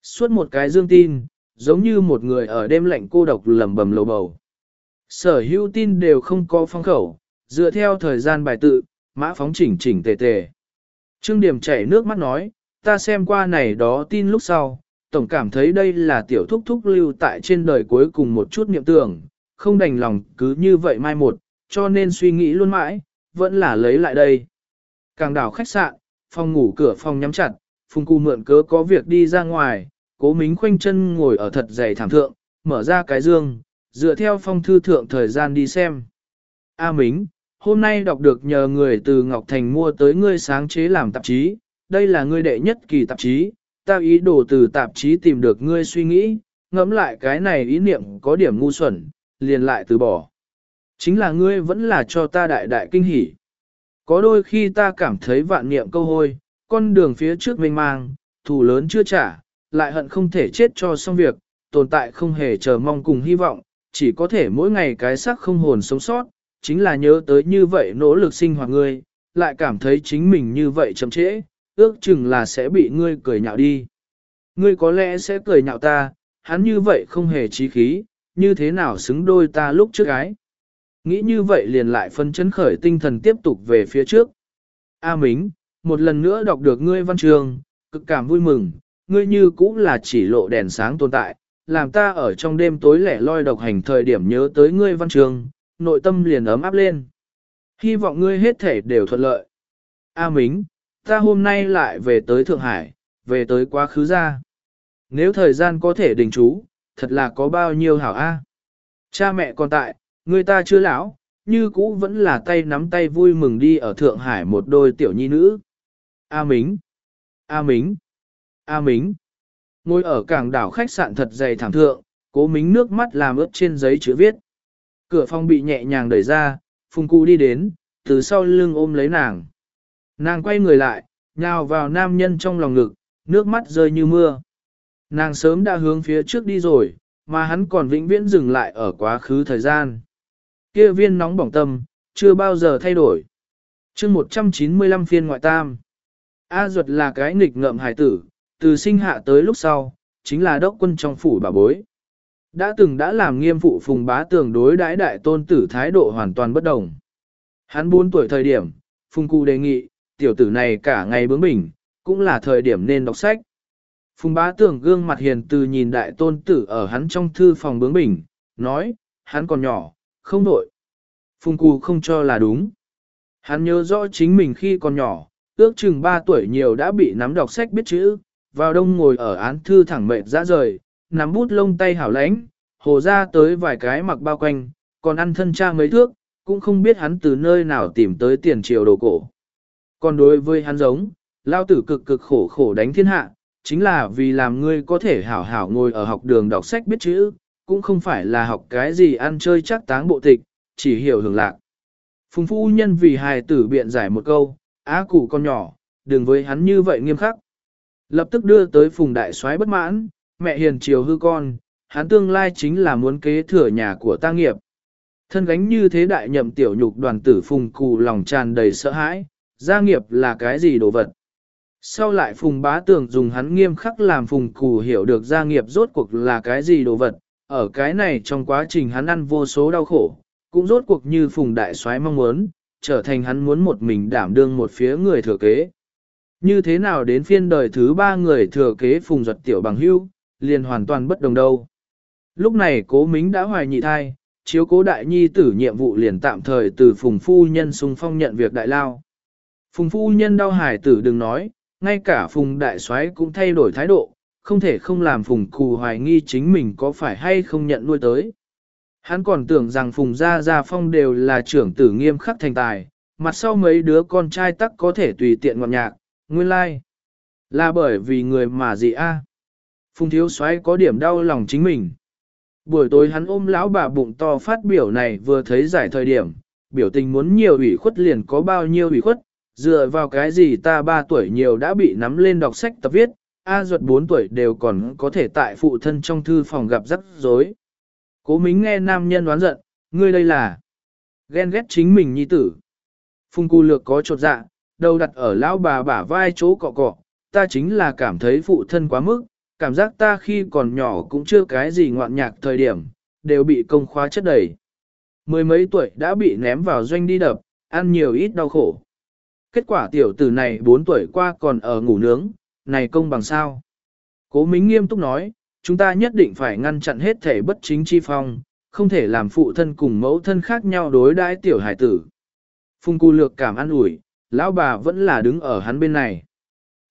Suốt một cái dương tin, giống như một người ở đêm lạnh cô độc lầm bầm lầu bầu. Sở hữu tin đều không có phong khẩu, dựa theo thời gian bài tự, mã phóng chỉnh chỉnh tề tề. Trương Điểm chảy nước mắt nói, ta xem qua này đó tin lúc sau, tổng cảm thấy đây là tiểu thúc thúc lưu tại trên đời cuối cùng một chút niệm tưởng, không đành lòng cứ như vậy mai một, cho nên suy nghĩ luôn mãi, vẫn là lấy lại đây. Càng đảo khách sạn, phòng ngủ cửa phòng nhắm chặt, phùng cù mượn cớ có việc đi ra ngoài, cố mính khoanh chân ngồi ở thật dày thảm thượng, mở ra cái dương, dựa theo phong thư thượng thời gian đi xem. A Mính, hôm nay đọc được nhờ người từ Ngọc Thành mua tới ngươi sáng chế làm tạp chí, đây là ngươi đệ nhất kỳ tạp chí, ta ý đồ từ tạp chí tìm được ngươi suy nghĩ, ngẫm lại cái này ý niệm có điểm ngu xuẩn, liền lại từ bỏ. Chính là ngươi vẫn là cho ta đại đại kinh hỉ. Có đôi khi ta cảm thấy vạn niệm câu hôi, con đường phía trước mênh mang, thù lớn chưa trả, lại hận không thể chết cho xong việc, tồn tại không hề chờ mong cùng hy vọng, chỉ có thể mỗi ngày cái xác không hồn sống sót, chính là nhớ tới như vậy nỗ lực sinh hoạt ngươi, lại cảm thấy chính mình như vậy chậm trễ, ước chừng là sẽ bị ngươi cười nhạo đi. Ngươi có lẽ sẽ cười nhạo ta, hắn như vậy không hề trí khí, như thế nào xứng đôi ta lúc trước ái. Nghĩ như vậy liền lại phân chấn khởi tinh thần tiếp tục về phía trước. A Mính, một lần nữa đọc được ngươi văn trường, cực cảm vui mừng, ngươi như cũng là chỉ lộ đèn sáng tồn tại, làm ta ở trong đêm tối lẻ loi độc hành thời điểm nhớ tới ngươi văn trường, nội tâm liền ấm áp lên. Hy vọng ngươi hết thể đều thuận lợi. A Mính, ta hôm nay lại về tới Thượng Hải, về tới quá khứ ra. Nếu thời gian có thể đình chú, thật là có bao nhiêu hảo A. Cha mẹ còn tại, người ta chưa lão, như cũ vẫn là tay nắm tay vui mừng đi ở Thượng Hải một đôi tiểu nhi nữ. A Mính, A Mính, A Mính. Ngồi ở cảng đảo khách sạn thật dày thảm thượng, cố mính nước mắt làm ướt trên giấy chữ viết. Cửa phòng bị nhẹ nhàng đẩy ra, phùng cụ đi đến, từ sau lưng ôm lấy nàng. Nàng quay người lại, nhào vào nam nhân trong lòng ngực, nước mắt rơi như mưa. Nàng sớm đã hướng phía trước đi rồi, mà hắn còn vĩnh viễn dừng lại ở quá khứ thời gian. Kia viên nóng bỏng tâm, chưa bao giờ thay đổi. chương 195 phiên ngoại tam. A Duật là cái nghịch ngợm hải tử, từ sinh hạ tới lúc sau, chính là đốc quân trong phủ bà bối. Đã từng đã làm nghiêm phụ phùng bá tường đối đãi đại tôn tử thái độ hoàn toàn bất đồng. Hắn 4 tuổi thời điểm, phùng cụ đề nghị, tiểu tử này cả ngày bướng bỉnh, cũng là thời điểm nên đọc sách. Phùng bá tưởng gương mặt hiền từ nhìn đại tôn tử ở hắn trong thư phòng bướng bỉnh, nói, hắn còn nhỏ, không đổi. Phùng Cù không cho là đúng. Hắn nhớ rõ chính mình khi còn nhỏ, ước chừng 3 tuổi nhiều đã bị nắm đọc sách biết chữ, vào đông ngồi ở án thư thẳng mệt ra rời, nắm bút lông tay hảo lãnh, hồ ra tới vài cái mặc bao quanh, còn ăn thân cha mấy thước, cũng không biết hắn từ nơi nào tìm tới tiền triều đồ cổ. Còn đối với hắn giống, lao tử cực cực khổ khổ đánh thiên hạ, chính là vì làm ngươi có thể hảo hảo ngồi ở học đường đọc sách biết chữ, cũng không phải là học cái gì ăn chơi chắc táng bộ tịch, chỉ hiểu hưởng lạc. Phùng phu nhân vì hài tử biện giải một câu, á cụ con nhỏ, đừng với hắn như vậy nghiêm khắc. Lập tức đưa tới phùng đại soái bất mãn, mẹ hiền chiều hư con, hắn tương lai chính là muốn kế thừa nhà của ta nghiệp. Thân gánh như thế đại nhậm tiểu nhục đoàn tử phùng cù lòng tràn đầy sợ hãi, gia nghiệp là cái gì đồ vật. Sau lại phùng bá tường dùng hắn nghiêm khắc làm phùng cù hiểu được gia nghiệp rốt cuộc là cái gì đồ vật, ở cái này trong quá trình hắn ăn vô số đau khổ, cũng rốt cuộc như phùng đại soái mong muốn, trở thành hắn muốn một mình đảm đương một phía người thừa kế. Như thế nào đến phiên đời thứ ba người thừa kế phùng giật tiểu bằng hưu, liền hoàn toàn bất đồng đâu. Lúc này cố mính đã hoài nhị thai, chiếu cố đại nhi tử nhiệm vụ liền tạm thời từ phùng phu nhân sung phong nhận việc đại lao. Phùng phu nhân đau hải tử đừng nói, ngay cả phùng đại soái cũng thay đổi thái độ, không thể không làm phùng cù hoài nghi chính mình có phải hay không nhận nuôi tới. Hắn còn tưởng rằng phùng gia gia phong đều là trưởng tử nghiêm khắc thành tài, mặt sau mấy đứa con trai tắc có thể tùy tiện ngọt nhạc, nguyên lai. Like. Là bởi vì người mà gì a? Phùng thiếu soái có điểm đau lòng chính mình. Buổi tối hắn ôm lão bà bụng to phát biểu này vừa thấy giải thời điểm, biểu tình muốn nhiều ủy khuất liền có bao nhiêu ủy khuất, Dựa vào cái gì ta 3 tuổi nhiều đã bị nắm lên đọc sách tập viết, A ruột 4 tuổi đều còn có thể tại phụ thân trong thư phòng gặp rắc rối. Cố mính nghe nam nhân đoán giận, ngươi đây là ghen ghét chính mình nhi tử. Phùng cu lược có trột dạ, đầu đặt ở lão bà bả vai chỗ cọ cọ, ta chính là cảm thấy phụ thân quá mức, cảm giác ta khi còn nhỏ cũng chưa cái gì ngoạn nhạc thời điểm, đều bị công khóa chất đầy. Mười mấy tuổi đã bị ném vào doanh đi đập, ăn nhiều ít đau khổ. Kết quả tiểu tử này 4 tuổi qua còn ở ngủ nướng, này công bằng sao? Cố Mính nghiêm túc nói, chúng ta nhất định phải ngăn chặn hết thể bất chính chi phong, không thể làm phụ thân cùng mẫu thân khác nhau đối đãi tiểu hải tử. Phung Cù Lược cảm an ủi, lão bà vẫn là đứng ở hắn bên này.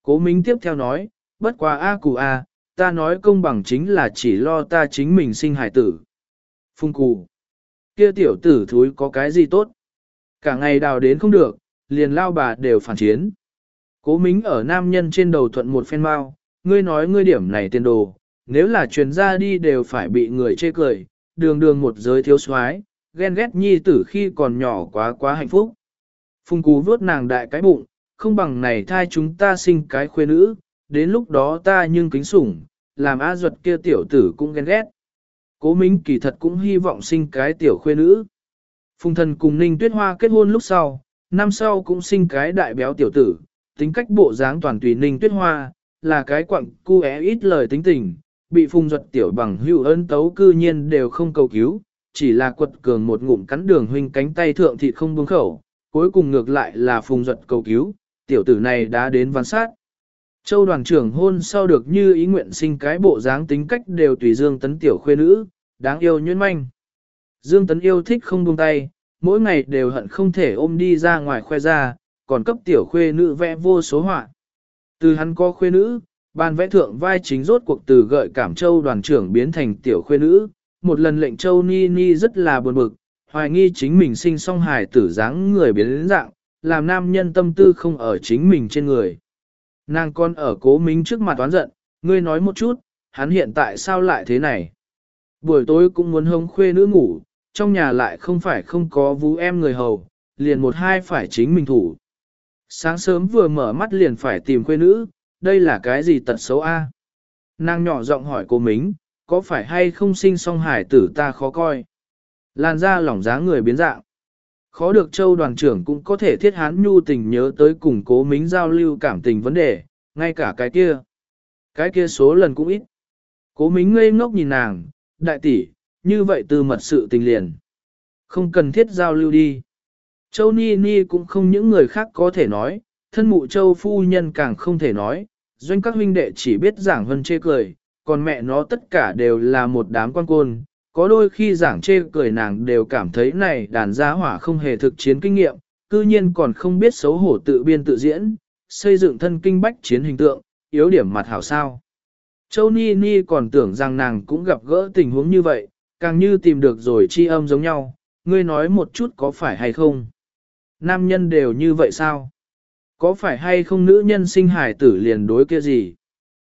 Cố Minh tiếp theo nói, bất quá A Cù A, ta nói công bằng chính là chỉ lo ta chính mình sinh hải tử. Phung Cù, kia tiểu tử thúi có cái gì tốt? Cả ngày đào đến không được, liền lao bà đều phản chiến. Cố Mính ở nam nhân trên đầu thuận một phen mau, ngươi nói ngươi điểm này tiền đồ, nếu là truyền ra đi đều phải bị người chê cười, đường đường một giới thiếu soái, ghen ghét nhi tử khi còn nhỏ quá quá hạnh phúc. Phùng cú vuốt nàng đại cái bụng, không bằng này thai chúng ta sinh cái khuê nữ, đến lúc đó ta nhưng kính sủng, làm a duật kia tiểu tử cũng ghen ghét. Cố Minh kỳ thật cũng hy vọng sinh cái tiểu khuê nữ. Phùng thần cùng Ninh Tuyết Hoa kết hôn lúc sau, năm sau cũng sinh cái đại béo tiểu tử, tính cách bộ dáng toàn tùy Ninh Tuyết Hoa, là cái quặng cu é ít lời tính tình, bị phùng duật tiểu bằng hữu ân tấu cư nhiên đều không cầu cứu, chỉ là quật cường một ngụm cắn đường huynh cánh tay thượng thịt không buông khẩu, cuối cùng ngược lại là phùng duật cầu cứu, tiểu tử này đã đến văn sát. Châu đoàn trưởng hôn sau được như ý nguyện sinh cái bộ dáng tính cách đều tùy Dương Tấn tiểu khuê nữ, đáng yêu nhuyễn manh. Dương Tấn yêu thích không buông tay, mỗi ngày đều hận không thể ôm đi ra ngoài khoe ra, còn cấp tiểu khuê nữ vẽ vô số họa. Từ hắn có khuê nữ, ban vẽ thượng vai chính rốt cuộc từ gợi cảm châu đoàn trưởng biến thành tiểu khuê nữ, một lần lệnh châu ni ni rất là buồn bực, hoài nghi chính mình sinh song hài tử dáng người biến đến dạng, làm nam nhân tâm tư không ở chính mình trên người. Nàng con ở cố minh trước mặt toán giận, ngươi nói một chút, hắn hiện tại sao lại thế này? Buổi tối cũng muốn hông khuê nữ ngủ, trong nhà lại không phải không có vú em người hầu, liền một hai phải chính mình thủ. Sáng sớm vừa mở mắt liền phải tìm quê nữ, đây là cái gì tật xấu a? Nàng nhỏ giọng hỏi cô Mính, có phải hay không sinh song hải tử ta khó coi? Lan ra lỏng giá người biến dạng. Khó được châu đoàn trưởng cũng có thể thiết hán nhu tình nhớ tới cùng cố mính giao lưu cảm tình vấn đề, ngay cả cái kia. Cái kia số lần cũng ít. Cố mính ngây ngốc nhìn nàng, đại tỷ, như vậy từ mật sự tình liền. Không cần thiết giao lưu đi. Châu Ni Ni cũng không những người khác có thể nói, thân mụ châu phu nhân càng không thể nói, doanh các huynh đệ chỉ biết giảng hơn chê cười, còn mẹ nó tất cả đều là một đám quan côn. Có đôi khi giảng chê cười nàng đều cảm thấy này đàn gia hỏa không hề thực chiến kinh nghiệm, cư nhiên còn không biết xấu hổ tự biên tự diễn, xây dựng thân kinh bách chiến hình tượng, yếu điểm mặt hảo sao. Châu Ni Ni còn tưởng rằng nàng cũng gặp gỡ tình huống như vậy, càng như tìm được rồi chi âm giống nhau, ngươi nói một chút có phải hay không. Nam nhân đều như vậy sao? Có phải hay không nữ nhân sinh hải tử liền đối kia gì?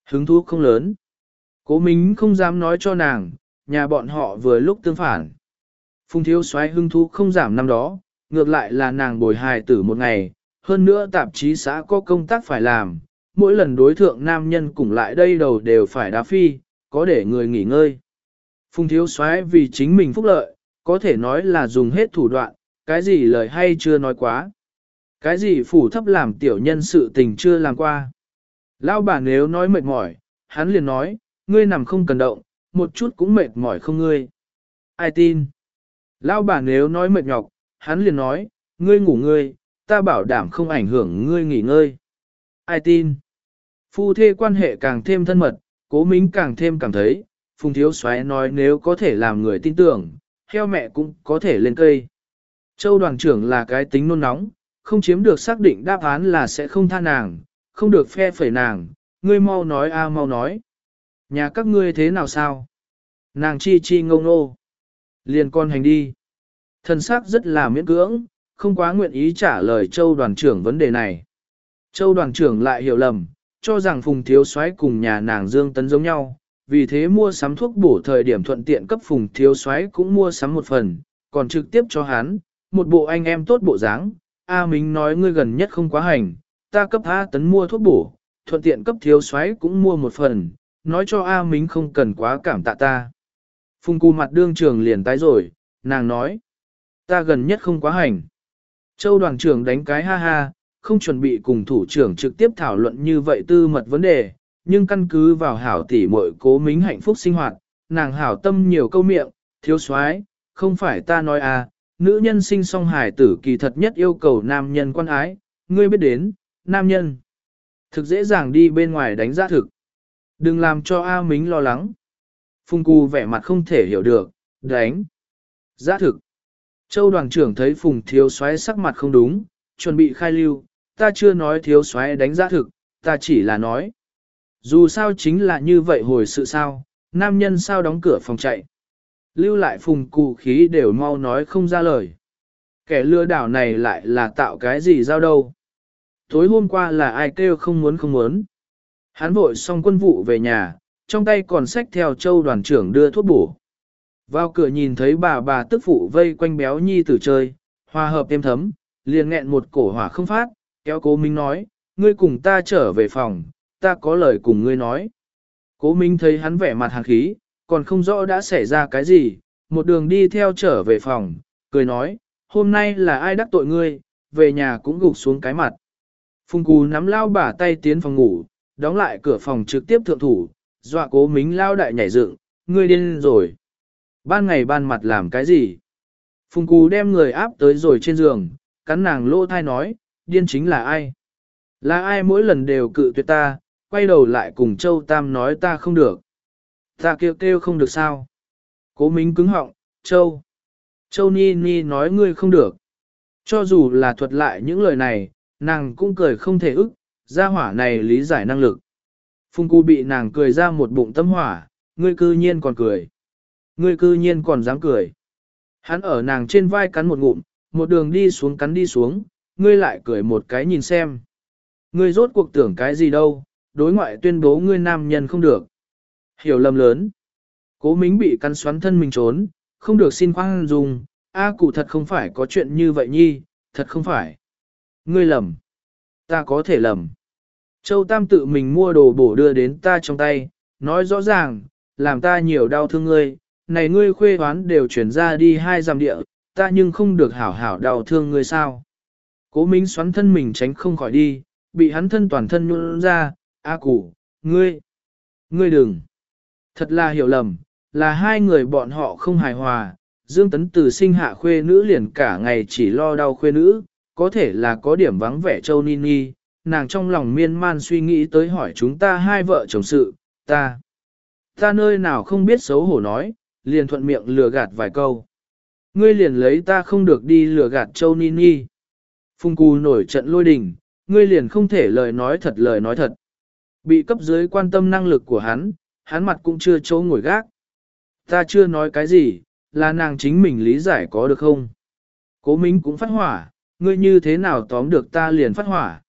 Hứng thú không lớn. Cố Mính không dám nói cho nàng, nhà bọn họ vừa lúc tương phản. Phùng thiếu xoáy hứng thú không giảm năm đó, ngược lại là nàng bồi hài tử một ngày, hơn nữa tạp chí xã có công tác phải làm, mỗi lần đối thượng nam nhân cùng lại đây đầu đều phải đá phi, có để người nghỉ ngơi. Phùng thiếu xoáy vì chính mình phúc lợi, có thể nói là dùng hết thủ đoạn, cái gì lời hay chưa nói quá. Cái gì phủ thấp làm tiểu nhân sự tình chưa làm qua. Lão bà nếu nói mệt mỏi, hắn liền nói, ngươi nằm không cần động, một chút cũng mệt mỏi không ngươi. Ai tin? Lão bà nếu nói mệt nhọc, hắn liền nói, ngươi ngủ ngươi, ta bảo đảm không ảnh hưởng ngươi nghỉ ngơi. Ai tin? Phu thê quan hệ càng thêm thân mật, cố mính càng thêm cảm thấy, Phùng Thiếu xoáy nói nếu có thể làm người tin tưởng, heo mẹ cũng có thể lên cây. Châu đoàn trưởng là cái tính nôn nóng, không chiếm được xác định đáp án là sẽ không tha nàng, không được phe phẩy nàng, ngươi mau nói a mau nói. Nhà các ngươi thế nào sao? Nàng chi chi ngông nô. Liền con hành đi. Thần sắc rất là miễn cưỡng, không quá nguyện ý trả lời châu đoàn trưởng vấn đề này. Châu đoàn trưởng lại hiểu lầm, cho rằng phùng thiếu soái cùng nhà nàng dương tấn giống nhau, vì thế mua sắm thuốc bổ thời điểm thuận tiện cấp phùng thiếu soái cũng mua sắm một phần, còn trực tiếp cho hắn, một bộ anh em tốt bộ dáng, A Mính nói ngươi gần nhất không quá hành, ta cấp A tấn mua thuốc bổ, thuận tiện cấp thiếu soái cũng mua một phần, nói cho A Mính không cần quá cảm tạ ta. Phùng cù mặt đương trường liền tái rồi, nàng nói, ta gần nhất không quá hành. Châu đoàn trưởng đánh cái ha ha, không chuẩn bị cùng thủ trưởng trực tiếp thảo luận như vậy tư mật vấn đề, nhưng căn cứ vào hảo tỷ muội cố mính hạnh phúc sinh hoạt, nàng hảo tâm nhiều câu miệng, thiếu soái, không phải ta nói à, nữ nhân sinh song hài tử kỳ thật nhất yêu cầu nam nhân quan ái, ngươi biết đến, nam nhân. Thực dễ dàng đi bên ngoài đánh giá thực. Đừng làm cho A Mính lo lắng. Phùng Cù vẻ mặt không thể hiểu được, đánh. Giá thực. Châu đoàn trưởng thấy Phùng thiếu soái sắc mặt không đúng, chuẩn bị khai lưu, ta chưa nói thiếu soái đánh giá thực, ta chỉ là nói. Dù sao chính là như vậy hồi sự sao, nam nhân sao đóng cửa phòng chạy. Lưu lại phùng cụ khí đều mau nói không ra lời. Kẻ lừa đảo này lại là tạo cái gì giao đâu. Tối hôm qua là ai kêu không muốn không muốn. Hắn vội xong quân vụ về nhà, trong tay còn xách theo châu đoàn trưởng đưa thuốc bổ. Vào cửa nhìn thấy bà bà tức phụ vây quanh béo nhi tử chơi, hòa hợp êm thấm, liền nghẹn một cổ hỏa không phát, kéo cố Minh nói, ngươi cùng ta trở về phòng, ta có lời cùng ngươi nói. Cố Minh thấy hắn vẻ mặt hàng khí, còn không rõ đã xảy ra cái gì, một đường đi theo trở về phòng, cười nói, hôm nay là ai đắc tội ngươi, về nhà cũng gục xuống cái mặt. Phùng Cú nắm lao bà tay tiến phòng ngủ, đóng lại cửa phòng trực tiếp thượng thủ, dọa cố mính lao đại nhảy dựng, ngươi điên rồi. Ban ngày ban mặt làm cái gì? Phùng Cú đem người áp tới rồi trên giường, cắn nàng lỗ thai nói, điên chính là ai? Là ai mỗi lần đều cự tuyệt ta, quay đầu lại cùng Châu Tam nói ta không được. Ta kêu kêu không được sao? Cố Mính cứng họng, Châu. Châu Ni Ni nói ngươi không được. Cho dù là thuật lại những lời này, nàng cũng cười không thể ức, gia hỏa này lý giải năng lực. Phùng Cú bị nàng cười ra một bụng tâm hỏa, ngươi cư nhiên còn cười. Ngươi cư nhiên còn dám cười. Hắn ở nàng trên vai cắn một ngụm, một đường đi xuống cắn đi xuống, ngươi lại cười một cái nhìn xem. Ngươi rốt cuộc tưởng cái gì đâu, đối ngoại tuyên bố ngươi nam nhân không được. Hiểu lầm lớn. Cố mính bị căn xoắn thân mình trốn, không được xin khoan dùng, a cụ thật không phải có chuyện như vậy nhi, thật không phải. Ngươi lầm. Ta có thể lầm. Châu Tam tự mình mua đồ bổ đưa đến ta trong tay, nói rõ ràng, làm ta nhiều đau thương ngươi, này ngươi khuê hoán đều chuyển ra đi hai giam địa, ta nhưng không được hảo hảo đau thương ngươi sao. Cố Minh xoắn thân mình tránh không khỏi đi, bị hắn thân toàn thân nhuôn ra, A cụ, ngươi, ngươi đừng. Thật là hiểu lầm, là hai người bọn họ không hài hòa, Dương Tấn từ sinh hạ khuê nữ liền cả ngày chỉ lo đau khuê nữ, có thể là có điểm vắng vẻ châu Nini, nàng trong lòng miên man suy nghĩ tới hỏi chúng ta hai vợ chồng sự, ta, ta nơi nào không biết xấu hổ nói, liền thuận miệng lừa gạt vài câu. Ngươi liền lấy ta không được đi lừa gạt châu Nini. Phung Cù nổi trận lôi đình, ngươi liền không thể lời nói thật lời nói thật. Bị cấp dưới quan tâm năng lực của hắn, hắn mặt cũng chưa chỗ ngồi gác. Ta chưa nói cái gì, là nàng chính mình lý giải có được không? Cố Minh cũng phát hỏa, ngươi như thế nào tóm được ta liền phát hỏa.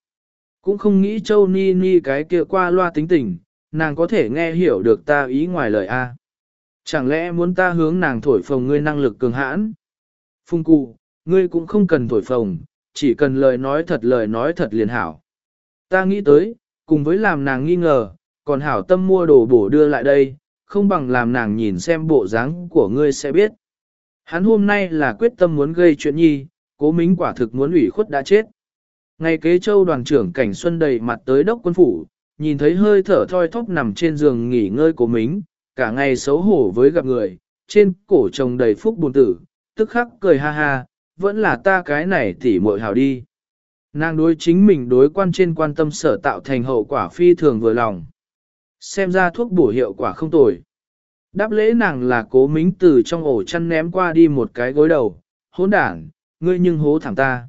Cũng không nghĩ châu ni ni cái kia qua loa tính tình, nàng có thể nghe hiểu được ta ý ngoài lời A. Chẳng lẽ muốn ta hướng nàng thổi phồng ngươi năng lực cường hãn? Phung cụ, ngươi cũng không cần thổi phồng, chỉ cần lời nói thật lời nói thật liền hảo. Ta nghĩ tới, cùng với làm nàng nghi ngờ, còn hảo tâm mua đồ bổ đưa lại đây, không bằng làm nàng nhìn xem bộ dáng của ngươi sẽ biết. Hắn hôm nay là quyết tâm muốn gây chuyện nhi, cố mính quả thực muốn ủy khuất đã chết. Ngày kế châu đoàn trưởng cảnh xuân đầy mặt tới đốc quân phủ, nhìn thấy hơi thở thoi thóp nằm trên giường nghỉ ngơi của mính, cả ngày xấu hổ với gặp người, trên cổ chồng đầy phúc buồn tử, tức khắc cười ha ha, vẫn là ta cái này tỉ muội hảo đi. Nàng đối chính mình đối quan trên quan tâm sở tạo thành hậu quả phi thường vừa lòng. Xem ra thuốc bổ hiệu quả không tồi. Đáp lễ nàng là cố mính từ trong ổ chăn ném qua đi một cái gối đầu, hỗn đảng, ngươi nhưng hố thẳng ta.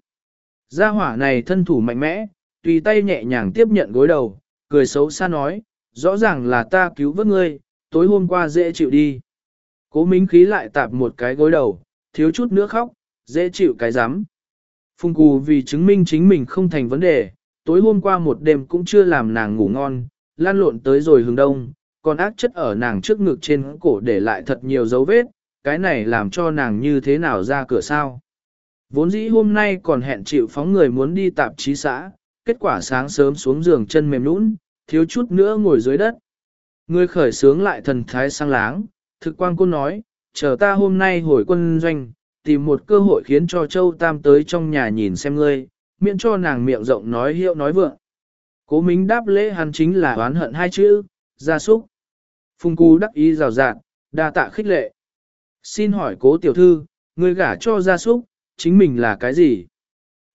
Gia hỏa này thân thủ mạnh mẽ, tùy tay nhẹ nhàng tiếp nhận gối đầu, cười xấu xa nói, rõ ràng là ta cứu vớt ngươi, tối hôm qua dễ chịu đi. Cố mính khí lại tạp một cái gối đầu, thiếu chút nữa khóc, dễ chịu cái rắm phung cù vì chứng minh chính mình không thành vấn đề, tối hôm qua một đêm cũng chưa làm nàng ngủ ngon, lan lộn tới rồi hướng đông, còn ác chất ở nàng trước ngực trên cổ để lại thật nhiều dấu vết, cái này làm cho nàng như thế nào ra cửa sao. Vốn dĩ hôm nay còn hẹn chịu phóng người muốn đi tạp chí xã, kết quả sáng sớm xuống giường chân mềm nũng, thiếu chút nữa ngồi dưới đất. Người khởi sướng lại thần thái sang láng, thực quan cô nói, chờ ta hôm nay hồi quân doanh, tìm một cơ hội khiến cho Châu Tam tới trong nhà nhìn xem ngươi, miễn cho nàng miệng rộng nói hiệu nói vượng. Cố Mính đáp lễ hắn chính là oán hận hai chữ, gia súc. Phùng Cú đắc ý rào rạt, đa tạ khích lệ. Xin hỏi cố tiểu thư, người gả cho gia súc, chính mình là cái gì?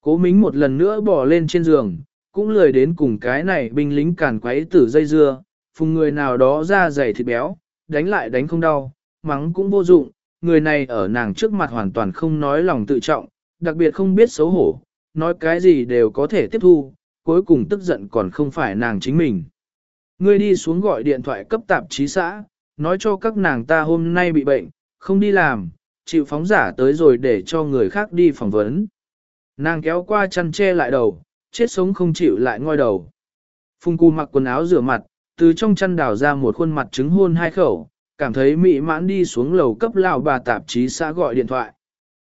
Cố Mính một lần nữa bỏ lên trên giường, cũng lười đến cùng cái này binh lính càn quấy tử dây dưa, phùng người nào đó ra dày thịt béo, đánh lại đánh không đau, mắng cũng vô dụng, người này ở nàng trước mặt hoàn toàn không nói lòng tự trọng, đặc biệt không biết xấu hổ, nói cái gì đều có thể tiếp thu, cuối cùng tức giận còn không phải nàng chính mình. Ngươi đi xuống gọi điện thoại cấp tạp chí xã, nói cho các nàng ta hôm nay bị bệnh, không đi làm, chịu phóng giả tới rồi để cho người khác đi phỏng vấn. Nàng kéo qua chăn che lại đầu, chết sống không chịu lại ngoi đầu. Phung cu mặc quần áo rửa mặt, từ trong chăn đào ra một khuôn mặt trứng hôn hai khẩu, cảm thấy mị mãn đi xuống lầu cấp lão bà tạp chí xã gọi điện thoại.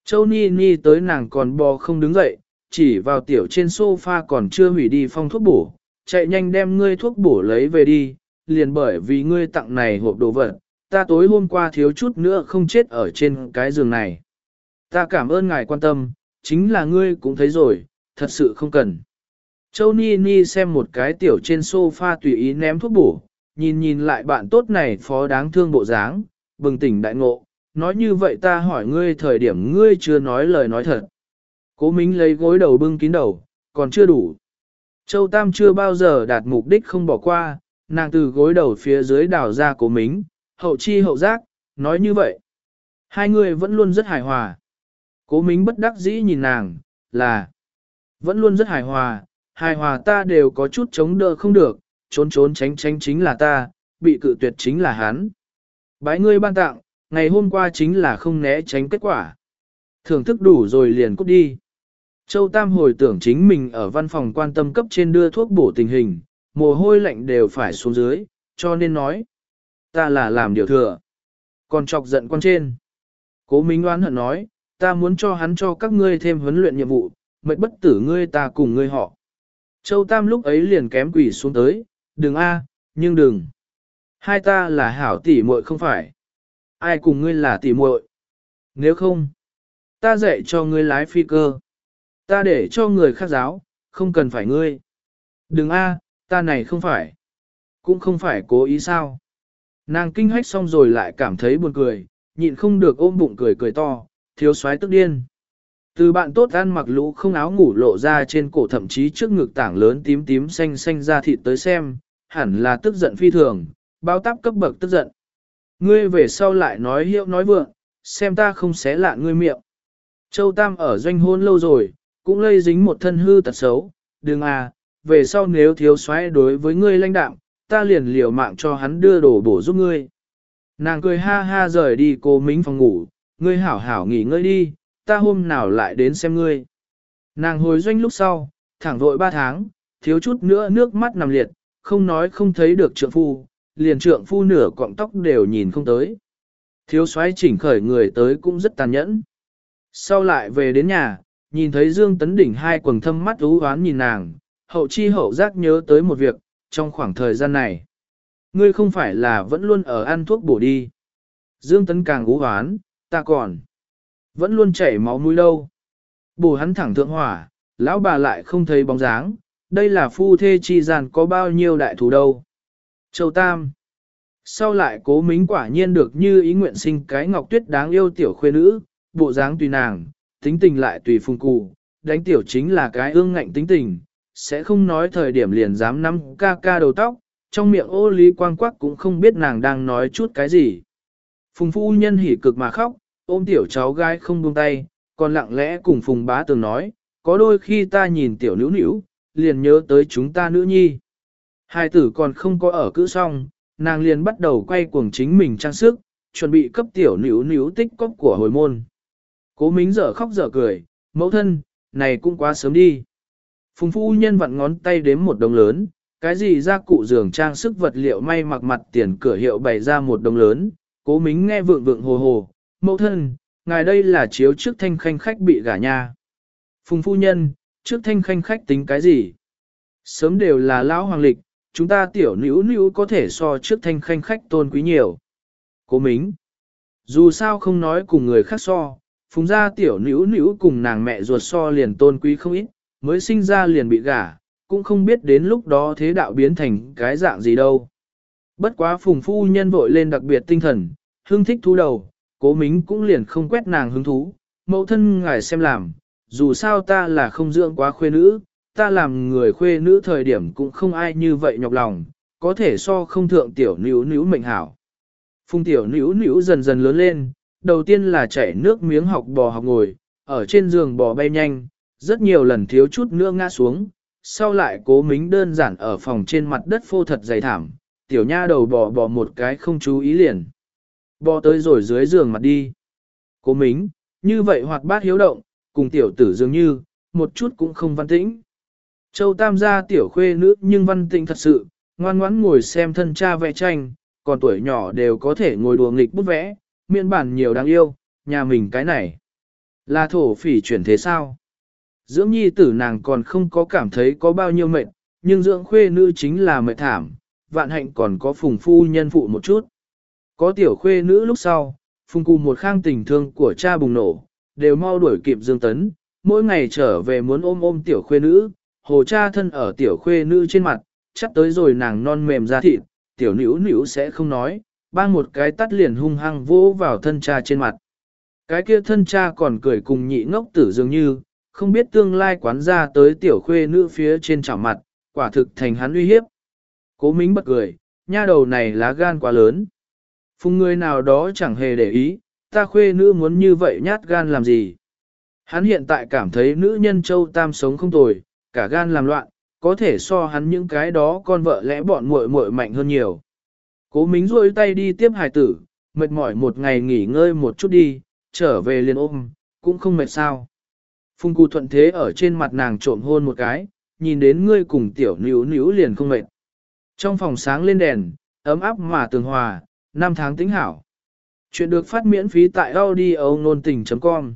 Châu Ni Ni tới nàng còn bò không đứng dậy, chỉ vào tiểu trên sofa còn chưa hủy đi phong thuốc bổ, chạy nhanh đem ngươi thuốc bổ lấy về đi, liền bởi vì ngươi tặng này hộp đồ vật, ta tối hôm qua thiếu chút nữa không chết ở trên cái giường này. Ta cảm ơn ngài quan tâm, chính là ngươi cũng thấy rồi, thật sự không cần. Châu Ni Ni xem một cái tiểu trên sofa tùy ý ném thuốc bổ, nhìn nhìn lại bạn tốt này phó đáng thương bộ dáng, bừng tỉnh đại ngộ, nói như vậy ta hỏi ngươi thời điểm ngươi chưa nói lời nói thật. Cố Mính lấy gối đầu bưng kín đầu, còn chưa đủ. Châu Tam chưa bao giờ đạt mục đích không bỏ qua, nàng từ gối đầu phía dưới đảo ra cố Mính, hậu chi hậu giác, nói như vậy. Hai người vẫn luôn rất hài hòa. Cố Mính bất đắc dĩ nhìn nàng, là vẫn luôn rất hài hòa, hài hòa ta đều có chút chống đỡ không được, trốn trốn tránh tránh chính là ta, bị cự tuyệt chính là hắn. Bái ngươi ban tặng, ngày hôm qua chính là không né tránh kết quả. Thưởng thức đủ rồi liền cút đi. Châu Tam hồi tưởng chính mình ở văn phòng quan tâm cấp trên đưa thuốc bổ tình hình, mồ hôi lạnh đều phải xuống dưới, cho nên nói. Ta là làm điều thừa. Còn chọc giận quan trên. Cố Minh oán hận nói, ta muốn cho hắn cho các ngươi thêm huấn luyện nhiệm vụ, mệt bất tử ngươi ta cùng ngươi họ. Châu Tam lúc ấy liền kém quỷ xuống tới, đừng a, nhưng đừng. Hai ta là hảo tỷ muội không phải. Ai cùng ngươi là tỷ muội? Nếu không, ta dạy cho ngươi lái phi cơ. Ta để cho người khác giáo, không cần phải ngươi. Đừng a, ta này không phải. Cũng không phải cố ý sao. Nàng kinh hách xong rồi lại cảm thấy buồn cười, nhịn không được ôm bụng cười cười to, thiếu soái tức điên. Từ bạn tốt ăn mặc lũ không áo ngủ lộ ra trên cổ thậm chí trước ngực tảng lớn tím tím xanh xanh ra thịt tới xem, hẳn là tức giận phi thường, bao táp cấp bậc tức giận. Ngươi về sau lại nói hiệu nói vượng, xem ta không xé lạ ngươi miệng. Châu Tam ở doanh hôn lâu rồi, cũng lây dính một thân hư tật xấu, đừng à, về sau nếu thiếu soái đối với ngươi lãnh đạm, ta liền liều mạng cho hắn đưa đồ bổ giúp ngươi. Nàng cười ha ha rời đi cô Mính phòng ngủ, ngươi hảo hảo nghỉ ngơi đi, ta hôm nào lại đến xem ngươi. Nàng hồi doanh lúc sau, thẳng vội ba tháng, thiếu chút nữa nước mắt nằm liệt, không nói không thấy được trượng phu, liền trượng phu nửa cọng tóc đều nhìn không tới. Thiếu soái chỉnh khởi người tới cũng rất tàn nhẫn. Sau lại về đến nhà, nhìn thấy Dương Tấn Đỉnh hai quầng thâm mắt ú oán nhìn nàng, hậu chi hậu giác nhớ tới một việc, trong khoảng thời gian này. Ngươi không phải là vẫn luôn ở ăn thuốc bổ đi. Dương Tấn càng ú oán, ta còn vẫn luôn chảy máu mũi đâu. Bổ hắn thẳng thượng hỏa, lão bà lại không thấy bóng dáng, đây là phu thê chi gian có bao nhiêu đại thù đâu. Châu Tam Sau lại cố mính quả nhiên được như ý nguyện sinh cái ngọc tuyết đáng yêu tiểu khuê nữ, bộ dáng tùy nàng, tính tình lại tùy phung cụ, đánh tiểu chính là cái ương ngạnh tính tình, sẽ không nói thời điểm liền dám nắm ca ca đầu tóc, trong miệng ô lý quang quắc cũng không biết nàng đang nói chút cái gì. Phùng phu nhân hỉ cực mà khóc, ôm tiểu cháu gái không buông tay, còn lặng lẽ cùng Phùng bá tường nói, có đôi khi ta nhìn tiểu nữ nữ, liền nhớ tới chúng ta nữ nhi. Hai tử còn không có ở cữ xong, nàng liền bắt đầu quay cuồng chính mình trang sức, chuẩn bị cấp tiểu nữ nữ tích cốc của hồi môn. Cố mính dở khóc dở cười, mẫu thân, này cũng quá sớm đi. Phùng phu nhân vặn ngón tay đếm một đồng lớn, cái gì ra cụ giường trang sức vật liệu may mặc mặt tiền cửa hiệu bày ra một đồng lớn, cố mính nghe vượng vượng hồ hồ, mẫu thân, ngài đây là chiếu trước thanh khanh khách bị gả nha. Phùng phu nhân, trước thanh khanh khách tính cái gì? Sớm đều là lão hoàng lịch, chúng ta tiểu nữ nữ có thể so trước thanh khanh khách tôn quý nhiều. Cố mính, dù sao không nói cùng người khác so, phùng gia tiểu nữ nữ cùng nàng mẹ ruột so liền tôn quý không ít, mới sinh ra liền bị gả, cũng không biết đến lúc đó thế đạo biến thành cái dạng gì đâu. Bất quá phùng phu nhân vội lên đặc biệt tinh thần, hương thích thú đầu, cố mính cũng liền không quét nàng hứng thú, mẫu thân ngài xem làm, dù sao ta là không dưỡng quá khuê nữ, ta làm người khuê nữ thời điểm cũng không ai như vậy nhọc lòng, có thể so không thượng tiểu nữ nữ mệnh hảo. Phùng tiểu nữ nữ dần dần lớn lên, đầu tiên là chảy nước miếng học bò học ngồi, ở trên giường bò bay nhanh, rất nhiều lần thiếu chút nữa ngã xuống, sau lại cố mính đơn giản ở phòng trên mặt đất phô thật dày thảm, tiểu nha đầu bò bò một cái không chú ý liền. Bò tới rồi dưới giường mặt đi. Cố mính, như vậy hoạt bát hiếu động, cùng tiểu tử dường như, một chút cũng không văn tĩnh. Châu Tam gia tiểu khuê nữ nhưng văn tĩnh thật sự, ngoan ngoãn ngồi xem thân cha vẽ tranh, còn tuổi nhỏ đều có thể ngồi đùa nghịch bút vẽ, miên bản nhiều đáng yêu, nhà mình cái này. Là thổ phỉ chuyển thế sao? Dưỡng nhi tử nàng còn không có cảm thấy có bao nhiêu mệt, nhưng dưỡng khuê nữ chính là mệt thảm, vạn hạnh còn có phùng phu nhân phụ một chút. Có tiểu khuê nữ lúc sau, phùng cùng một khang tình thương của cha bùng nổ, đều mau đuổi kịp Dương Tấn, mỗi ngày trở về muốn ôm ôm tiểu khuê nữ, hồ cha thân ở tiểu khuê nữ trên mặt, chắc tới rồi nàng non mềm ra thịt, tiểu nữ nữ sẽ không nói, bang một cái tắt liền hung hăng vỗ vào thân cha trên mặt. Cái kia thân cha còn cười cùng nhị ngốc tử dường như, không biết tương lai quán ra tới tiểu khuê nữ phía trên chảo mặt, quả thực thành hắn uy hiếp. Cố mính bật cười, nha đầu này lá gan quá lớn. Phùng người nào đó chẳng hề để ý, ta khuê nữ muốn như vậy nhát gan làm gì. Hắn hiện tại cảm thấy nữ nhân châu tam sống không tồi, cả gan làm loạn, có thể so hắn những cái đó con vợ lẽ bọn muội muội mạnh hơn nhiều. Cố mính rôi tay đi tiếp hài tử, mệt mỏi một ngày nghỉ ngơi một chút đi, trở về liền ôm, cũng không mệt sao. Phùng Cù thuận thế ở trên mặt nàng trộm hôn một cái, nhìn đến ngươi cùng tiểu níu níu liền không mệt. Trong phòng sáng lên đèn, ấm áp mà tường hòa, năm tháng tính hảo. Chuyện được phát miễn phí tại audio nôn tình.com